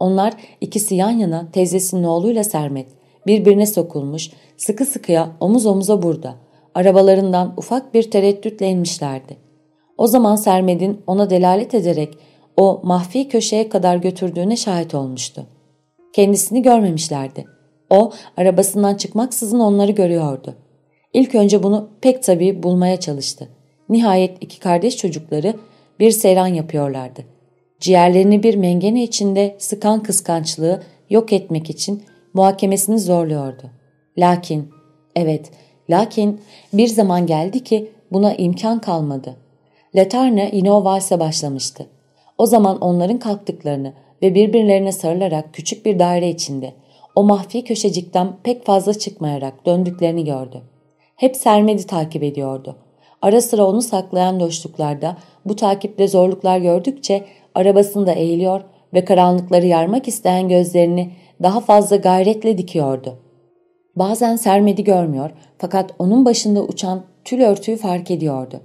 Onlar ikisi yan yana teyzesinin oğluyla Sermet birbirine sokulmuş sıkı sıkıya omuz omuza burada arabalarından ufak bir tereddütle inmişlerdi. O zaman Sermet'in ona delalet ederek o mahfi köşeye kadar götürdüğüne şahit olmuştu. Kendisini görmemişlerdi. O arabasından çıkmaksızın onları görüyordu. İlk önce bunu pek tabii bulmaya çalıştı. Nihayet iki kardeş çocukları bir seyran yapıyorlardı. Ciğerlerini bir mengene içinde sıkan kıskançlığı yok etmek için muhakemesini zorluyordu. Lakin, evet, lakin bir zaman geldi ki buna imkan kalmadı. Latarna yine o valse başlamıştı. O zaman onların kalktıklarını ve birbirlerine sarılarak küçük bir daire içinde o mahfi köşecikten pek fazla çıkmayarak döndüklerini gördü. Hep Sermed'i takip ediyordu. Ara sıra onu saklayan loşluklarda bu takipte zorluklar gördükçe arabasında eğiliyor ve karanlıkları yarmak isteyen gözlerini daha fazla gayretle dikiyordu. Bazen Sermed'i görmüyor fakat onun başında uçan tül örtüyü fark ediyordu.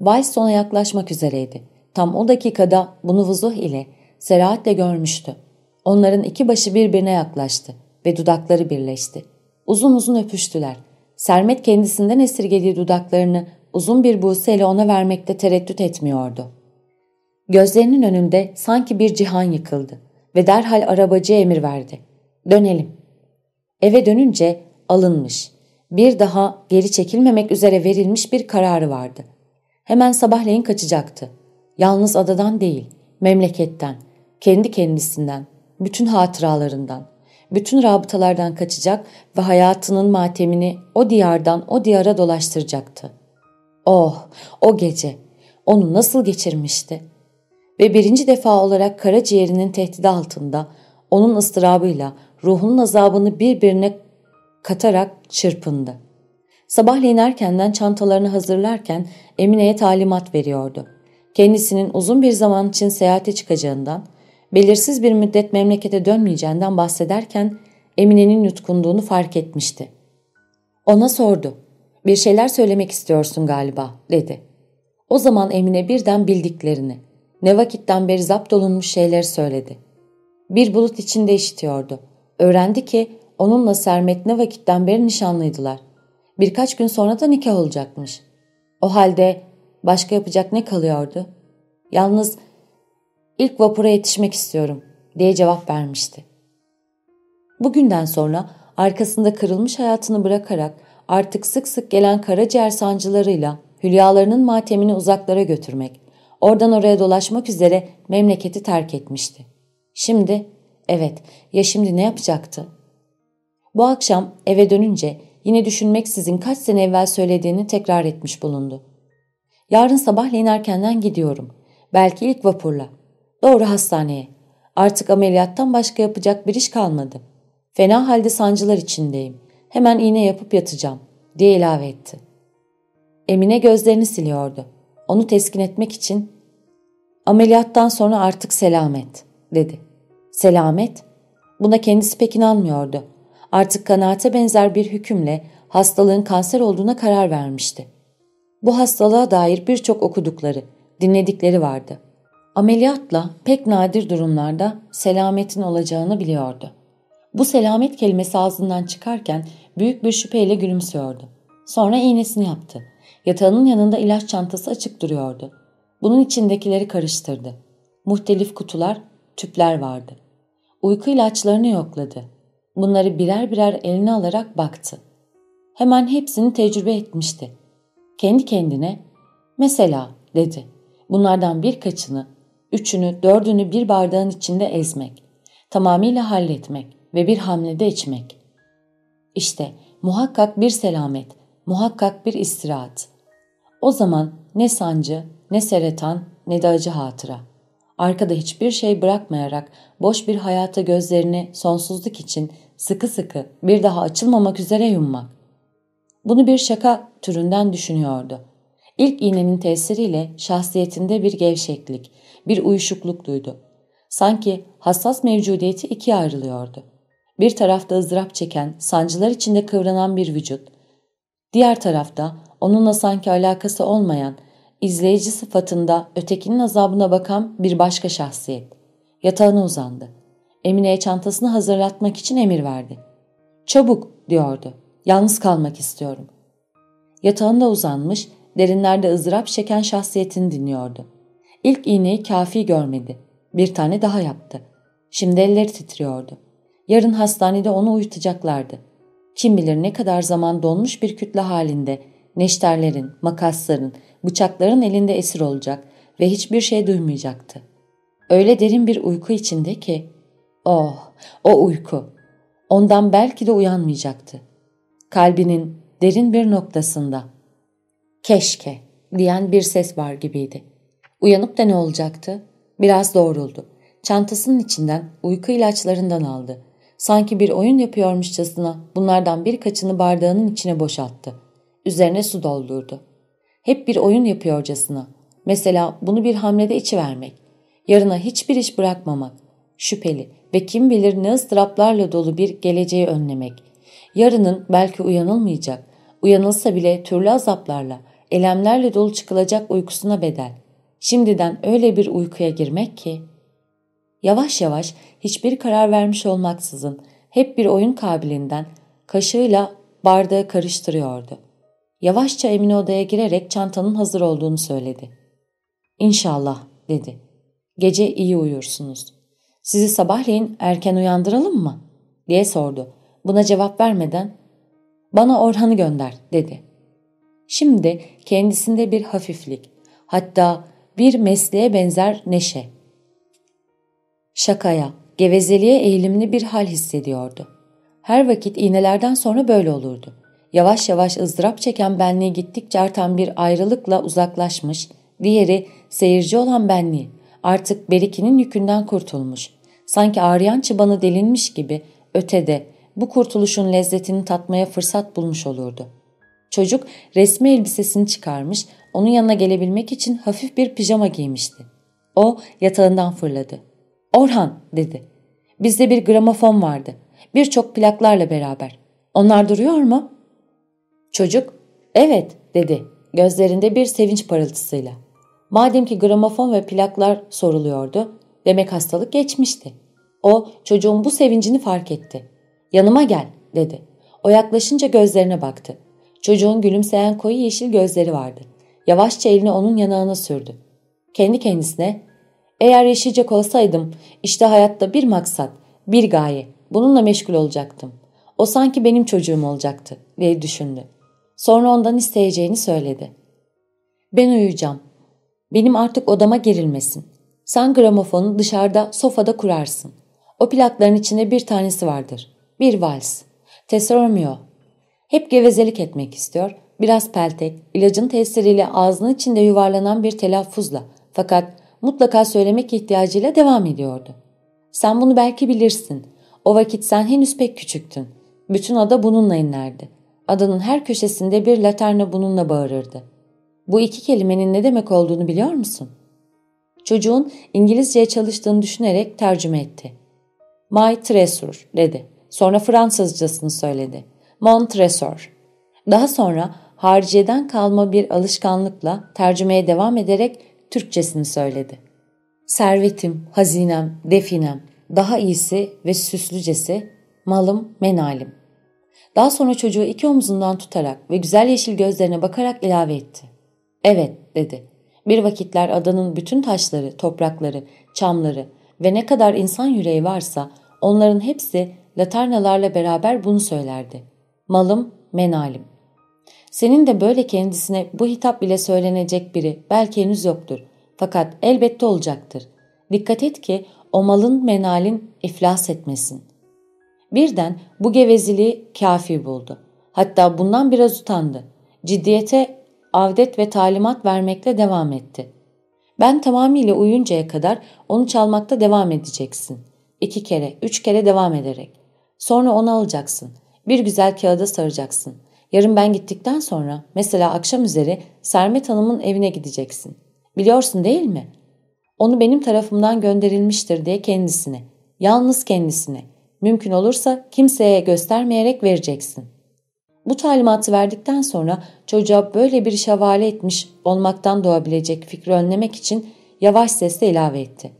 Vals sona yaklaşmak üzereydi. Tam o dakikada bunu vuzuh ile, seraatle görmüştü. Onların iki başı birbirine yaklaştı ve dudakları birleşti. Uzun uzun öpüştüler. Sermet kendisinden esirgediği dudaklarını uzun bir buseyle ona vermekte tereddüt etmiyordu. Gözlerinin önünde sanki bir cihan yıkıldı ve derhal arabacıya emir verdi. Dönelim. Eve dönünce alınmış, bir daha geri çekilmemek üzere verilmiş bir kararı vardı. Hemen sabahleyin kaçacaktı. Yalnız adadan değil, memleketten, kendi kendisinden, bütün hatıralarından, bütün rabıtalardan kaçacak ve hayatının matemini o diyardan o diyara dolaştıracaktı. Oh, o gece, onu nasıl geçirmişti? Ve birinci defa olarak karaciğerinin tehdidi altında, onun ıstırabıyla ruhunun azabını birbirine katarak çırpındı. Sabahleyin erkenden çantalarını hazırlarken Emine'ye talimat veriyordu. Kendisinin uzun bir zaman için seyahate çıkacağından, belirsiz bir müddet memlekete dönmeyeceğinden bahsederken Emine'nin yutkunduğunu fark etmişti. Ona sordu. Bir şeyler söylemek istiyorsun galiba dedi. O zaman Emine birden bildiklerini, ne vakitten beri zapt olunmuş şeyler söyledi. Bir bulut içinde işitiyordu. Öğrendi ki onunla Sermet ne vakitten beri nişanlıydılar. Birkaç gün sonra da nikah olacakmış. O halde başka yapacak ne kalıyordu? Yalnız ilk vapura yetişmek istiyorum diye cevap vermişti. Bugünden sonra arkasında kırılmış hayatını bırakarak artık sık sık gelen karaciğer sancılarıyla hülyalarının matemini uzaklara götürmek, oradan oraya dolaşmak üzere memleketi terk etmişti. Şimdi, evet ya şimdi ne yapacaktı? Bu akşam eve dönünce yine düşünmeksizin kaç sene evvel söylediğini tekrar etmiş bulundu. Yarın sabahleyin erkenden gidiyorum. Belki ilk vapurla. Doğru hastaneye. Artık ameliyattan başka yapacak bir iş kalmadı. Fena halde sancılar içindeyim. Hemen iğne yapıp yatacağım diye ilave etti. Emine gözlerini siliyordu. Onu teskin etmek için ameliyattan sonra artık selamet dedi. Selamet? Buna kendisi pek inanmıyordu. Artık kanaate benzer bir hükümle hastalığın kanser olduğuna karar vermişti. Bu hastalığa dair birçok okudukları, dinledikleri vardı. Ameliyatla pek nadir durumlarda selametin olacağını biliyordu. Bu selamet kelimesi ağzından çıkarken büyük bir şüpheyle gülümsüyordu. Sonra iğnesini yaptı. Yatağının yanında ilaç çantası açık duruyordu. Bunun içindekileri karıştırdı. Muhtelif kutular, tüpler vardı. Uyku ilaçlarını yokladı. Bunları birer birer eline alarak baktı. Hemen hepsini tecrübe etmişti. Kendi kendine, mesela dedi. Bunlardan birkaçını, üçünü, dördünü bir bardağın içinde ezmek, tamamıyla halletmek ve bir hamlede içmek. İşte muhakkak bir selamet, muhakkak bir istirahat. O zaman ne sancı, ne seretan, ne de acı hatıra. Arkada hiçbir şey bırakmayarak boş bir hayata gözlerini sonsuzluk için sıkı sıkı bir daha açılmamak üzere yummak. Bunu bir şaka türünden düşünüyordu. İlk iğnenin tesiriyle şahsiyetinde bir gevşeklik, bir uyuşukluk duydu. Sanki hassas mevcudiyeti ikiye ayrılıyordu. Bir tarafta ızdırap çeken, sancılar içinde kıvranan bir vücut. Diğer tarafta onunla sanki alakası olmayan, izleyici sıfatında ötekinin azabına bakan bir başka şahsiyet. Yatağına uzandı. Emine'ye çantasını hazırlatmak için emir verdi. Çabuk diyordu. Yalnız kalmak istiyorum. Yatağında uzanmış, derinlerde ızdırap çeken şahsiyetini dinliyordu. İlk iğneyi kafi görmedi. Bir tane daha yaptı. Şimdi elleri titriyordu. Yarın hastanede onu uyutacaklardı. Kim bilir ne kadar zaman donmuş bir kütle halinde neşterlerin, makasların, bıçakların elinde esir olacak ve hiçbir şey duymayacaktı. Öyle derin bir uyku içinde ki, oh o uyku, ondan belki de uyanmayacaktı. Kalbinin derin bir noktasında, keşke diyen bir ses var gibiydi. Uyanıp da ne olacaktı? Biraz doğruldu. Çantasının içinden uyku ilaçlarından aldı. Sanki bir oyun yapıyormuşçasına bunlardan birkaçını bardağının içine boşalttı. Üzerine su doldurdu. Hep bir oyun yapıyorcasına. Mesela bunu bir hamlede içivermek. Yarına hiçbir iş bırakmamak. Şüpheli ve kim bilir ne ıstıraplarla dolu bir geleceği önlemek. Yarının belki uyanılmayacak, uyanılsa bile türlü azaplarla, elemlerle dolu çıkılacak uykusuna bedel. Şimdiden öyle bir uykuya girmek ki Yavaş yavaş hiçbir karar vermiş olmaksızın hep bir oyun kabilinden kaşığıyla bardağı karıştırıyordu. Yavaşça Emine odaya girerek çantanın hazır olduğunu söyledi. İnşallah dedi. Gece iyi uyursunuz. Sizi sabahleyin erken uyandıralım mı? diye sordu. Buna cevap vermeden bana Orhan'ı gönder dedi. Şimdi kendisinde bir hafiflik hatta bir mesleğe benzer neşe Şakaya, gevezeliğe eğilimli bir hal hissediyordu. Her vakit iğnelerden sonra böyle olurdu. Yavaş yavaş ızdırap çeken benliği gittikçe artan bir ayrılıkla uzaklaşmış, diğeri seyirci olan benliği artık berikinin yükünden kurtulmuş. Sanki ağrıyan çıbanı delinmiş gibi ötede bu kurtuluşun lezzetini tatmaya fırsat bulmuş olurdu. Çocuk resmi elbisesini çıkarmış, onun yanına gelebilmek için hafif bir pijama giymişti. O yatağından fırladı. Orhan dedi. Bizde bir gramofon vardı. Birçok plaklarla beraber. Onlar duruyor mu? Çocuk evet dedi gözlerinde bir sevinç parıltısıyla. Madem ki gramofon ve plaklar soruluyordu demek hastalık geçmişti. O çocuğun bu sevincini fark etti. Yanıma gel dedi. O yaklaşınca gözlerine baktı. Çocuğun gülümseyen koyu yeşil gözleri vardı. Yavaşça elini onun yanağına sürdü. Kendi kendisine eğer yaşayacak olsaydım işte hayatta bir maksat, bir gaye. Bununla meşgul olacaktım. O sanki benim çocuğum olacaktı diye düşündü. Sonra ondan isteyeceğini söyledi. Ben uyuyacağım. Benim artık odama girilmesin. Sen gramofonu dışarıda sofada kurarsın. O plakların içinde bir tanesi vardır. Bir vals. Tesseromio. Hep gevezelik etmek istiyor. Biraz peltek, ilacın tesiriyle ağzının içinde yuvarlanan bir telaffuzla fakat mutlaka söylemek ihtiyacıyla devam ediyordu. Sen bunu belki bilirsin. O vakit sen henüz pek küçüktün. Bütün ada bununla inlerdi. Adanın her köşesinde bir laterna bununla bağırırdı. Bu iki kelimenin ne demek olduğunu biliyor musun? Çocuğun İngilizceye çalıştığını düşünerek tercüme etti. My tresor dedi. Sonra Fransızcasını söyledi. Mon tresor. Daha sonra hariciyeden kalma bir alışkanlıkla tercümeye devam ederek Türkçesini söyledi. Servetim, hazinem, definem, daha iyisi ve süslücesi, malım, menalim. Daha sonra çocuğu iki omzundan tutarak ve güzel yeşil gözlerine bakarak ilave etti. Evet dedi. Bir vakitler adanın bütün taşları, toprakları, çamları ve ne kadar insan yüreği varsa onların hepsi laternalarla beraber bunu söylerdi. Malım, menalim. Senin de böyle kendisine bu hitap bile söylenecek biri belki henüz yoktur. Fakat elbette olacaktır. Dikkat et ki o malın menalin iflas etmesin. Birden bu geveziliği kafi buldu. Hatta bundan biraz utandı. Ciddiyete avdet ve talimat vermekle devam etti. Ben tamamıyla uyuncaya kadar onu çalmakta devam edeceksin. İki kere, üç kere devam ederek. Sonra onu alacaksın. Bir güzel kağıda saracaksın. Yarın ben gittikten sonra mesela akşam üzeri Sermet Hanım'ın evine gideceksin. Biliyorsun değil mi? Onu benim tarafımdan gönderilmiştir diye kendisine, yalnız kendisine, mümkün olursa kimseye göstermeyerek vereceksin. Bu talimatı verdikten sonra çocuğa böyle bir iş havale etmiş olmaktan doğabilecek fikri önlemek için yavaş sesle ilave etti.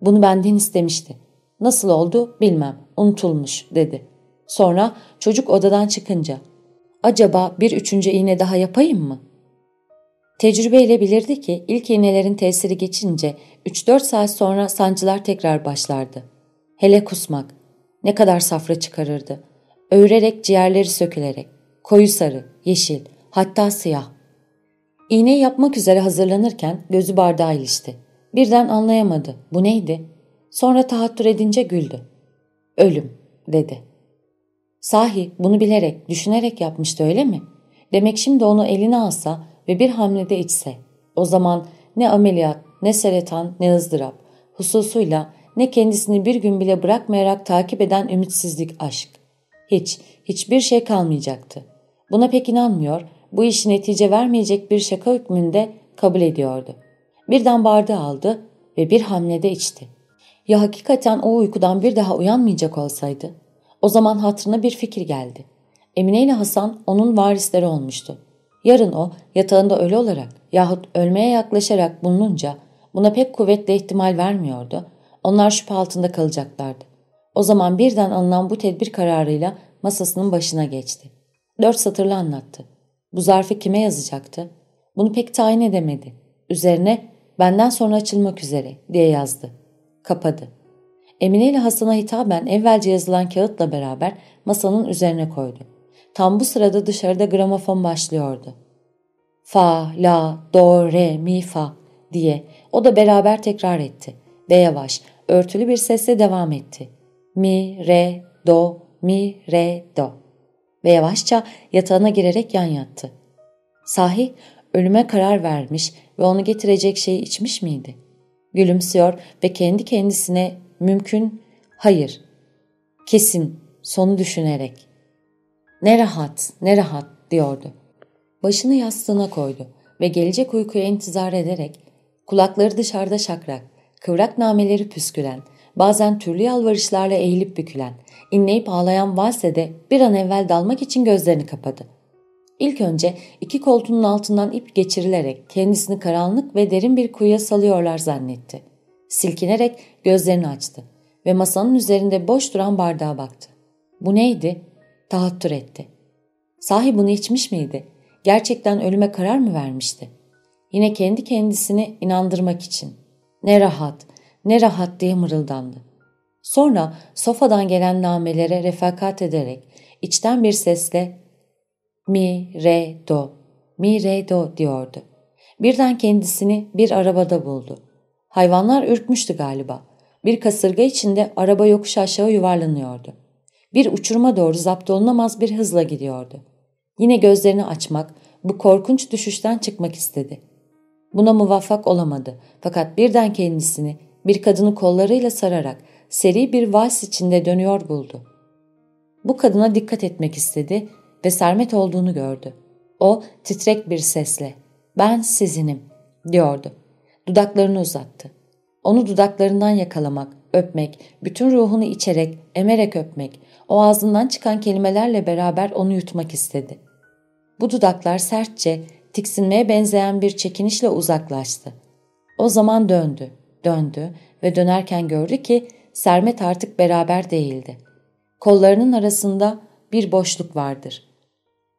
Bunu benden istemişti. Nasıl oldu bilmem, unutulmuş dedi. Sonra çocuk odadan çıkınca acaba bir üçüncü iğne daha yapayım mı? Tecrübeyle bilirdi ki ilk iğnelerin tesiri geçince 3-4 saat sonra sancılar tekrar başlardı. Hele kusmak ne kadar safra çıkarırdı. Öğrerek ciğerleri sökülerek, koyu sarı, yeşil, hatta siyah. İğne yapmak üzere hazırlanırken gözü bardağa ilişti. Birden anlayamadı. Bu neydi? Sonra tahattür edince güldü. Ölüm, dedi. Sahi bunu bilerek, düşünerek yapmıştı öyle mi? Demek şimdi onu eline alsa ve bir hamlede içse. O zaman ne ameliyat, ne seretan, ne ızdırap. Hususuyla ne kendisini bir gün bile bırakmayarak takip eden ümitsizlik aşk. Hiç, hiçbir şey kalmayacaktı. Buna pek inanmıyor, bu işi netice vermeyecek bir şaka hükmünde kabul ediyordu. Birden bardağı aldı ve bir hamlede içti. Ya hakikaten o uykudan bir daha uyanmayacak olsaydı? O zaman hatırına bir fikir geldi. Emine ile Hasan onun varisleri olmuştu. Yarın o yatağında ölü olarak yahut ölmeye yaklaşarak bulununca buna pek kuvvetli ihtimal vermiyordu. Onlar şüphe altında kalacaklardı. O zaman birden alınan bu tedbir kararıyla masasının başına geçti. Dört satırlı anlattı. Bu zarfı kime yazacaktı? Bunu pek tayin edemedi. Üzerine benden sonra açılmak üzere diye yazdı. Kapadı. Emine ile Hasan'a hitaben evvelce yazılan kağıtla beraber masanın üzerine koydu. Tam bu sırada dışarıda gramofon başlıyordu. Fa, la, do, re, mi, fa diye o da beraber tekrar etti ve yavaş, örtülü bir sesle devam etti. Mi, re, do, mi, re, do ve yavaşça yatağına girerek yan yattı. Sahi ölüme karar vermiş ve onu getirecek şeyi içmiş miydi? Gülümsüyor ve kendi kendisine mümkün, hayır, kesin sonu düşünerek ne rahat, ne rahat diyordu. Başını yastığına koydu ve gelecek uykuya intizar ederek kulakları dışarıda şakrak, kıvrak nameleri püskülen, bazen türlü yalvarışlarla eğilip bükülen, inleyip ağlayan valsede bir an evvel dalmak için gözlerini kapadı. İlk önce iki koltuğunun altından ip geçirilerek kendisini karanlık ve derin bir kuyuya salıyorlar zannetti. Silkinerek gözlerini açtı ve masanın üzerinde boş duran bardağa baktı. Bu neydi? tahattür etti. Sahi bunu içmiş miydi? Gerçekten ölüme karar mı vermişti? Yine kendi kendisini inandırmak için. Ne rahat, ne rahat diye mırıldandı. Sonra sofadan gelen namelere refakat ederek içten bir sesle Mi, re, do, mi, re, do diyordu. Birden kendisini bir arabada buldu. Hayvanlar ürkmüştü galiba. Bir kasırga içinde araba yokuş aşağı yuvarlanıyordu. Bir uçuruma doğru zapt olunamaz bir hızla gidiyordu. Yine gözlerini açmak, bu korkunç düşüşten çıkmak istedi. Buna muvaffak olamadı fakat birden kendisini bir kadını kollarıyla sararak seri bir vals içinde dönüyor buldu. Bu kadına dikkat etmek istedi ve Sermet olduğunu gördü. O titrek bir sesle ben sizinim diyordu. Dudaklarını uzattı. Onu dudaklarından yakalamak, öpmek, bütün ruhunu içerek, emerek öpmek, o ağzından çıkan kelimelerle beraber onu yutmak istedi. Bu dudaklar sertçe, tiksinmeye benzeyen bir çekinişle uzaklaştı. O zaman döndü, döndü ve dönerken gördü ki Sermet artık beraber değildi. Kollarının arasında bir boşluk vardır.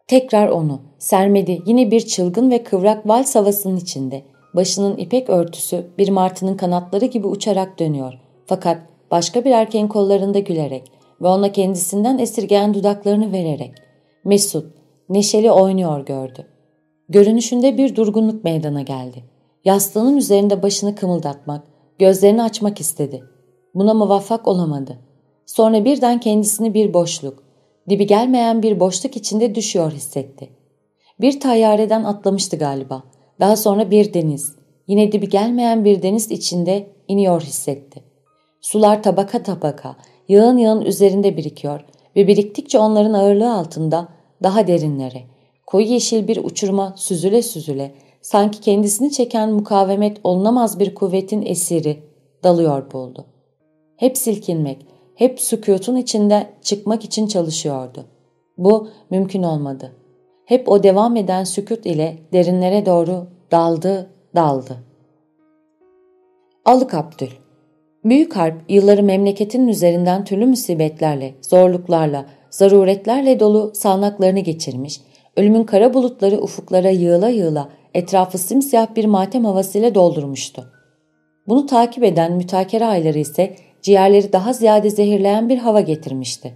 Tekrar onu, Sermedi yine bir çılgın ve kıvrak vals havasının içinde. Başının ipek örtüsü bir martının kanatları gibi uçarak dönüyor. Fakat başka bir erkeğin kollarında gülerek ve ona kendisinden esirgeyen dudaklarını vererek. Mesut, neşeli oynuyor gördü. Görünüşünde bir durgunluk meydana geldi. Yastığının üzerinde başını kımıldatmak, gözlerini açmak istedi. Buna muvaffak olamadı. Sonra birden kendisini bir boşluk, dibi gelmeyen bir boşluk içinde düşüyor hissetti. Bir tayyareden atlamıştı galiba. Daha sonra bir deniz, yine dibi gelmeyen bir deniz içinde iniyor hissetti. Sular tabaka tabaka, yağın yağın üzerinde birikiyor ve biriktikçe onların ağırlığı altında daha derinlere, koyu yeşil bir uçuruma süzüle süzüle, sanki kendisini çeken mukavemet olunamaz bir kuvvetin esiri dalıyor buldu. Hep silkinmek, hep sükutun içinde çıkmak için çalışıyordu. Bu mümkün olmadı. Hep o devam eden sükut ile derinlere doğru daldı, daldı. Alık Abdül Büyük harp yılları memleketinin üzerinden türlü musibetlerle, zorluklarla, zaruretlerle dolu sağanaklarını geçirmiş, ölümün kara bulutları ufuklara yığıla yığıla etrafı simsiyah bir matem havasıyla doldurmuştu. Bunu takip eden mütakere ayları ise ciğerleri daha ziyade zehirleyen bir hava getirmişti.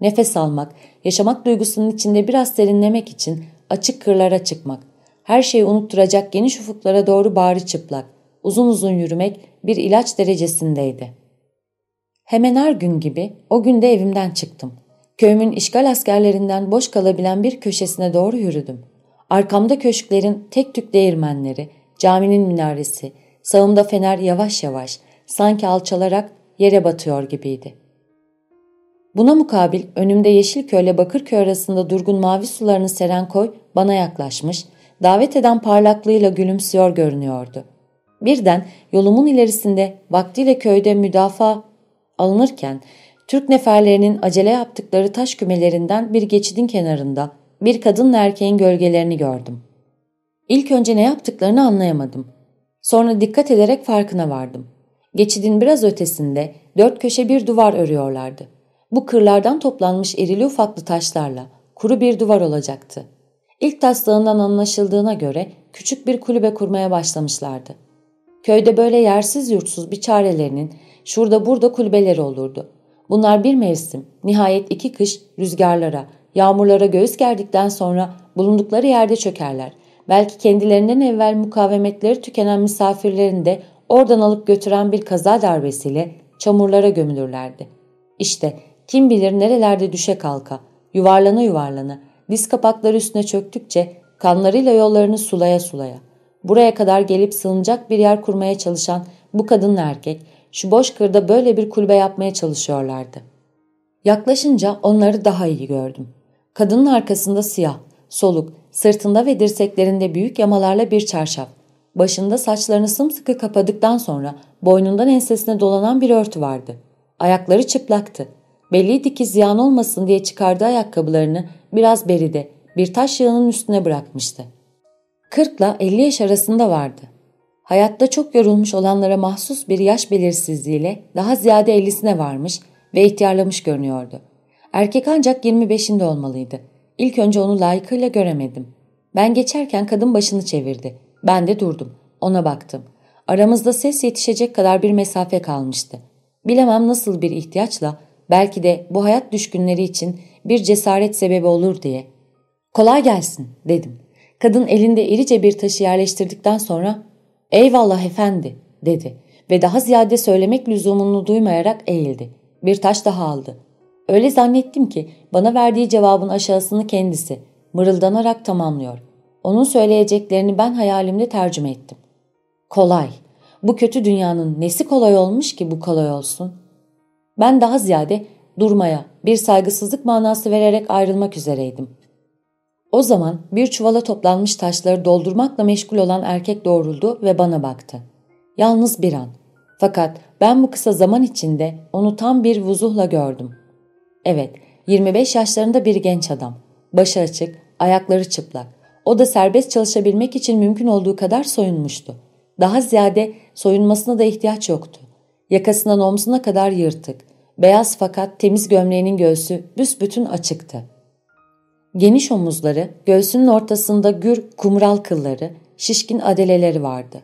Nefes almak, yaşamak duygusunun içinde biraz serinlemek için açık kırlara çıkmak, her şeyi unutturacak geniş ufuklara doğru bağrı çıplak, uzun uzun yürümek bir ilaç derecesindeydi. Hemen her gün gibi o günde evimden çıktım. Köyümün işgal askerlerinden boş kalabilen bir köşesine doğru yürüdüm. Arkamda köşklerin tek tük değirmenleri, caminin minaresi, sağımda fener yavaş yavaş, sanki alçalarak yere batıyor gibiydi. Buna mukabil önümde Yeşilköy ile Bakırköy arasında durgun mavi sularını seren koy bana yaklaşmış, davet eden parlaklığıyla gülümsüyor görünüyordu. Birden yolumun ilerisinde vaktiyle köyde müdafaa alınırken Türk neferlerinin acele yaptıkları taş kümelerinden bir geçidin kenarında bir kadınla erkeğin gölgelerini gördüm. İlk önce ne yaptıklarını anlayamadım. Sonra dikkat ederek farkına vardım. Geçidin biraz ötesinde dört köşe bir duvar örüyorlardı. Bu kırlardan toplanmış erili ufaklı taşlarla kuru bir duvar olacaktı. İlk taslağından anlaşıldığına göre küçük bir kulübe kurmaya başlamışlardı. Köyde böyle yersiz yurtsuz bir çarelerinin şurada burada kulübeleri olurdu. Bunlar bir mevsim, nihayet iki kış rüzgarlara, yağmurlara göğüs gerdikten sonra bulundukları yerde çökerler. Belki kendilerinden evvel mukavemetleri tükenen misafirlerini de oradan alıp götüren bir kaza darbesiyle çamurlara gömülürlerdi. İşte kim bilir nerelerde düşe kalka, yuvarlana yuvarlana, diz kapakları üstüne çöktükçe kanlarıyla yollarını sulaya sulaya. Buraya kadar gelip sığınacak bir yer kurmaya çalışan bu kadınla erkek şu boş kırda böyle bir kulübe yapmaya çalışıyorlardı. Yaklaşınca onları daha iyi gördüm. Kadının arkasında siyah, soluk, sırtında ve dirseklerinde büyük yamalarla bir çarşaf. Başında saçlarını sımsıkı kapadıktan sonra boynundan ensesine dolanan bir örtü vardı. Ayakları çıplaktı. Belliydi ki ziyan olmasın diye çıkardığı ayakkabılarını biraz beride bir taş yığının üstüne bırakmıştı. 40 ile 50 yaş arasında vardı. Hayatta çok yorulmuş olanlara mahsus bir yaş belirsizliğiyle daha ziyade 50'sine varmış ve ihtiyarlamış görünüyordu. Erkek ancak 25'inde olmalıydı. İlk önce onu layıkıyla göremedim. Ben geçerken kadın başını çevirdi. Ben de durdum. Ona baktım. Aramızda ses yetişecek kadar bir mesafe kalmıştı. Bilemem nasıl bir ihtiyaçla, belki de bu hayat düşkünleri için bir cesaret sebebi olur diye. Kolay gelsin dedim. Kadın elinde irice bir taşı yerleştirdikten sonra eyvallah efendi dedi ve daha ziyade söylemek lüzumunu duymayarak eğildi. Bir taş daha aldı. Öyle zannettim ki bana verdiği cevabın aşağısını kendisi mırıldanarak tamamlıyor. Onun söyleyeceklerini ben hayalimde tercüme ettim. Kolay. Bu kötü dünyanın nesi kolay olmuş ki bu kolay olsun? Ben daha ziyade durmaya, bir saygısızlık manası vererek ayrılmak üzereydim. O zaman bir çuvala toplanmış taşları doldurmakla meşgul olan erkek doğruldu ve bana baktı. Yalnız bir an. Fakat ben bu kısa zaman içinde onu tam bir vuzuhla gördüm. Evet, 25 yaşlarında bir genç adam. Başı açık, ayakları çıplak. O da serbest çalışabilmek için mümkün olduğu kadar soyunmuştu. Daha ziyade soyunmasına da ihtiyaç yoktu. Yakasından omzuna kadar yırtık. Beyaz fakat temiz gömleğinin göğsü büsbütün açıktı. Geniş omuzları, göğsünün ortasında gür kumral kılları, şişkin adeleleri vardı.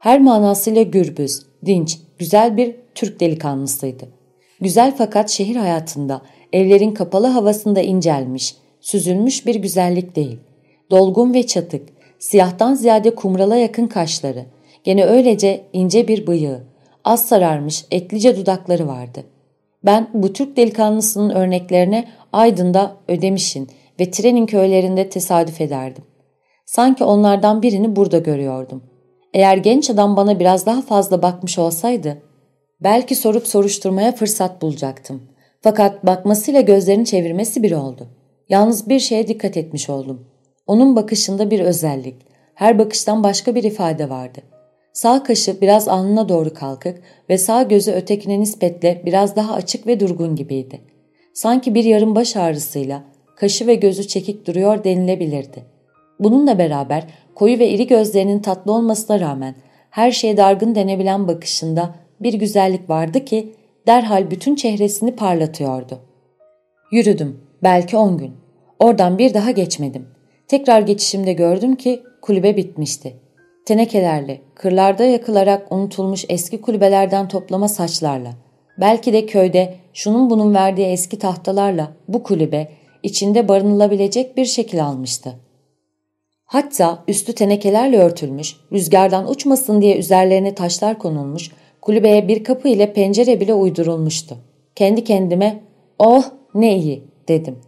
Her manasıyla gürbüz, dinç, güzel bir Türk delikanlısıydı. Güzel fakat şehir hayatında, evlerin kapalı havasında incelmiş, süzülmüş bir güzellik değil. Dolgun ve çatık, siyahtan ziyade kumrala yakın kaşları, gene öylece ince bir bıyığı, az sararmış etlice dudakları vardı. Ben bu Türk delikanlısının örneklerine Aydın'da Ödemiş'in ve Trenin köylerinde tesadüf ederdim. Sanki onlardan birini burada görüyordum. Eğer genç adam bana biraz daha fazla bakmış olsaydı, belki sorup soruşturmaya fırsat bulacaktım. Fakat bakmasıyla gözlerini çevirmesi bir oldu. Yalnız bir şeye dikkat etmiş oldum. Onun bakışında bir özellik, her bakıştan başka bir ifade vardı. Sağ kaşı biraz alnına doğru kalkık ve sağ gözü ötekine nispetle biraz daha açık ve durgun gibiydi. Sanki bir yarım baş ağrısıyla kaşı ve gözü çekik duruyor denilebilirdi. Bununla beraber koyu ve iri gözlerinin tatlı olmasına rağmen her şeye dargın denebilen bakışında bir güzellik vardı ki derhal bütün çehresini parlatıyordu. Yürüdüm, belki on gün. Oradan bir daha geçmedim. Tekrar geçişimde gördüm ki kulübe bitmişti. Tenekelerle, kırlarda yakılarak unutulmuş eski kulübelerden toplama saçlarla, belki de köyde şunun bunun verdiği eski tahtalarla bu kulübe içinde barınılabilecek bir şekil almıştı. Hatta üstü tenekelerle örtülmüş, rüzgardan uçmasın diye üzerlerine taşlar konulmuş, kulübeye bir kapı ile pencere bile uydurulmuştu. Kendi kendime, oh ne iyi dedim.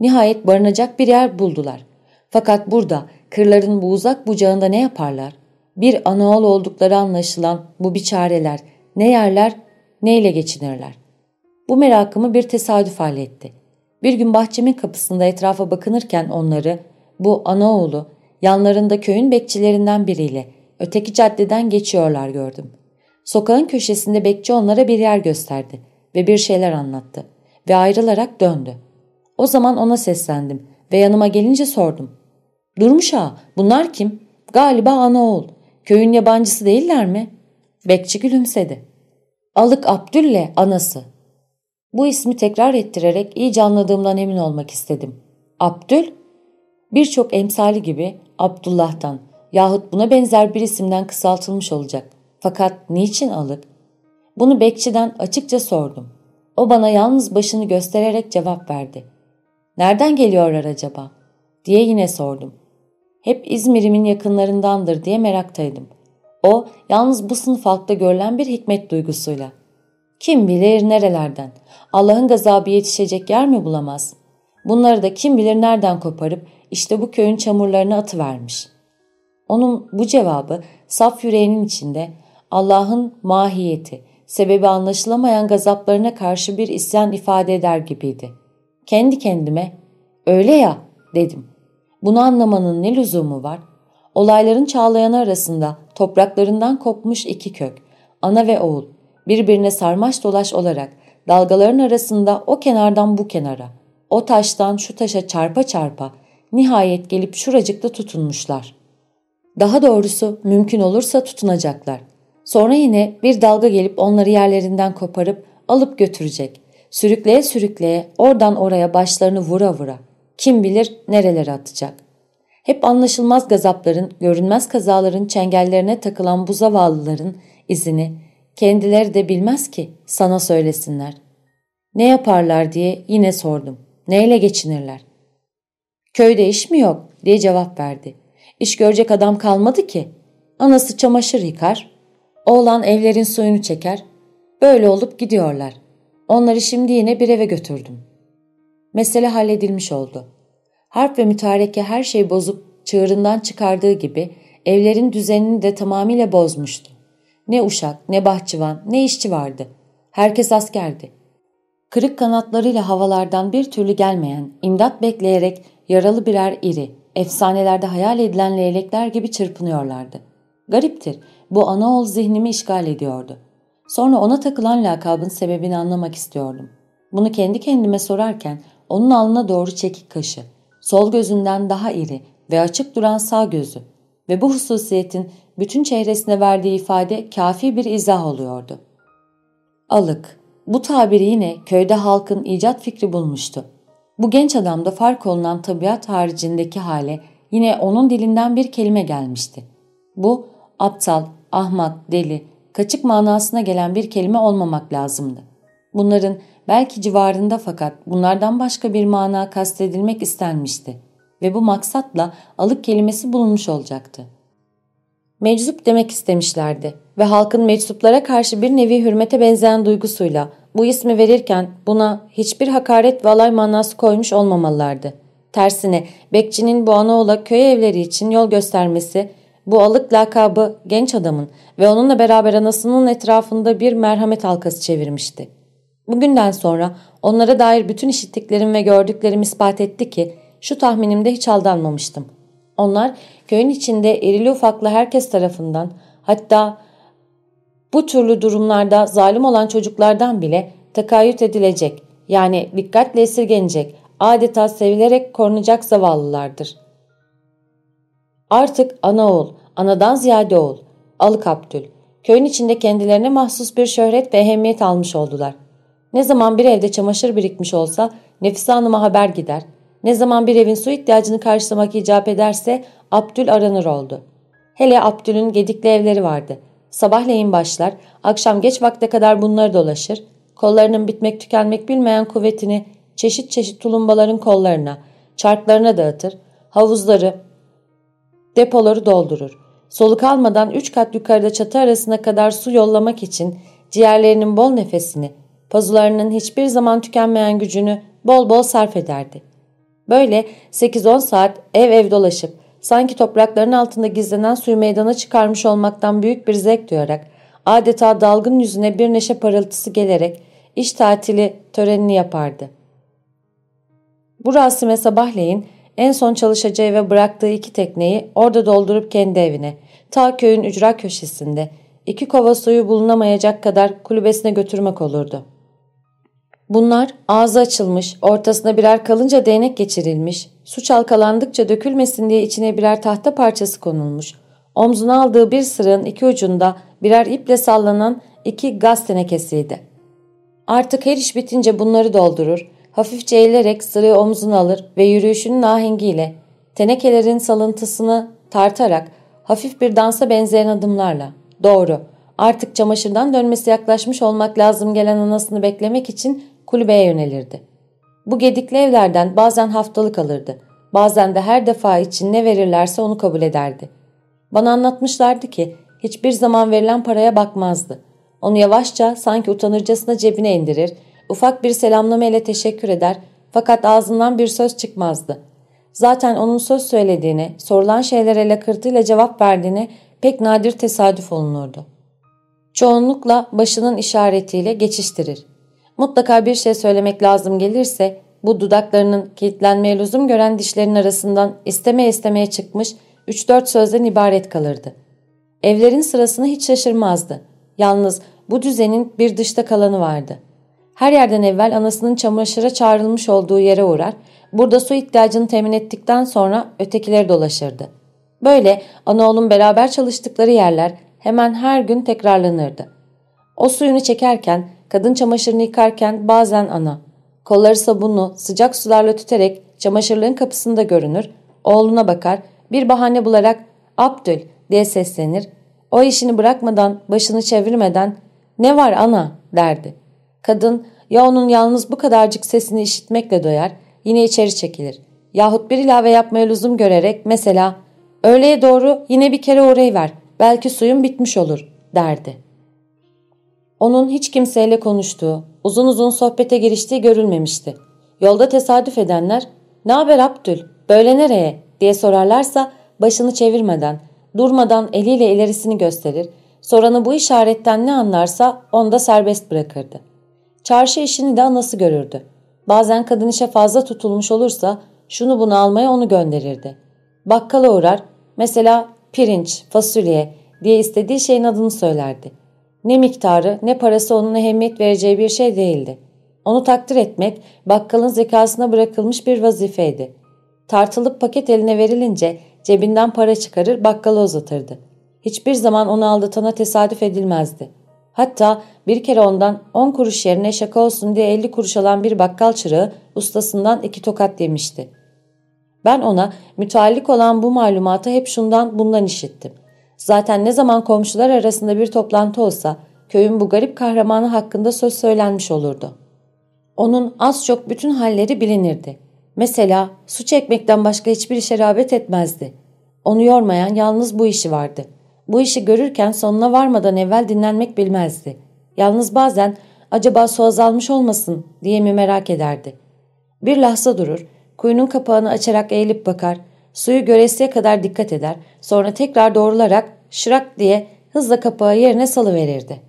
Nihayet barınacak bir yer buldular. Fakat burada kırların bu uzak bucağında ne yaparlar? Bir anaoğlu oldukları anlaşılan bu biçareler ne yerler neyle geçinirler? Bu merakımı bir tesadüf halletti. Bir gün bahçemin kapısında etrafa bakınırken onları, bu anaoğlu, yanlarında köyün bekçilerinden biriyle öteki caddeden geçiyorlar gördüm. Sokağın köşesinde bekçi onlara bir yer gösterdi ve bir şeyler anlattı ve ayrılarak döndü. O zaman ona seslendim ve yanıma gelince sordum. Durmuş ağa bunlar kim? Galiba anaoğul. Köyün yabancısı değiller mi? Bekçi gülümsedi. Alık Abdül'le anası. Bu ismi tekrar ettirerek iyice anladığımdan emin olmak istedim. Abdül, birçok emsali gibi Abdullah'tan yahut buna benzer bir isimden kısaltılmış olacak. Fakat niçin alık? Bunu bekçiden açıkça sordum. O bana yalnız başını göstererek cevap verdi. Nereden geliyorlar acaba? diye yine sordum. Hep İzmir'imin yakınlarındandır diye meraktaydım. O yalnız bu sınıf halkta görülen bir hikmet duygusuyla. Kim bilir nerelerden, Allah'ın gazabı yetişecek yer mi bulamaz? Bunları da kim bilir nereden koparıp işte bu köyün çamurlarına atıvermiş. Onun bu cevabı saf yüreğinin içinde Allah'ın mahiyeti, sebebi anlaşılamayan gazaplarına karşı bir isyan ifade eder gibiydi. Kendi kendime öyle ya dedim. Bunu anlamanın ne lüzumu var? Olayların çağlayanı arasında topraklarından kopmuş iki kök, ana ve oğul, birbirine sarmaş dolaş olarak dalgaların arasında o kenardan bu kenara, o taştan şu taşa çarpa çarpa nihayet gelip şuracıkta tutunmuşlar. Daha doğrusu mümkün olursa tutunacaklar. Sonra yine bir dalga gelip onları yerlerinden koparıp alıp götürecek. Sürükleye sürükleye oradan oraya başlarını vura vura. Kim bilir nerelere atacak. Hep anlaşılmaz gazapların, görünmez kazaların çengellerine takılan bu zavallıların izini kendileri de bilmez ki sana söylesinler. Ne yaparlar diye yine sordum. Neyle geçinirler? Köyde iş mi yok diye cevap verdi. İş görecek adam kalmadı ki. Anası çamaşır yıkar, oğlan evlerin suyunu çeker. Böyle olup gidiyorlar. Onları şimdi yine bir eve götürdüm. Mesele halledilmiş oldu. Harp ve mütareke her şeyi bozup çığırından çıkardığı gibi evlerin düzenini de tamamıyla bozmuştu. Ne uşak, ne bahçıvan, ne işçi vardı. Herkes askerdi. Kırık kanatlarıyla havalardan bir türlü gelmeyen, imdat bekleyerek yaralı birer iri, efsanelerde hayal edilen leylekler gibi çırpınıyorlardı. Gariptir, bu anaoğul zihnimi işgal ediyordu. Sonra ona takılan lakabın sebebini anlamak istiyordum. Bunu kendi kendime sorarken onun alnına doğru çekik kaşı, sol gözünden daha iri ve açık duran sağ gözü ve bu hususiyetin bütün çehresine verdiği ifade kafi bir izah oluyordu. Alık, bu tabiri yine köyde halkın icat fikri bulmuştu. Bu genç adamda fark olunan tabiat haricindeki hale yine onun dilinden bir kelime gelmişti. Bu aptal, ahmak, deli, kaçık manasına gelen bir kelime olmamak lazımdı. Bunların belki civarında fakat bunlardan başka bir mana kastedilmek istenmişti ve bu maksatla alık kelimesi bulunmuş olacaktı. Meczup demek istemişlerdi ve halkın meczuplara karşı bir nevi hürmete benzeyen duygusuyla bu ismi verirken buna hiçbir hakaret ve alay manası koymuş olmamalılardı. Tersine bekçinin bu anaoğla köy evleri için yol göstermesi bu alık lakabı genç adamın ve onunla beraber anasının etrafında bir merhamet halkası çevirmişti. Bugünden sonra onlara dair bütün işittiklerim ve gördüklerim ispat etti ki şu tahminimde hiç aldanmamıştım. Onlar köyün içinde erili ufaklı herkes tarafından hatta bu türlü durumlarda zalim olan çocuklardan bile takayyüt edilecek yani dikkatle esirgenecek adeta sevilerek korunacak zavallılardır. Artık ana oğul, anadan ziyade oğul, Alık Abdül, köyün içinde kendilerine mahsus bir şöhret ve ehemmiyet almış oldular. Ne zaman bir evde çamaşır birikmiş olsa Nefise Hanım'a haber gider, ne zaman bir evin su ihtiyacını karşılamak icap ederse Abdül aranır oldu. Hele Abdül'ün gedikli evleri vardı. Sabahleyin başlar, akşam geç vakte kadar bunları dolaşır, kollarının bitmek tükenmek bilmeyen kuvvetini çeşit çeşit tulumbaların kollarına, çarklarına dağıtır, havuzları, depoları doldurur. Soluk almadan üç kat yukarıda çatı arasına kadar su yollamak için ciğerlerinin bol nefesini, pazularının hiçbir zaman tükenmeyen gücünü bol bol sarf ederdi. Böyle 8-10 saat ev ev dolaşıp sanki toprakların altında gizlenen suyu meydana çıkarmış olmaktan büyük bir zevk duyarak adeta dalgın yüzüne bir neşe parıltısı gelerek iş tatili törenini yapardı. Bu rasime sabahleyin en son çalışacağı ve bıraktığı iki tekneyi orada doldurup kendi evine, ta köyün ücra köşesinde, iki kova suyu bulunamayacak kadar kulübesine götürmek olurdu. Bunlar ağzı açılmış, ortasına birer kalınca değnek geçirilmiş, su çalkalandıkça dökülmesin diye içine birer tahta parçası konulmuş, omzuna aldığı bir sırığın iki ucunda birer iple sallanan iki gaz tenekesiydi. Artık her iş bitince bunları doldurur, hafifçe eğilerek sırığı omzuna alır ve yürüyüşünün ahengiyle, tenekelerin salıntısını tartarak hafif bir dansa benzeyen adımlarla, doğru, artık çamaşırdan dönmesi yaklaşmış olmak lazım gelen anasını beklemek için kulübeye yönelirdi. Bu gedikli evlerden bazen haftalık alırdı. Bazen de her defa için ne verirlerse onu kabul ederdi. Bana anlatmışlardı ki hiçbir zaman verilen paraya bakmazdı. Onu yavaşça sanki utanırcasına cebine indirir, ufak bir selamlama ile teşekkür eder fakat ağzından bir söz çıkmazdı. Zaten onun söz söylediğine, sorulan şeylere lakırtıyla cevap verdiğine pek nadir tesadüf olunurdu. Çoğunlukla başının işaretiyle geçiştirir. Mutlaka bir şey söylemek lazım gelirse bu dudaklarının kilitlenmeye lüzum gören dişlerin arasından istemeye istemeye çıkmış 3-4 sözden ibaret kalırdı. Evlerin sırasını hiç şaşırmazdı. Yalnız bu düzenin bir dışta kalanı vardı. Her yerden evvel anasının çamaşıra çağrılmış olduğu yere uğrar, burada su ihtiyacını temin ettikten sonra ötekileri dolaşırdı. Böyle anaoğlun beraber çalıştıkları yerler hemen her gün tekrarlanırdı. O suyunu çekerken Kadın çamaşırını yıkarken bazen ana. Kolları sabunlu, sıcak sularla tüterek çamaşırlığın kapısında görünür. Oğluna bakar, bir bahane bularak Abdül diye seslenir. O işini bırakmadan, başını çevirmeden ne var ana derdi. Kadın ya onun yalnız bu kadarcık sesini işitmekle doyar, yine içeri çekilir. yahut bir ilave yapmaya lüzum görerek mesela öğleye doğru yine bir kere orayı ver belki suyun bitmiş olur derdi. Onun hiç kimseyle konuştuğu, uzun uzun sohbete giriştiği görülmemişti. Yolda tesadüf edenler ''Ne haber Abdül, böyle nereye?'' diye sorarlarsa başını çevirmeden, durmadan eliyle ilerisini gösterir, soranı bu işaretten ne anlarsa onda serbest bırakırdı. Çarşı işini de anası görürdü. Bazen kadın işe fazla tutulmuş olursa şunu bunu almaya onu gönderirdi. Bakkala uğrar, mesela pirinç, fasulye diye istediği şeyin adını söylerdi. Ne miktarı ne parası onun ehemmiyet vereceği bir şey değildi. Onu takdir etmek bakkalın zekasına bırakılmış bir vazifeydi. Tartılıp paket eline verilince cebinden para çıkarır bakkala uzatırdı. Hiçbir zaman onu aldatana tesadüf edilmezdi. Hatta bir kere ondan 10 kuruş yerine şaka olsun diye 50 kuruş alan bir bakkal çırağı ustasından iki tokat yemişti. Ben ona müteallik olan bu malumatı hep şundan bundan işittim. Zaten ne zaman komşular arasında bir toplantı olsa köyün bu garip kahramanı hakkında söz söylenmiş olurdu. Onun az çok bütün halleri bilinirdi. Mesela su çekmekten başka hiçbir işe rağbet etmezdi. Onu yormayan yalnız bu işi vardı. Bu işi görürken sonuna varmadan evvel dinlenmek bilmezdi. Yalnız bazen acaba su azalmış olmasın diye mi merak ederdi. Bir lahza durur, kuyunun kapağını açarak eğilip bakar, suyu göresiye kadar dikkat eder, sonra tekrar doğrularak şırak diye hızla kapağı yerine salıverirdi.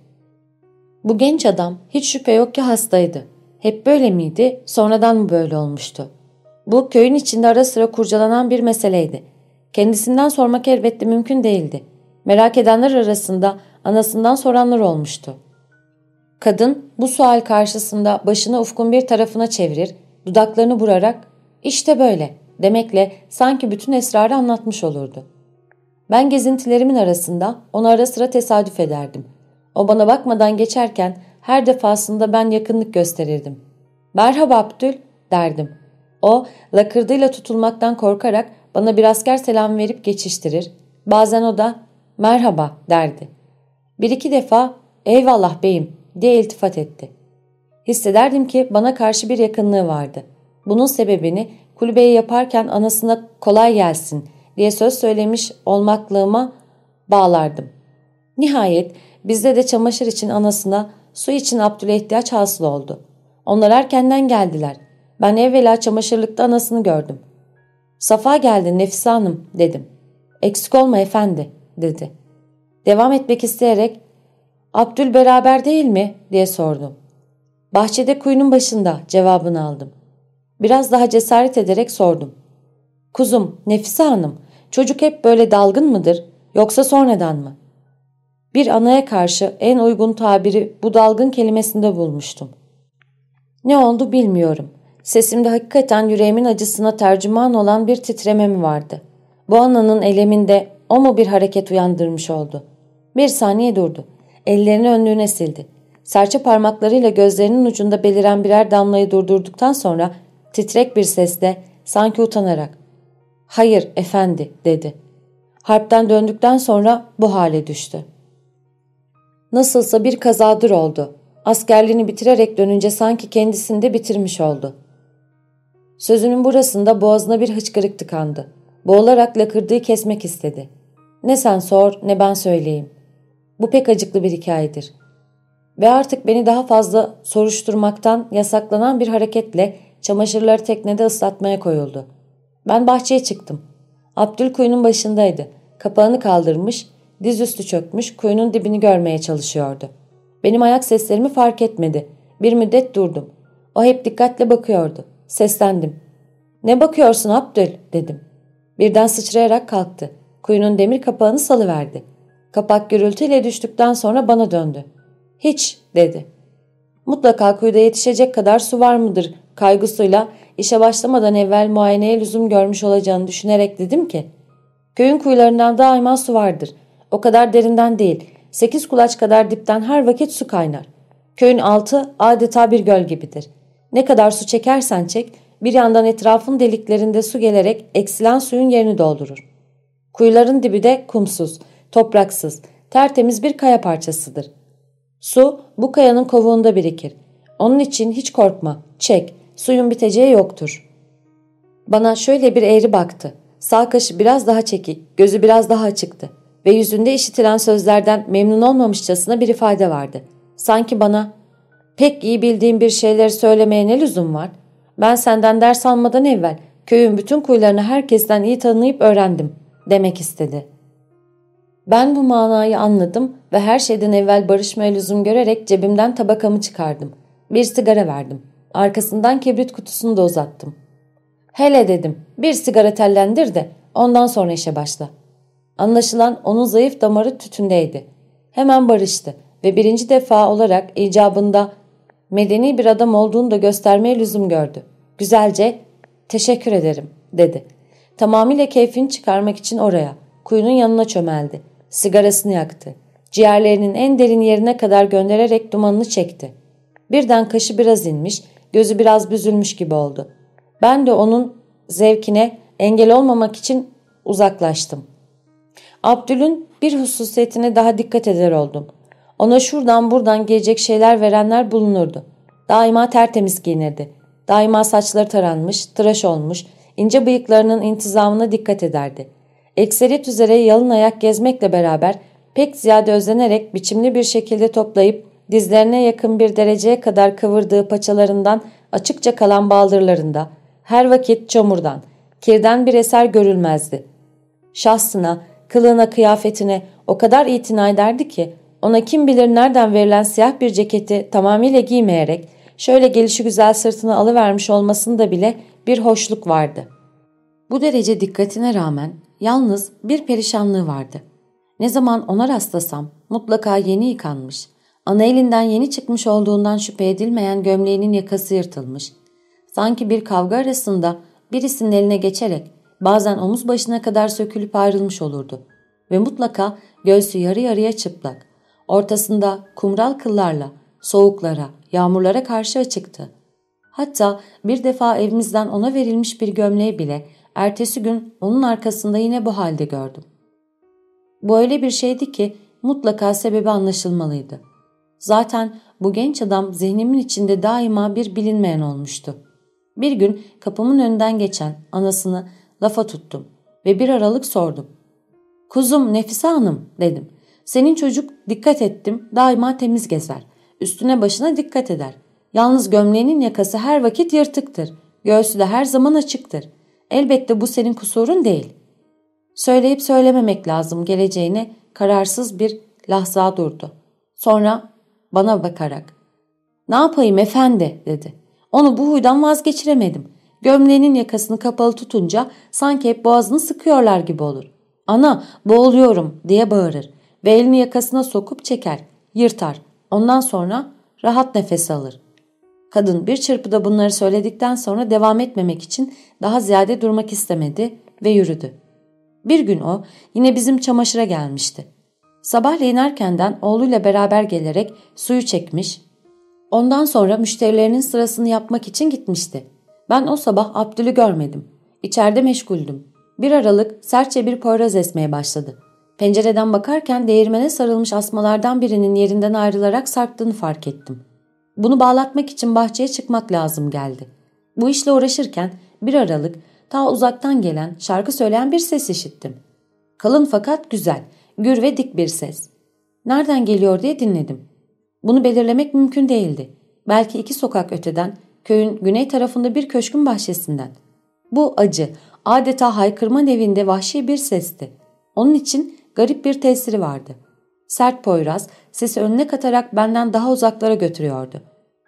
Bu genç adam hiç şüphe yok ki hastaydı. Hep böyle miydi, sonradan mı böyle olmuştu? Bu köyün içinde ara sıra kurcalanan bir meseleydi. Kendisinden sormak elbette mümkün değildi. Merak edenler arasında anasından soranlar olmuştu. Kadın bu sual karşısında başını ufkun bir tarafına çevirir, dudaklarını burarak işte böyle demekle sanki bütün esrarı anlatmış olurdu. Ben gezintilerimin arasında ona ara sıra tesadüf ederdim. O bana bakmadan geçerken her defasında ben yakınlık gösterirdim. Merhaba Abdül derdim. O lakırdıyla tutulmaktan korkarak bana bir asker selam verip geçiştirir. Bazen o da merhaba derdi. Bir iki defa eyvallah beyim diye iltifat etti. Hissederdim ki bana karşı bir yakınlığı vardı. Bunun sebebini kulübeyi yaparken anasına kolay gelsin diye söz söylemiş olmaklığıma bağlardım. Nihayet bizde de çamaşır için anasına, su için Abdül'e ihtiyaç hasıl oldu. Onlar erkenden geldiler. Ben evvela çamaşırlıkta anasını gördüm. Safa geldi Nefise Hanım dedim. Eksik olma efendi dedi. Devam etmek isteyerek Abdül beraber değil mi diye sordum. Bahçede kuyunun başında cevabını aldım. Biraz daha cesaret ederek sordum. Kuzum Nefise Hanım çocuk hep böyle dalgın mıdır yoksa sonradan mı? Bir anaya karşı en uygun tabiri bu dalgın kelimesinde bulmuştum. Ne oldu bilmiyorum. Sesimde hakikaten yüreğimin acısına tercüman olan bir titreme mi vardı? Bu ananın eleminde o mu bir hareket uyandırmış oldu? Bir saniye durdu. Ellerini önlüğüne sildi. Serçe parmaklarıyla gözlerinin ucunda beliren birer damlayı durdurduktan sonra titrek bir sesle sanki utanarak ''Hayır efendi'' dedi. Harpten döndükten sonra bu hale düştü. Nasılsa bir kazadır oldu. Askerliğini bitirerek dönünce sanki kendisini de bitirmiş oldu. Sözünün burasında boğazına bir hıçkırık tıkandı. Boğularak lakırdığı kesmek istedi. Ne sen sor ne ben söyleyeyim. Bu pek acıklı bir hikayedir. Ve artık beni daha fazla soruşturmaktan yasaklanan bir hareketle çamaşırları teknede ıslatmaya koyuldu. Ben bahçeye çıktım. Abdül kuyunun başındaydı. Kapağını kaldırmış, dizüstü çökmüş, kuyunun dibini görmeye çalışıyordu. Benim ayak seslerimi fark etmedi. Bir müddet durdum. O hep dikkatle bakıyordu. Seslendim. ''Ne bakıyorsun Abdül?'' dedim. Birden sıçrayarak kalktı. Kuyunun demir kapağını salıverdi. Kapak gürültüyle düştükten sonra bana döndü. ''Hiç'' dedi. Mutlaka kuyuda yetişecek kadar su var mıdır kaygısıyla işe başlamadan evvel muayeneye lüzum görmüş olacağını düşünerek dedim ki köyün kuyularından daima su vardır. O kadar derinden değil. Sekiz kulaç kadar dipten her vakit su kaynar. Köyün altı adeta bir göl gibidir. Ne kadar su çekersen çek bir yandan etrafın deliklerinde su gelerek eksilen suyun yerini doldurur. Kuyuların dibi de kumsuz, topraksız, tertemiz bir kaya parçasıdır. Su bu kayanın kovuğunda birikir. Onun için hiç korkma, çek, suyun biteceği yoktur. Bana şöyle bir eğri baktı. Sağ kaşı biraz daha çekik, gözü biraz daha açıktı ve yüzünde işitilen sözlerden memnun olmamışçasına bir ifade vardı. Sanki bana pek iyi bildiğim bir şeyleri söylemeye ne lüzum var? Ben senden ders almadan evvel köyün bütün kuyularını herkesten iyi tanıyıp öğrendim demek istedi. Ben bu manayı anladım ve her şeyden evvel barışmaya lüzum görerek cebimden tabakamı çıkardım. Bir sigara verdim. Arkasından kibrit kutusunu da uzattım. Hele dedim bir sigara tellendir de ondan sonra işe başla. Anlaşılan onun zayıf damarı tütündeydi. Hemen barıştı ve birinci defa olarak icabında medeni bir adam olduğunu da göstermeye lüzum gördü. Güzelce teşekkür ederim dedi. Tamamıyla keyfini çıkarmak için oraya, kuyunun yanına çömeldi. Sigarasını yaktı. Ciğerlerinin en derin yerine kadar göndererek dumanını çekti. Birden kaşı biraz inmiş, gözü biraz büzülmüş gibi oldu. Ben de onun zevkine engel olmamak için uzaklaştım. Abdül'ün bir hususiyetine daha dikkat eder oldum. Ona şuradan buradan gelecek şeyler verenler bulunurdu. Daima tertemiz giyinirdi. Daima saçları taranmış, tıraş olmuş, ince bıyıklarının intizamına dikkat ederdi. Ekseriyet üzere yalın ayak gezmekle beraber pek ziyade özlenerek biçimli bir şekilde toplayıp dizlerine yakın bir dereceye kadar kıvırdığı paçalarından açıkça kalan baldırlarında her vakit çamurdan, kirden bir eser görülmezdi. Şahsına, kılığına, kıyafetine o kadar itina ederdi ki ona kim bilir nereden verilen siyah bir ceketi tamamıyla giymeyerek şöyle gelişi güzel sırtına alıvermiş olmasında bile bir hoşluk vardı. Bu derece dikkatine rağmen yalnız bir perişanlığı vardı. Ne zaman ona rastlasam mutlaka yeni yıkanmış, ana elinden yeni çıkmış olduğundan şüphe edilmeyen gömleğinin yakası yırtılmış. Sanki bir kavga arasında birisinin eline geçerek bazen omuz başına kadar sökülüp ayrılmış olurdu. Ve mutlaka göğsü yarı yarıya çıplak, ortasında kumral kıllarla, soğuklara, yağmurlara karşı açıktı. Hatta bir defa evimizden ona verilmiş bir gömleği bile ertesi gün onun arkasında yine bu halde gördüm. Bu öyle bir şeydi ki mutlaka sebebi anlaşılmalıydı. Zaten bu genç adam zihnimin içinde daima bir bilinmeyen olmuştu. Bir gün kapımın önünden geçen anasını lafa tuttum ve bir aralık sordum. Kuzum Nefise Hanım dedim. Senin çocuk dikkat ettim daima temiz gezer. Üstüne başına dikkat eder. Yalnız gömleğinin yakası her vakit yırtıktır. Göğsü de her zaman açıktır. Elbette bu senin kusurun değil. Söyleyip söylememek lazım geleceğine kararsız bir lahza durdu. Sonra bana bakarak ''Ne yapayım efendi?'' dedi. Onu bu huydan vazgeçiremedim. Gömleğinin yakasını kapalı tutunca sanki hep boğazını sıkıyorlar gibi olur. ''Ana boğuluyorum'' diye bağırır ve elini yakasına sokup çeker, yırtar. Ondan sonra rahat nefes alır. Kadın bir çırpıda bunları söyledikten sonra devam etmemek için daha ziyade durmak istemedi ve yürüdü. Bir gün o yine bizim çamaşıra gelmişti. Sabahleyin erkenden oğluyla beraber gelerek suyu çekmiş, ondan sonra müşterilerinin sırasını yapmak için gitmişti. Ben o sabah Abdül'ü görmedim. İçeride meşguldüm. Bir aralık sertçe bir poyraz esmeye başladı. Pencereden bakarken değirmene sarılmış asmalardan birinin yerinden ayrılarak sarktığını fark ettim. Bunu bağlatmak için bahçeye çıkmak lazım geldi. Bu işle uğraşırken bir aralık ta uzaktan gelen şarkı söyleyen bir ses işittim. Kalın fakat güzel, gür ve dik bir ses. Nereden geliyor diye dinledim. Bunu belirlemek mümkün değildi. Belki iki sokak öteden, köyün güney tarafında bir köşkün bahçesinden. Bu acı, adeta haykırma nevinde vahşi bir sesti. Onun için garip bir tesiri vardı. Sert Poyraz sesi önüne katarak benden daha uzaklara götürüyordu.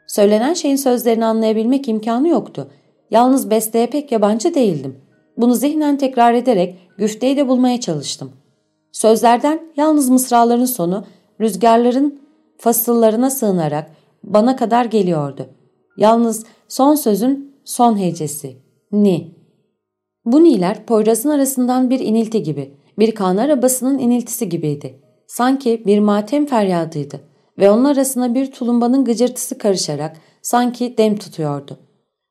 Söylenen şeyin sözlerini anlayabilmek imkanı yoktu. Yalnız besteye pek yabancı değildim. Bunu zihnen tekrar ederek güfteyi de bulmaya çalıştım. Sözlerden yalnız mısraların sonu rüzgarların fasıllarına sığınarak bana kadar geliyordu. Yalnız son sözün son hecesi. Ni. Bu niler Poyraz'ın arasından bir inilti gibi, bir kan arabasının iniltisi gibiydi. Sanki bir matem feryadıydı ve onun arasına bir tulumbanın gıcırtısı karışarak sanki dem tutuyordu.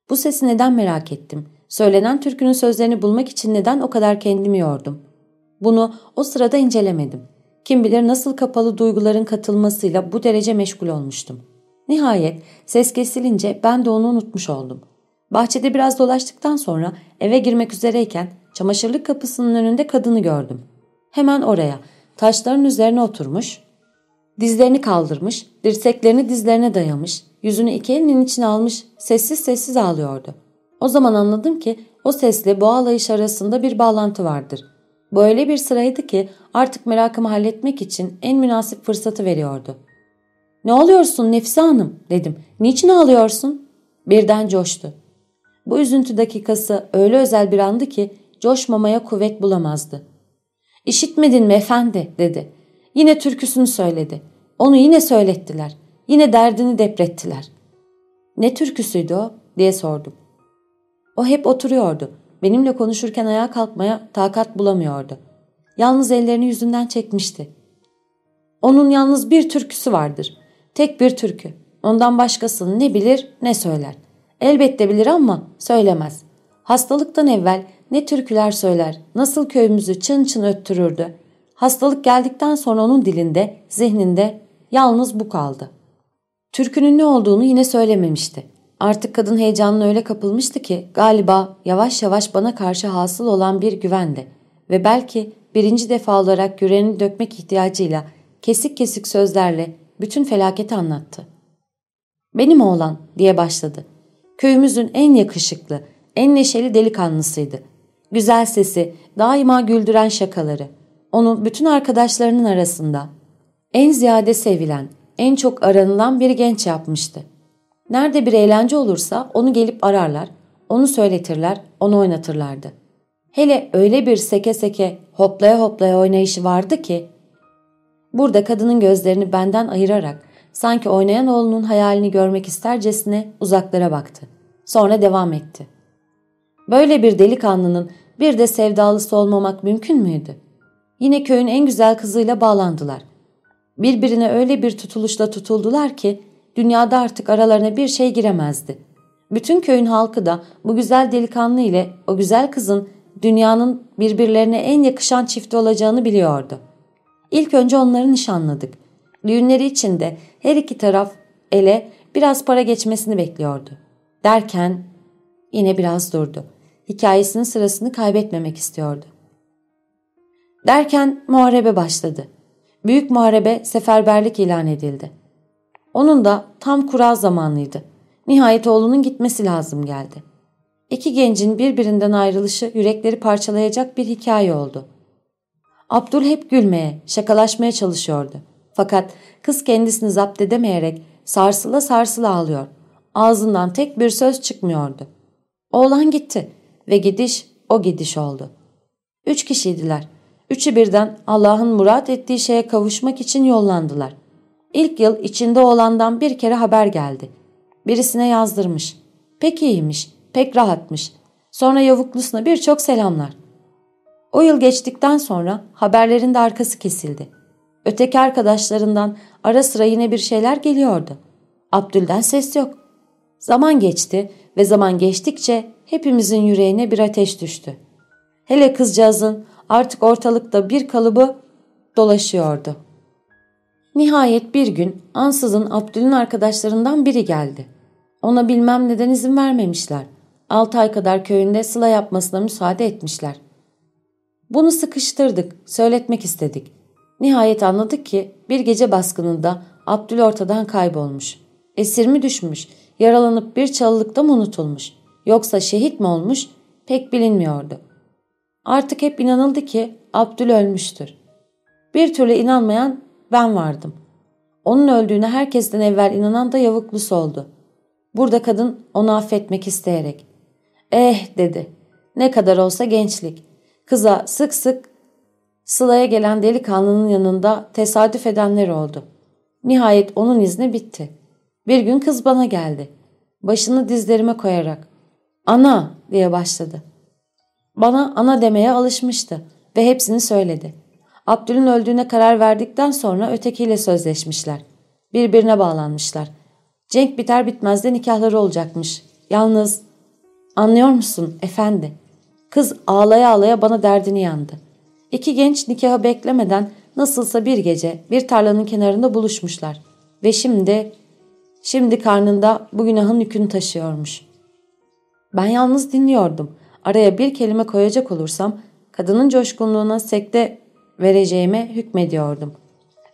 Bu sesi neden merak ettim? Söylenen türkünün sözlerini bulmak için neden o kadar kendimi yordum? Bunu o sırada incelemedim. Kim bilir nasıl kapalı duyguların katılmasıyla bu derece meşgul olmuştum. Nihayet ses kesilince ben de onu unutmuş oldum. Bahçede biraz dolaştıktan sonra eve girmek üzereyken çamaşırlık kapısının önünde kadını gördüm. Hemen oraya, taşların üzerine oturmuş, dizlerini kaldırmış, dirseklerini dizlerine dayamış, yüzünü iki elinin içine almış, sessiz sessiz ağlıyordu. O zaman anladım ki o sesle bu ağlayış arasında bir bağlantı vardır. Bu öyle bir sıraydı ki artık merakımı halletmek için en münasip fırsatı veriyordu. ''Ne oluyorsun Nefise Hanım?'' dedim. ''Niçin ağlıyorsun?'' Birden coştu. Bu üzüntü dakikası öyle özel bir andı ki coşmamaya kuvvet bulamazdı. ''İşitmedin mi efendi?'' dedi. Yine türküsünü söyledi. Onu yine söylettiler. Yine derdini deprettiler. ''Ne türküsüydü o?'' diye sordum. O hep oturuyordu. Benimle konuşurken ayağa kalkmaya takat bulamıyordu. Yalnız ellerini yüzünden çekmişti. Onun yalnız bir türküsü vardır. Tek bir türkü. Ondan başkasını ne bilir ne söyler. Elbette bilir ama söylemez. Hastalıktan evvel ne türküler söyler, nasıl köyümüzü çın çın öttürürdü. Hastalık geldikten sonra onun dilinde, zihninde yalnız bu kaldı. Türkünün ne olduğunu yine söylememişti. Artık kadın heyecanına öyle kapılmıştı ki galiba yavaş yavaş bana karşı hasıl olan bir güvendi ve belki birinci defa olarak yüreğini dökmek ihtiyacıyla kesik kesik sözlerle bütün felaketi anlattı. Benim oğlan diye başladı. Köyümüzün en yakışıklı, en neşeli delikanlısıydı. Güzel sesi, daima güldüren şakaları. Onu bütün arkadaşlarının arasında en ziyade sevilen, en çok aranılan bir genç yapmıştı. Nerede bir eğlence olursa onu gelip ararlar, onu söyletirler, onu oynatırlardı. Hele öyle bir seke seke hoplaya hoplaya oynayışı vardı ki, burada kadının gözlerini benden ayırarak sanki oynayan oğlunun hayalini görmek istercesine uzaklara baktı. Sonra devam etti. Böyle bir delikanlının bir de sevdalısı olmamak mümkün müydü? Yine köyün en güzel kızıyla bağlandılar. Birbirine öyle bir tutuluşla tutuldular ki dünyada artık aralarına bir şey giremezdi. Bütün köyün halkı da bu güzel delikanlı ile o güzel kızın dünyanın birbirlerine en yakışan çifti olacağını biliyordu. İlk önce onları nişanladık. Düğünleri için de her iki taraf ele biraz para geçmesini bekliyordu. Derken yine biraz durdu. Hikayesinin sırasını kaybetmemek istiyordu. Derken muharebe başladı. Büyük muharebe seferberlik ilan edildi. Onun da tam kura zamanıydı. Nihayet oğlunun gitmesi lazım geldi. İki gencin birbirinden ayrılışı yürekleri parçalayacak bir hikaye oldu. Abdül hep gülmeye, şakalaşmaya çalışıyordu. Fakat kız kendisini zapt edemeyerek sarsıla sarsıla ağlıyor. Ağzından tek bir söz çıkmıyordu. Oğlan gitti ve gidiş o gidiş oldu. Üç kişiydiler. Üçü birden Allah'ın murat ettiği şeye kavuşmak için yollandılar. İlk yıl içinde olandan bir kere haber geldi. Birisine yazdırmış. Pek iyiymiş, pek rahatmış. Sonra yavuklusuna birçok selamlar. O yıl geçtikten sonra haberlerin de arkası kesildi. Öteki arkadaşlarından ara sıra yine bir şeyler geliyordu. Abdül'den ses yok. Zaman geçti ve zaman geçtikçe hepimizin yüreğine bir ateş düştü. Hele kızcağızın artık ortalıkta bir kalıbı dolaşıyordu. Nihayet bir gün ansızın Abdül'ün arkadaşlarından biri geldi. Ona bilmem neden izin vermemişler. Altı ay kadar köyünde sıla yapmasına müsaade etmişler. Bunu sıkıştırdık, söyletmek istedik. Nihayet anladık ki bir gece baskınında Abdül ortadan kaybolmuş. Esir mi düşmüş, yaralanıp bir çalılıkta mı unutulmuş, yoksa şehit mi olmuş pek bilinmiyordu. Artık hep inanıldı ki Abdül ölmüştür. Bir türlü inanmayan ben vardım. Onun öldüğüne herkesten evvel inanan da yavuklusu oldu. Burada kadın onu affetmek isteyerek. Eh dedi. Ne kadar olsa gençlik. Kıza sık sık Sıla'ya gelen delikanlının yanında tesadüf edenler oldu. Nihayet onun izni bitti. Bir gün kız bana geldi. Başını dizlerime koyarak. Ana diye başladı. Bana ana demeye alışmıştı ve hepsini söyledi. Abdül'ün öldüğüne karar verdikten sonra ötekiyle sözleşmişler. Birbirine bağlanmışlar. Cenk biter bitmez de nikahları olacakmış. Yalnız anlıyor musun efendi? Kız ağlaya ağlaya bana derdini yandı. İki genç nikahı beklemeden nasılsa bir gece bir tarlanın kenarında buluşmuşlar. Ve şimdi, şimdi karnında bu günahın yükünü taşıyormuş. Ben yalnız dinliyordum. Araya bir kelime koyacak olursam kadının coşkunluğuna sekte vereceğime hükmediyordum.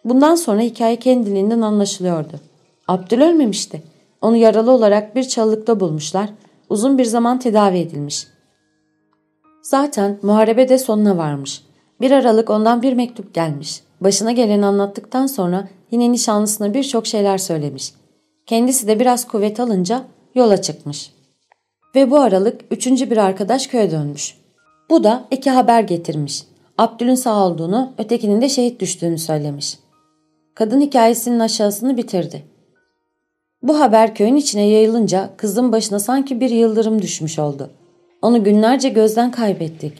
Bundan sonra hikaye kendiliğinden anlaşılıyordu. Abdül ölmemişti. Onu yaralı olarak bir çalılıkta bulmuşlar. Uzun bir zaman tedavi edilmiş. Zaten muharebe de sonuna varmış. Bir aralık ondan bir mektup gelmiş. Başına geleni anlattıktan sonra yine nişanlısına birçok şeyler söylemiş. Kendisi de biraz kuvvet alınca yola çıkmış. Ve bu aralık üçüncü bir arkadaş köye dönmüş. Bu da iki haber getirmiş. Abdül'ün sağ olduğunu, ötekinin de şehit düştüğünü söylemiş. Kadın hikayesinin aşağısını bitirdi. Bu haber köyün içine yayılınca kızın başına sanki bir yıldırım düşmüş oldu. Onu günlerce gözden kaybettik.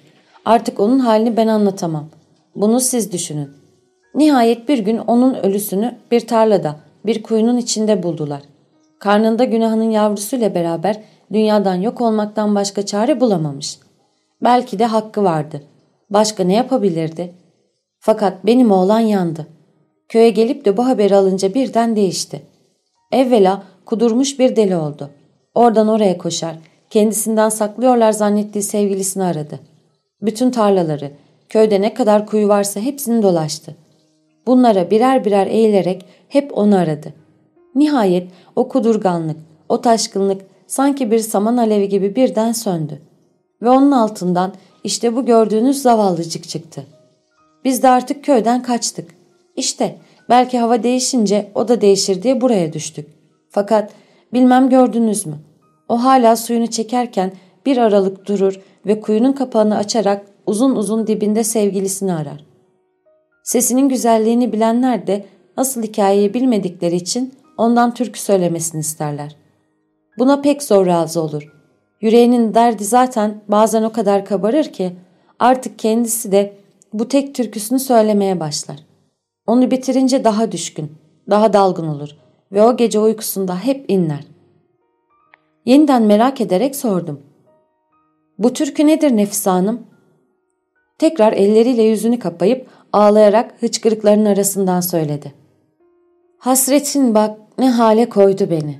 Artık onun halini ben anlatamam. Bunu siz düşünün. Nihayet bir gün onun ölüsünü bir tarlada, bir kuyunun içinde buldular. Karnında günahının yavrusuyla beraber dünyadan yok olmaktan başka çare bulamamış. Belki de hakkı vardı. Başka ne yapabilirdi? Fakat benim oğlan yandı. Köye gelip de bu haberi alınca birden değişti. Evvela kudurmuş bir deli oldu. Oradan oraya koşar, kendisinden saklıyorlar zannettiği sevgilisini aradı. Bütün tarlaları, köyde ne kadar kuyu varsa hepsini dolaştı. Bunlara birer birer eğilerek hep onu aradı. Nihayet o kudurganlık, o taşkınlık sanki bir saman alevi gibi birden söndü. Ve onun altından işte bu gördüğünüz zavallıcık çıktı. Biz de artık köyden kaçtık. İşte belki hava değişince o da değişir diye buraya düştük. Fakat bilmem gördünüz mü? O hala suyunu çekerken bir aralık durur ve kuyunun kapağını açarak uzun uzun dibinde sevgilisini arar. Sesinin güzelliğini bilenler de asıl hikayeyi bilmedikleri için ondan türkü söylemesini isterler. Buna pek zor razı olur. Yüreğinin derdi zaten bazen o kadar kabarır ki artık kendisi de bu tek türküsünü söylemeye başlar. Onu bitirince daha düşkün, daha dalgın olur ve o gece uykusunda hep inler. Yeniden merak ederek sordum. Bu türkü nedir Nefise Hanım? Tekrar elleriyle yüzünü kapayıp ağlayarak hıçkırıkların arasından söyledi. Hasretin bak ne hale koydu beni.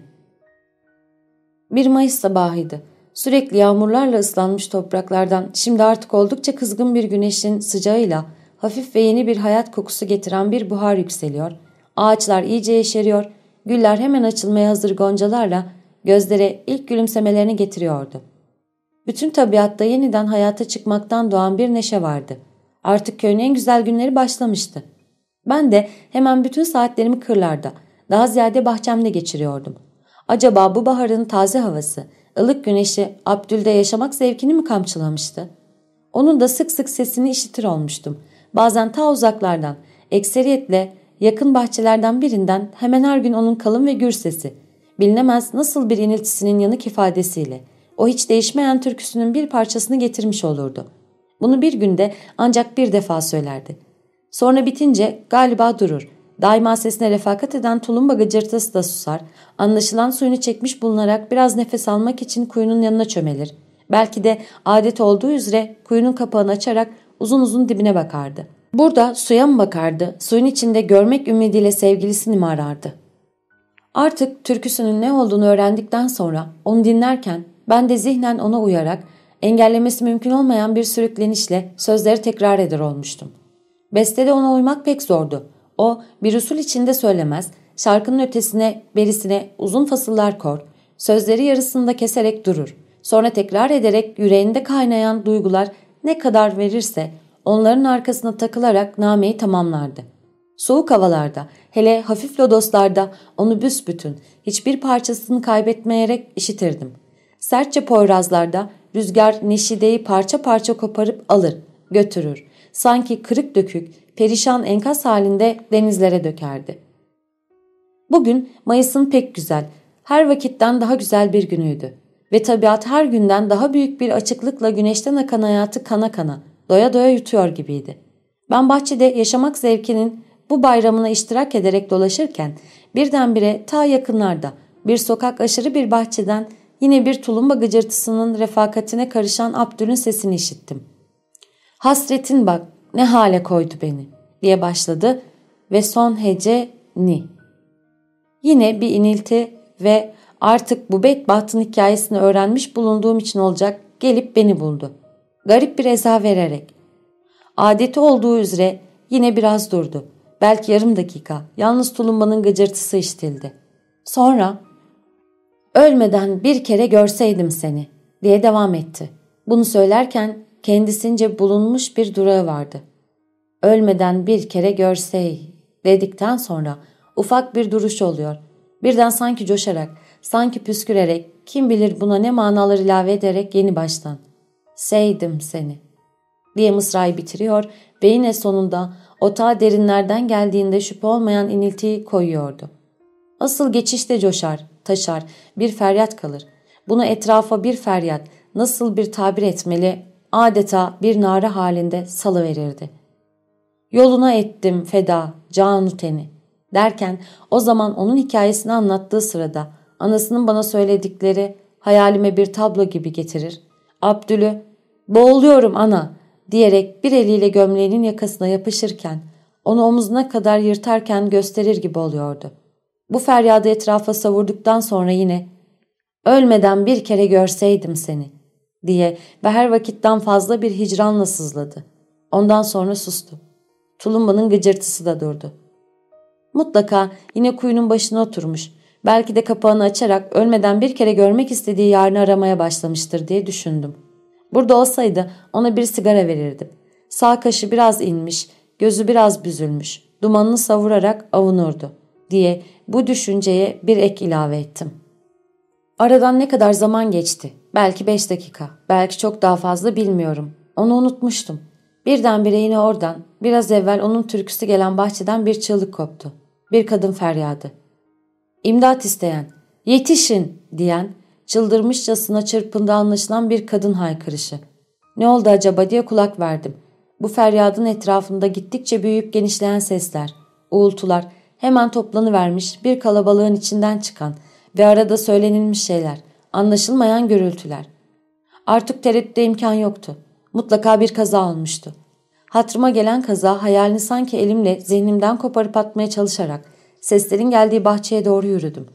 Bir Mayıs sabahıydı. Sürekli yağmurlarla ıslanmış topraklardan şimdi artık oldukça kızgın bir güneşin sıcağıyla hafif ve yeni bir hayat kokusu getiren bir buhar yükseliyor. Ağaçlar iyice yeşeriyor, güller hemen açılmaya hazır goncalarla gözlere ilk gülümsemelerini getiriyordu. Bütün tabiatta yeniden hayata çıkmaktan doğan bir neşe vardı. Artık köyün en güzel günleri başlamıştı. Ben de hemen bütün saatlerimi kırlarda, daha ziyade bahçemde geçiriyordum. Acaba bu baharın taze havası, ılık güneşi Abdül'de yaşamak zevkini mi kamçılamıştı? Onun da sık sık sesini işitir olmuştum. Bazen ta uzaklardan, ekseriyetle yakın bahçelerden birinden hemen her gün onun kalın ve gür sesi, bilinemez nasıl bir iniltisinin yanık ifadesiyle, o hiç değişmeyen türküsünün bir parçasını getirmiş olurdu. Bunu bir günde ancak bir defa söylerdi. Sonra bitince galiba durur. Daima sesine refakat eden tulumba gıcırtısı da susar. Anlaşılan suyunu çekmiş bulunarak biraz nefes almak için kuyunun yanına çömelir. Belki de adet olduğu üzere kuyunun kapağını açarak uzun uzun dibine bakardı. Burada suya mı bakardı, suyun içinde görmek ümidiyle sevgilisini mi arardı? Artık türküsünün ne olduğunu öğrendikten sonra onu dinlerken ben de zihnen ona uyarak engellemesi mümkün olmayan bir sürüklenişle sözleri tekrar eder olmuştum. Bestede ona uymak pek zordu. O bir usul içinde söylemez, şarkının ötesine, berisine uzun fasıllar kor, sözleri yarısında keserek durur. Sonra tekrar ederek yüreğinde kaynayan duygular ne kadar verirse onların arkasına takılarak nameyi tamamlardı. Soğuk havalarda, hele hafif lodoslarda onu büsbütün, hiçbir parçasını kaybetmeyerek işitirdim. Sertçe poyrazlarda rüzgar neşideyi parça parça koparıp alır, götürür. Sanki kırık dökük, perişan enkaz halinde denizlere dökerdi. Bugün Mayıs'ın pek güzel, her vakitten daha güzel bir günüydü. Ve tabiat her günden daha büyük bir açıklıkla güneşten akan hayatı kana kana, doya doya yutuyor gibiydi. Ben bahçede yaşamak zevkinin bu bayramına iştirak ederek dolaşırken birdenbire ta yakınlarda bir sokak aşırı bir bahçeden yine bir tulumba gıcırtısının refakatine karışan Abdül'ün sesini işittim. Hasretin bak ne hale koydu beni diye başladı ve son hece ni. Yine bir inilti ve Artık bu bedbahtın hikayesini öğrenmiş bulunduğum için olacak gelip beni buldu. Garip bir eza vererek. Adeti olduğu üzere yine biraz durdu. Belki yarım dakika. Yalnız tulumbanın gıcırtısı işitildi. Sonra ölmeden bir kere görseydim seni diye devam etti. Bunu söylerken kendisince bulunmuş bir durağı vardı. Ölmeden bir kere görsey dedikten sonra ufak bir duruş oluyor. Birden sanki coşarak, sanki püskürerek, kim bilir buna ne manalar ilave ederek yeni baştan. Seydim seni diye mısrayı bitiriyor ve yine sonunda o derinlerden geldiğinde şüphe olmayan iniltiyi koyuyordu. Asıl geçişte coşar, taşar, bir feryat kalır. Bunu etrafa bir feryat, nasıl bir tabir etmeli, adeta bir nara halinde salıverirdi. Yoluna ettim feda, canuteni derken o zaman onun hikayesini anlattığı sırada anasının bana söyledikleri hayalime bir tablo gibi getirir. Abdül'ü boğuluyorum ana diyerek bir eliyle gömleğinin yakasına yapışırken onu omuzuna kadar yırtarken gösterir gibi oluyordu. Bu feryadı etrafa savurduktan sonra yine ölmeden bir kere görseydim seni diye ve her vakitten fazla bir hicranla sızladı. Ondan sonra sustu. Tulumbanın gıcırtısı da durdu. Mutlaka yine kuyunun başına oturmuş. Belki de kapağını açarak ölmeden bir kere görmek istediği yarını aramaya başlamıştır diye düşündüm. Burada olsaydı ona bir sigara verirdim. Sağ kaşı biraz inmiş, gözü biraz büzülmüş, dumanını savurarak avunurdu diye bu düşünceye bir ek ilave ettim. Aradan ne kadar zaman geçti? Belki beş dakika, belki çok daha fazla bilmiyorum. Onu unutmuştum. Birdenbire yine oradan, biraz evvel onun türküsü gelen bahçeden bir çığlık koptu. Bir kadın feryadı. İmdat isteyen, yetişin diyen, çıldırmışçasına çırpında anlaşılan bir kadın haykırışı. Ne oldu acaba diye kulak verdim. Bu feryadın etrafında gittikçe büyüyüp genişleyen sesler, uğultular hemen toplanıvermiş bir kalabalığın içinden çıkan ve arada söylenilmiş şeyler, anlaşılmayan gürültüler. Artık tereddütte imkan yoktu. Mutlaka bir kaza olmuştu. Hatırıma gelen kaza hayalini sanki elimle zihnimden koparıp atmaya çalışarak seslerin geldiği bahçeye doğru yürüdüm.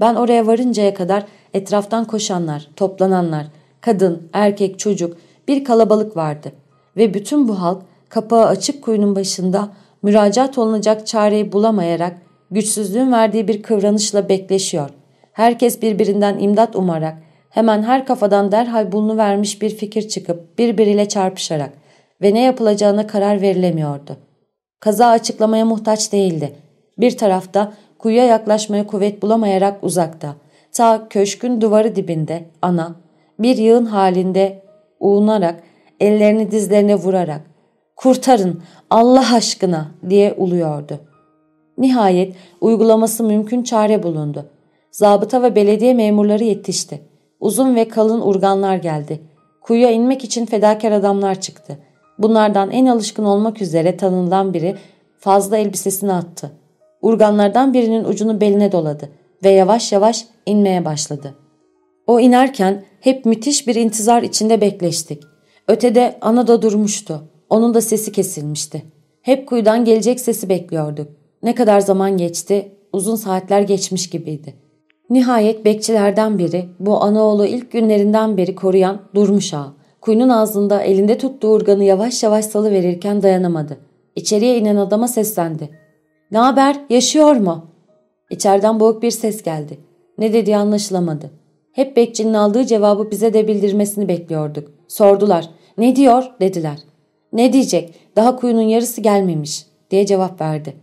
Ben oraya varıncaya kadar etraftan koşanlar, toplananlar, kadın, erkek, çocuk bir kalabalık vardı. Ve bütün bu halk kapağı açık kuyunun başında müracaat olunacak çareyi bulamayarak güçsüzlüğün verdiği bir kıvranışla bekleşiyor. Herkes birbirinden imdat umarak hemen her kafadan derhal bulunuvermiş bir fikir çıkıp birbiriyle çarpışarak ve ne yapılacağına karar verilemiyordu. Kaza açıklamaya muhtaç değildi. Bir tarafta kuyuya yaklaşmaya kuvvet bulamayarak uzakta, ta köşkün duvarı dibinde ana bir yığın halinde uğunarak ellerini dizlerine vurarak kurtarın Allah aşkına diye uluyordu. Nihayet uygulaması mümkün çare bulundu. Zabıta ve belediye memurları yetişti. Uzun ve kalın urganlar geldi. Kuyuya inmek için fedakar adamlar çıktı. Bunlardan en alışkın olmak üzere tanınan biri fazla elbisesini attı. Urganlardan birinin ucunu beline doladı ve yavaş yavaş inmeye başladı. O inerken hep müthiş bir intizar içinde bekleştik. Ötede ana da durmuştu. Onun da sesi kesilmişti. Hep kuyudan gelecek sesi bekliyorduk. Ne kadar zaman geçti, uzun saatler geçmiş gibiydi. Nihayet bekçilerden biri, bu anaoğlu ilk günlerinden beri koruyan Durmuş Ağa, kuyunun ağzında elinde tuttuğu urganı yavaş yavaş salıverirken dayanamadı. İçeriye inen adama seslendi. ''Ne haber, yaşıyor mu?'' İçeriden boğuk bir ses geldi. Ne dediği anlaşılamadı. Hep bekçinin aldığı cevabı bize de bildirmesini bekliyorduk. Sordular. Ne diyor? dediler. Ne diyecek? Daha kuyunun yarısı gelmemiş diye cevap verdi.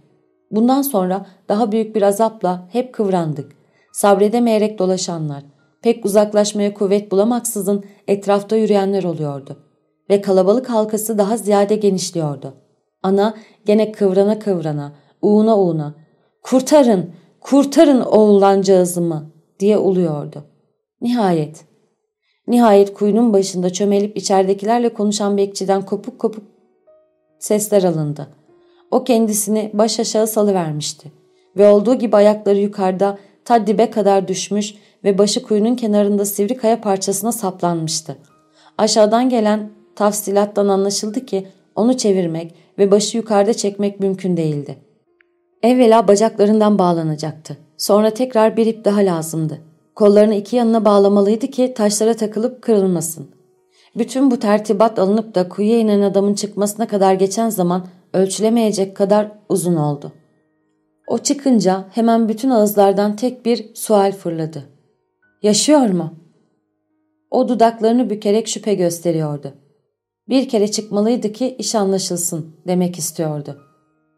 Bundan sonra daha büyük bir azapla hep kıvrandık. Sabredemeyerek dolaşanlar, pek uzaklaşmaya kuvvet bulamaksızın etrafta yürüyenler oluyordu. Ve kalabalık halkası daha ziyade genişliyordu. Ana gene kıvrana kıvrana, uğuna uğuna, ''Kurtarın, kurtarın oğulancağızımı!'' diye uluyordu. Nihayet, nihayet kuyunun başında çömelip içeridekilerle konuşan bekçiden kopuk kopuk sesler alındı. O kendisini baş aşağı salıvermişti ve olduğu gibi ayakları yukarıda ta dibe kadar düşmüş ve başı kuyunun kenarında sivri kaya parçasına saplanmıştı. Aşağıdan gelen tafsilattan anlaşıldı ki onu çevirmek ve başı yukarıda çekmek mümkün değildi. Evvela bacaklarından bağlanacaktı. Sonra tekrar bir ip daha lazımdı. Kollarını iki yanına bağlamalıydı ki taşlara takılıp kırılmasın. Bütün bu tertibat alınıp da kuyuya inen adamın çıkmasına kadar geçen zaman ölçülemeyecek kadar uzun oldu. O çıkınca hemen bütün ağızlardan tek bir sual fırladı. Yaşıyor mu? O dudaklarını bükerek şüphe gösteriyordu. Bir kere çıkmalıydı ki iş anlaşılsın demek istiyordu.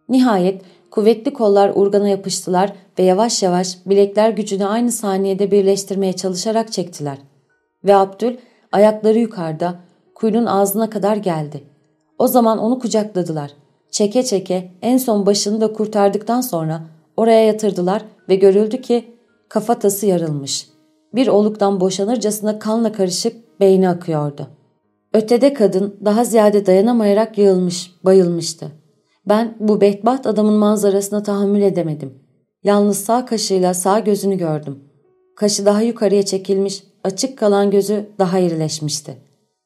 Nihayet kuvvetli kollar urgana yapıştılar ve yavaş yavaş bilekler gücünü aynı saniyede birleştirmeye çalışarak çektiler. Ve Abdül ayakları yukarıda kuyunun ağzına kadar geldi. O zaman onu kucakladılar. Çeke çeke en son başını da kurtardıktan sonra oraya yatırdılar ve görüldü ki kafatası yarılmış. Bir oluktan boşanırcasına kanla karışık beyni akıyordu. Ötede kadın daha ziyade dayanamayarak yığılmış, bayılmıştı. Ben bu bedbaht adamın manzarasına tahammül edemedim. Yalnız sağ kaşıyla sağ gözünü gördüm. Kaşı daha yukarıya çekilmiş, açık kalan gözü daha irileşmişti.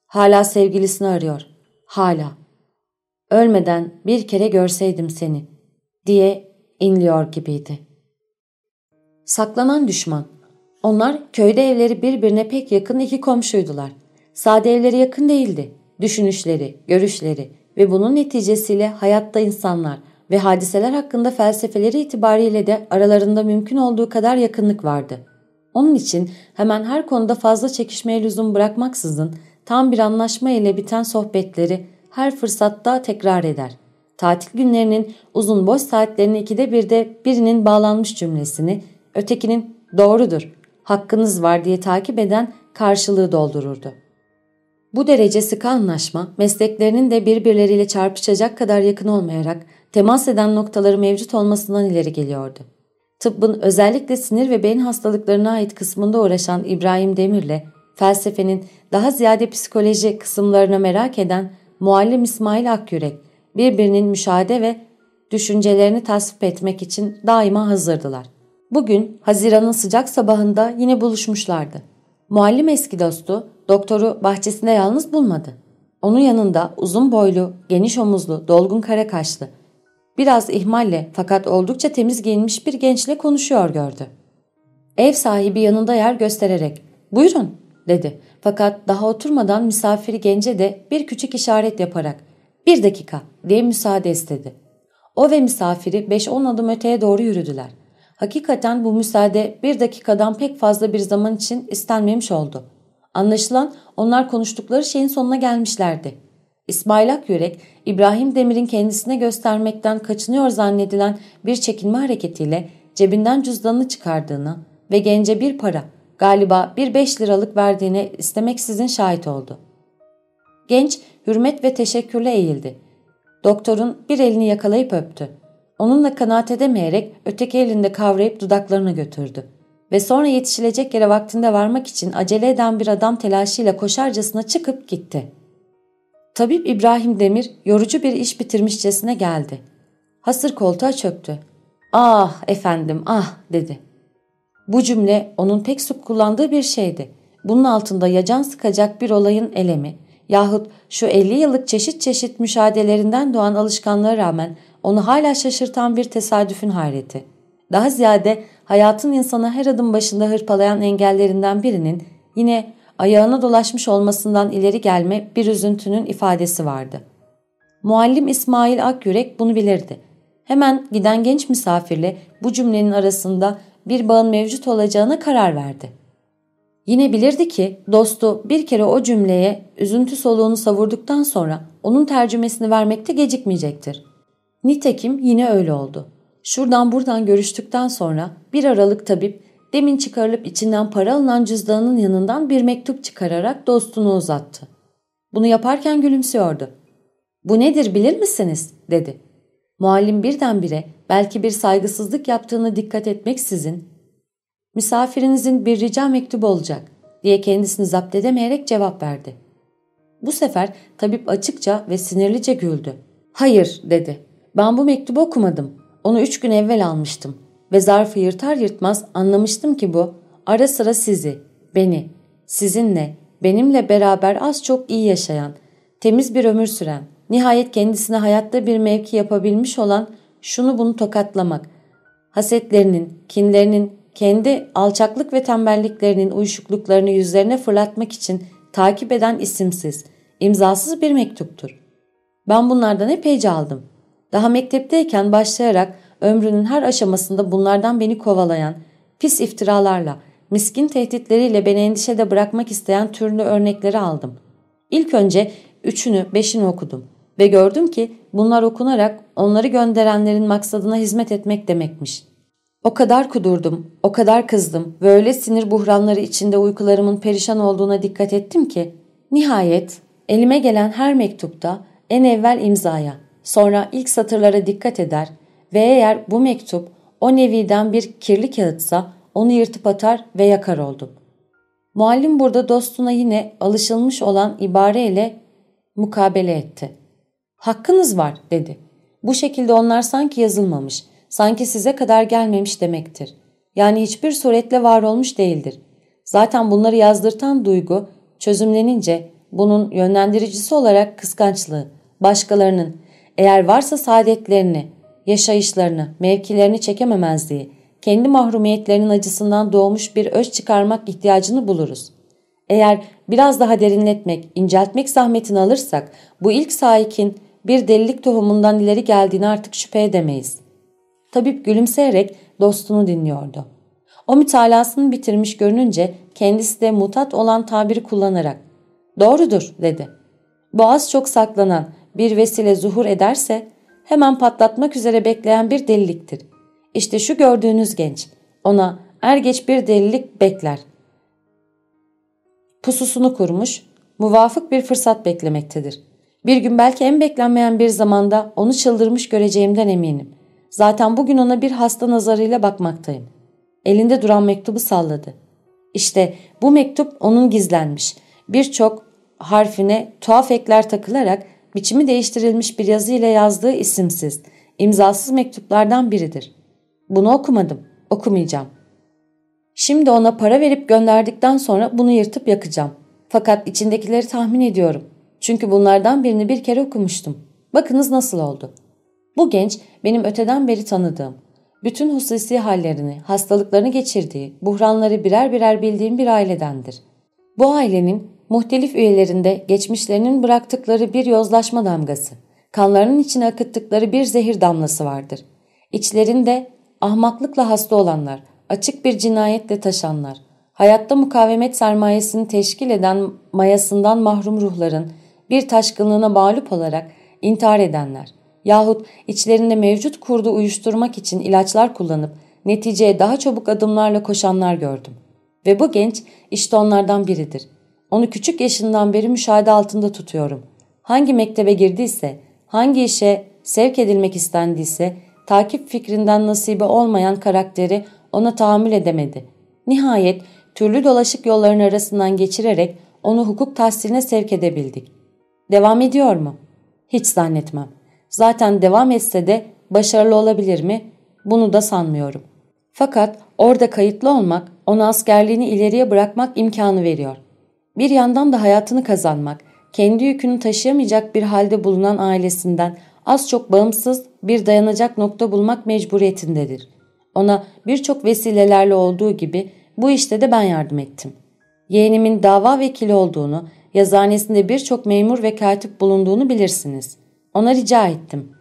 Hala sevgilisini arıyor. Hala. Ölmeden bir kere görseydim seni diye inliyor gibiydi. Saklanan düşman. Onlar köyde evleri birbirine pek yakın iki komşuydular. Sade evleri yakın değildi. Düşünüşleri, görüşleri ve bunun neticesiyle hayatta insanlar ve hadiseler hakkında felsefeleri itibariyle de aralarında mümkün olduğu kadar yakınlık vardı. Onun için hemen her konuda fazla çekişmeye lüzum bırakmaksızın tam bir anlaşma ile biten sohbetleri her fırsatta tekrar eder. Tatil günlerinin uzun boş saatlerini ikide birde birinin bağlanmış cümlesini, ötekinin doğrudur, hakkınız var diye takip eden karşılığı doldururdu. Bu derece sıkı anlaşma mesleklerinin de birbirleriyle çarpışacak kadar yakın olmayarak temas eden noktaları mevcut olmasından ileri geliyordu. Tıbbın özellikle sinir ve beyin hastalıklarına ait kısmında uğraşan İbrahim Demir'le felsefenin daha ziyade psikoloji kısımlarına merak eden muallim İsmail Akyürek birbirinin müşahede ve düşüncelerini tasvip etmek için daima hazırdılar. Bugün Haziran'ın sıcak sabahında yine buluşmuşlardı. Muallim eski dostu doktoru bahçesinde yalnız bulmadı. Onun yanında uzun boylu, geniş omuzlu, dolgun kara kaşlı, biraz ihmalle fakat oldukça temiz giyinmiş bir gençle konuşuyor gördü. Ev sahibi yanında yer göstererek ''Buyurun'' dedi. Fakat daha oturmadan misafiri gence de bir küçük işaret yaparak ''Bir dakika'' diye müsaade istedi. O ve misafiri 5-10 adım öteye doğru yürüdüler. Hakikaten bu müsaade bir dakikadan pek fazla bir zaman için istenmemiş oldu. Anlaşılan onlar konuştukları şeyin sonuna gelmişlerdi. İsmail Akyürek, İbrahim Demir'in kendisine göstermekten kaçınıyor zannedilen bir çekinme hareketiyle cebinden cüzdanını çıkardığını ve gence bir para, galiba bir beş liralık verdiğine istemeksizin şahit oldu. Genç hürmet ve teşekkürle eğildi. Doktorun bir elini yakalayıp öptü. Onunla kanaat edemeyerek öteki elinde kavrayıp dudaklarına götürdü. Ve sonra yetişilecek yere vaktinde varmak için acele eden bir adam telaşıyla koşarcasına çıkıp gitti. Tabip İbrahim Demir yorucu bir iş bitirmişçesine geldi. Hasır koltuğa çöktü. Ah efendim ah dedi. Bu cümle onun pek sık kullandığı bir şeydi. Bunun altında yacan sıkacak bir olayın elemi yahut şu 50 yıllık çeşit çeşit müşahedelerinden doğan alışkanlığa rağmen onu hala şaşırtan bir tesadüfün hayreti. Daha ziyade hayatın insanı her adım başında hırpalayan engellerinden birinin yine ayağına dolaşmış olmasından ileri gelme bir üzüntünün ifadesi vardı. Muallim İsmail Akyürek bunu bilirdi. Hemen giden genç misafirle bu cümlenin arasında bir bağın mevcut olacağına karar verdi. Yine bilirdi ki dostu bir kere o cümleye üzüntü soluğunu savurduktan sonra onun tercümesini vermekte gecikmeyecektir. Nitekim yine öyle oldu. Şuradan buradan görüştükten sonra bir aralık tabip demin çıkarılıp içinden para alınan cüzdanının yanından bir mektup çıkararak dostunu uzattı. Bunu yaparken gülümsüyordu. ''Bu nedir bilir misiniz?'' dedi. Muallim birdenbire belki bir saygısızlık yaptığını dikkat etmeksizin ''Misafirinizin bir rica mektubu olacak.'' diye kendisini zapt edemeyerek cevap verdi. Bu sefer tabip açıkça ve sinirlice güldü. ''Hayır'' dedi. ''Ben bu mektubu okumadım. Onu üç gün evvel almıştım ve zarfı yırtar yırtmaz anlamıştım ki bu ara sıra sizi, beni, sizinle, benimle beraber az çok iyi yaşayan, temiz bir ömür süren, nihayet kendisine hayatta bir mevki yapabilmiş olan şunu bunu tokatlamak, hasetlerinin, kinlerinin kendi alçaklık ve tembelliklerinin uyuşukluklarını yüzlerine fırlatmak için takip eden isimsiz, imzasız bir mektuptur. Ben bunlardan epeyce aldım. Daha mektepteyken başlayarak ömrünün her aşamasında bunlardan beni kovalayan, pis iftiralarla, miskin tehditleriyle beni endişede bırakmak isteyen türlü örnekleri aldım. İlk önce üçünü, beşini okudum ve gördüm ki bunlar okunarak onları gönderenlerin maksadına hizmet etmek demekmiş. O kadar kudurdum, o kadar kızdım ve öyle sinir buhranları içinde uykularımın perişan olduğuna dikkat ettim ki nihayet elime gelen her mektupta en evvel imzaya, sonra ilk satırlara dikkat eder ve eğer bu mektup o neviden bir kirli kağıtsa onu yırtıp atar ve yakar oldum. Muallim burada dostuna yine alışılmış olan ibareyle mukabele etti. Hakkınız var dedi. Bu şekilde onlar sanki yazılmamış, sanki size kadar gelmemiş demektir. Yani hiçbir suretle var olmuş değildir. Zaten bunları yazdırtan duygu çözümlenince bunun yönlendiricisi olarak kıskançlığı, başkalarının eğer varsa saadetlerini, yaşayışlarını, mevkilerini çekememezliği, kendi mahrumiyetlerinin acısından doğmuş bir öz çıkarmak ihtiyacını buluruz. Eğer biraz daha derinletmek, inceltmek zahmetini alırsak bu ilk sahikin bir delilik tohumundan ileri geldiğini artık şüphe edemeyiz. Tabip gülümseyerek dostunu dinliyordu. O mütalasını bitirmiş görününce kendisi de mutat olan tabiri kullanarak ''Doğrudur'' dedi. Boğaz çok saklanan bir vesile zuhur ederse hemen patlatmak üzere bekleyen bir deliliktir. İşte şu gördüğünüz genç. Ona er geç bir delilik bekler. Pususunu kurmuş, muvafık bir fırsat beklemektedir. Bir gün belki en beklenmeyen bir zamanda onu çıldırmış göreceğimden eminim. Zaten bugün ona bir hasta nazarıyla bakmaktayım. Elinde duran mektubu salladı. İşte bu mektup onun gizlenmiş. Birçok harfine tuhaf ekler takılarak biçimi değiştirilmiş bir yazı ile yazdığı isimsiz, imzasız mektuplardan biridir. Bunu okumadım, okumayacağım. Şimdi ona para verip gönderdikten sonra bunu yırtıp yakacağım. Fakat içindekileri tahmin ediyorum. Çünkü bunlardan birini bir kere okumuştum. Bakınız nasıl oldu. Bu genç benim öteden beri tanıdığım, bütün hususi hallerini, hastalıklarını geçirdiği, buhranları birer birer bildiğim bir ailedendir. Bu ailenin muhtelif üyelerinde geçmişlerinin bıraktıkları bir yozlaşma damgası, kanlarının içine akıttıkları bir zehir damlası vardır. İçlerinde ahmaklıkla hasta olanlar, açık bir cinayetle taşanlar, hayatta mukavemet sermayesini teşkil eden mayasından mahrum ruhların bir taşkınlığına mağlup olarak intihar edenler yahut içlerinde mevcut kurdu uyuşturmak için ilaçlar kullanıp neticeye daha çabuk adımlarla koşanlar gördüm. Ve bu genç işte onlardan biridir. Onu küçük yaşından beri müşahede altında tutuyorum. Hangi mektebe girdiyse, hangi işe sevk edilmek istendiyse takip fikrinden nasibi olmayan karakteri ona tahammül edemedi. Nihayet türlü dolaşık yolların arasından geçirerek onu hukuk tahsiline sevk edebildik. Devam ediyor mu? Hiç zannetmem. Zaten devam etse de başarılı olabilir mi? Bunu da sanmıyorum. Fakat orada kayıtlı olmak ona askerliğini ileriye bırakmak imkanı veriyor. Bir yandan da hayatını kazanmak, kendi yükünü taşıyamayacak bir halde bulunan ailesinden az çok bağımsız bir dayanacak nokta bulmak mecburiyetindedir. Ona birçok vesilelerle olduğu gibi bu işte de ben yardım ettim. Yeğenimin dava vekili olduğunu, yazıhanesinde birçok memur ve katip bulunduğunu bilirsiniz. Ona rica ettim.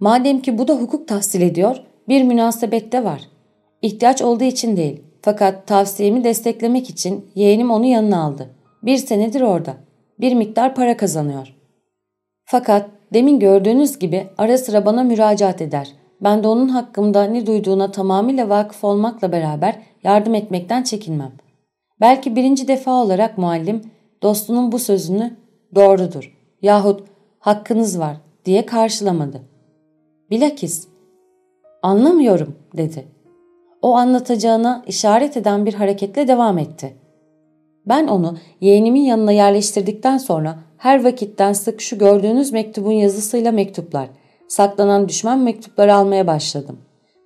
Madem ki bu da hukuk tahsil ediyor, bir münasebet de var. İhtiyaç olduğu için değil, fakat tavsiyemi desteklemek için yeğenim onu yanına aldı. Bir senedir orada. Bir miktar para kazanıyor. Fakat demin gördüğünüz gibi ara sıra bana müracaat eder. Ben de onun hakkımda ne duyduğuna tamamıyla vakıf olmakla beraber yardım etmekten çekinmem. Belki birinci defa olarak muallim dostunun bu sözünü doğrudur yahut hakkınız var diye karşılamadı. Bilakis anlamıyorum dedi. O anlatacağına işaret eden bir hareketle devam etti. Ben onu yeğenimin yanına yerleştirdikten sonra her vakitten sık şu gördüğünüz mektubun yazısıyla mektuplar, saklanan düşman mektupları almaya başladım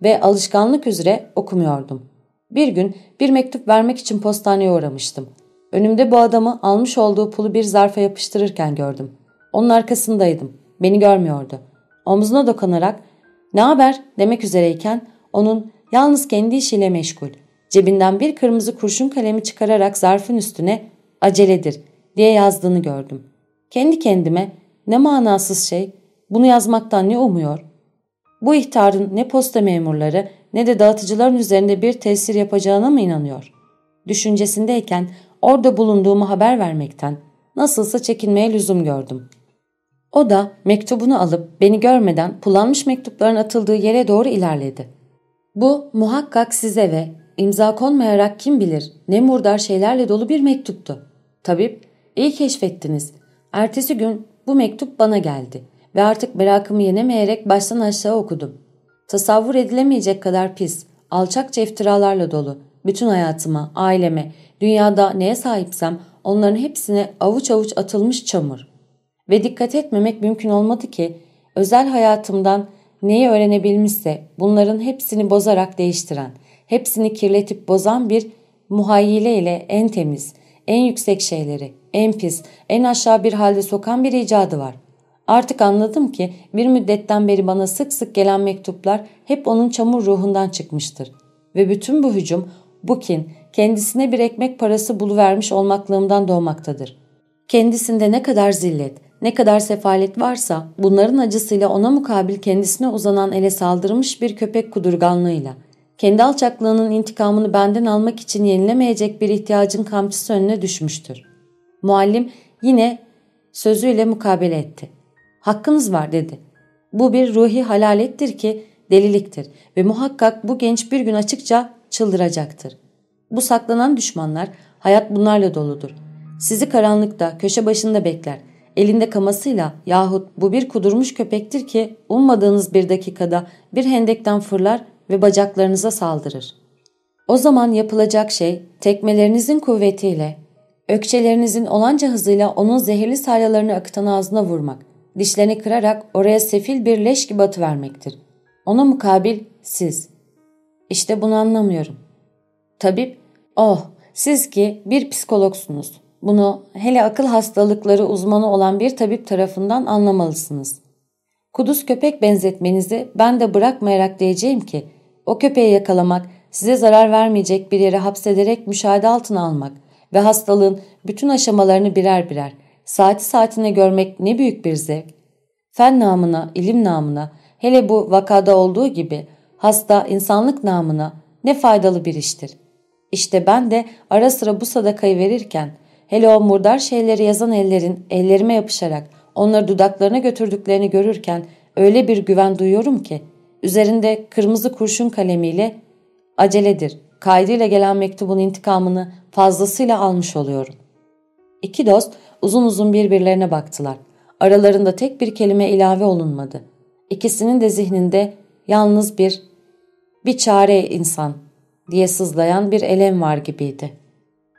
ve alışkanlık üzere okumuyordum. Bir gün bir mektup vermek için postaneye uğramıştım. Önümde bu adamı almış olduğu pulu bir zarfa yapıştırırken gördüm. Onun arkasındaydım. Beni görmüyordu. Omzuna dokunarak ne haber demek üzereyken onun yalnız kendi işiyle meşgul. Cebinden bir kırmızı kurşun kalemi çıkararak zarfın üstüne aceledir diye yazdığını gördüm. Kendi kendime ne manasız şey, bunu yazmaktan ne umuyor? Bu ihtarın ne posta memurları ne de dağıtıcıların üzerinde bir tesir yapacağına mı inanıyor? Düşüncesindeyken orada bulunduğumu haber vermekten nasılsa çekinmeye lüzum gördüm. O da mektubunu alıp beni görmeden pulanmış mektupların atıldığı yere doğru ilerledi. Bu muhakkak size ve imza konmayarak kim bilir ne murdar şeylerle dolu bir mektuptu. Tabip, iyi keşfettiniz. Ertesi gün bu mektup bana geldi ve artık merakımı yenemeyerek baştan aşağı okudum. Tasavvur edilemeyecek kadar pis, alçakça iftiralarla dolu. Bütün hayatıma, aileme, dünyada neye sahipsem onların hepsine avuç avuç atılmış çamur. Ve dikkat etmemek mümkün olmadı ki özel hayatımdan neyi öğrenebilmişse bunların hepsini bozarak değiştiren, hepsini kirletip bozan bir muhayyile ile en temiz, en yüksek şeyleri, en pis, en aşağı bir halde sokan bir icadı var. Artık anladım ki bir müddetten beri bana sık sık gelen mektuplar hep onun çamur ruhundan çıkmıştır. Ve bütün bu hücum, bu kin, kendisine bir ekmek parası buluvermiş olmaklığımdan doğmaktadır. Kendisinde ne kadar zillet, ne kadar sefalet varsa bunların acısıyla ona mukabil kendisine uzanan ele saldırmış bir köpek kudurganlığıyla, kendi alçaklığının intikamını benden almak için yenilemeyecek bir ihtiyacın kamçısı önüne düşmüştür. Muallim yine sözüyle mukabele etti. Hakkınız var dedi. Bu bir ruhi halalettir ki deliliktir ve muhakkak bu genç bir gün açıkça çıldıracaktır. Bu saklanan düşmanlar hayat bunlarla doludur. Sizi karanlıkta, köşe başında bekler. Elinde kamasıyla yahut bu bir kudurmuş köpektir ki ummadığınız bir dakikada bir hendekten fırlar ve bacaklarınıza saldırır. O zaman yapılacak şey tekmelerinizin kuvvetiyle, ökçelerinizin olanca hızıyla onun zehirli salyalarını akıtan ağzına vurmak, dişlerini kırarak oraya sefil bir leş gibi atıvermektir. Ona mukabil siz. İşte bunu anlamıyorum. Tabip, oh siz ki bir psikologsunuz. Bunu hele akıl hastalıkları uzmanı olan bir tabip tarafından anlamalısınız. Kuduz köpek benzetmenizi ben de bırakmayarak diyeceğim ki o köpeği yakalamak, size zarar vermeyecek bir yere hapsederek müşahede altına almak ve hastalığın bütün aşamalarını birer birer, saati saatine görmek ne büyük bir zevk. Fen namına, ilim namına, hele bu vakada olduğu gibi hasta insanlık namına ne faydalı bir iştir. İşte ben de ara sıra bu sadakayı verirken, hele o murdar şeyleri yazan ellerin ellerime yapışarak onları dudaklarına götürdüklerini görürken öyle bir güven duyuyorum ki, üzerinde kırmızı kurşun kalemiyle aceledir, kaydıyla gelen mektubun intikamını fazlasıyla almış oluyorum. İki dost uzun uzun birbirlerine baktılar. Aralarında tek bir kelime ilave olunmadı. İkisinin de zihninde yalnız bir, bir çare insan diye sızlayan bir elem var gibiydi.''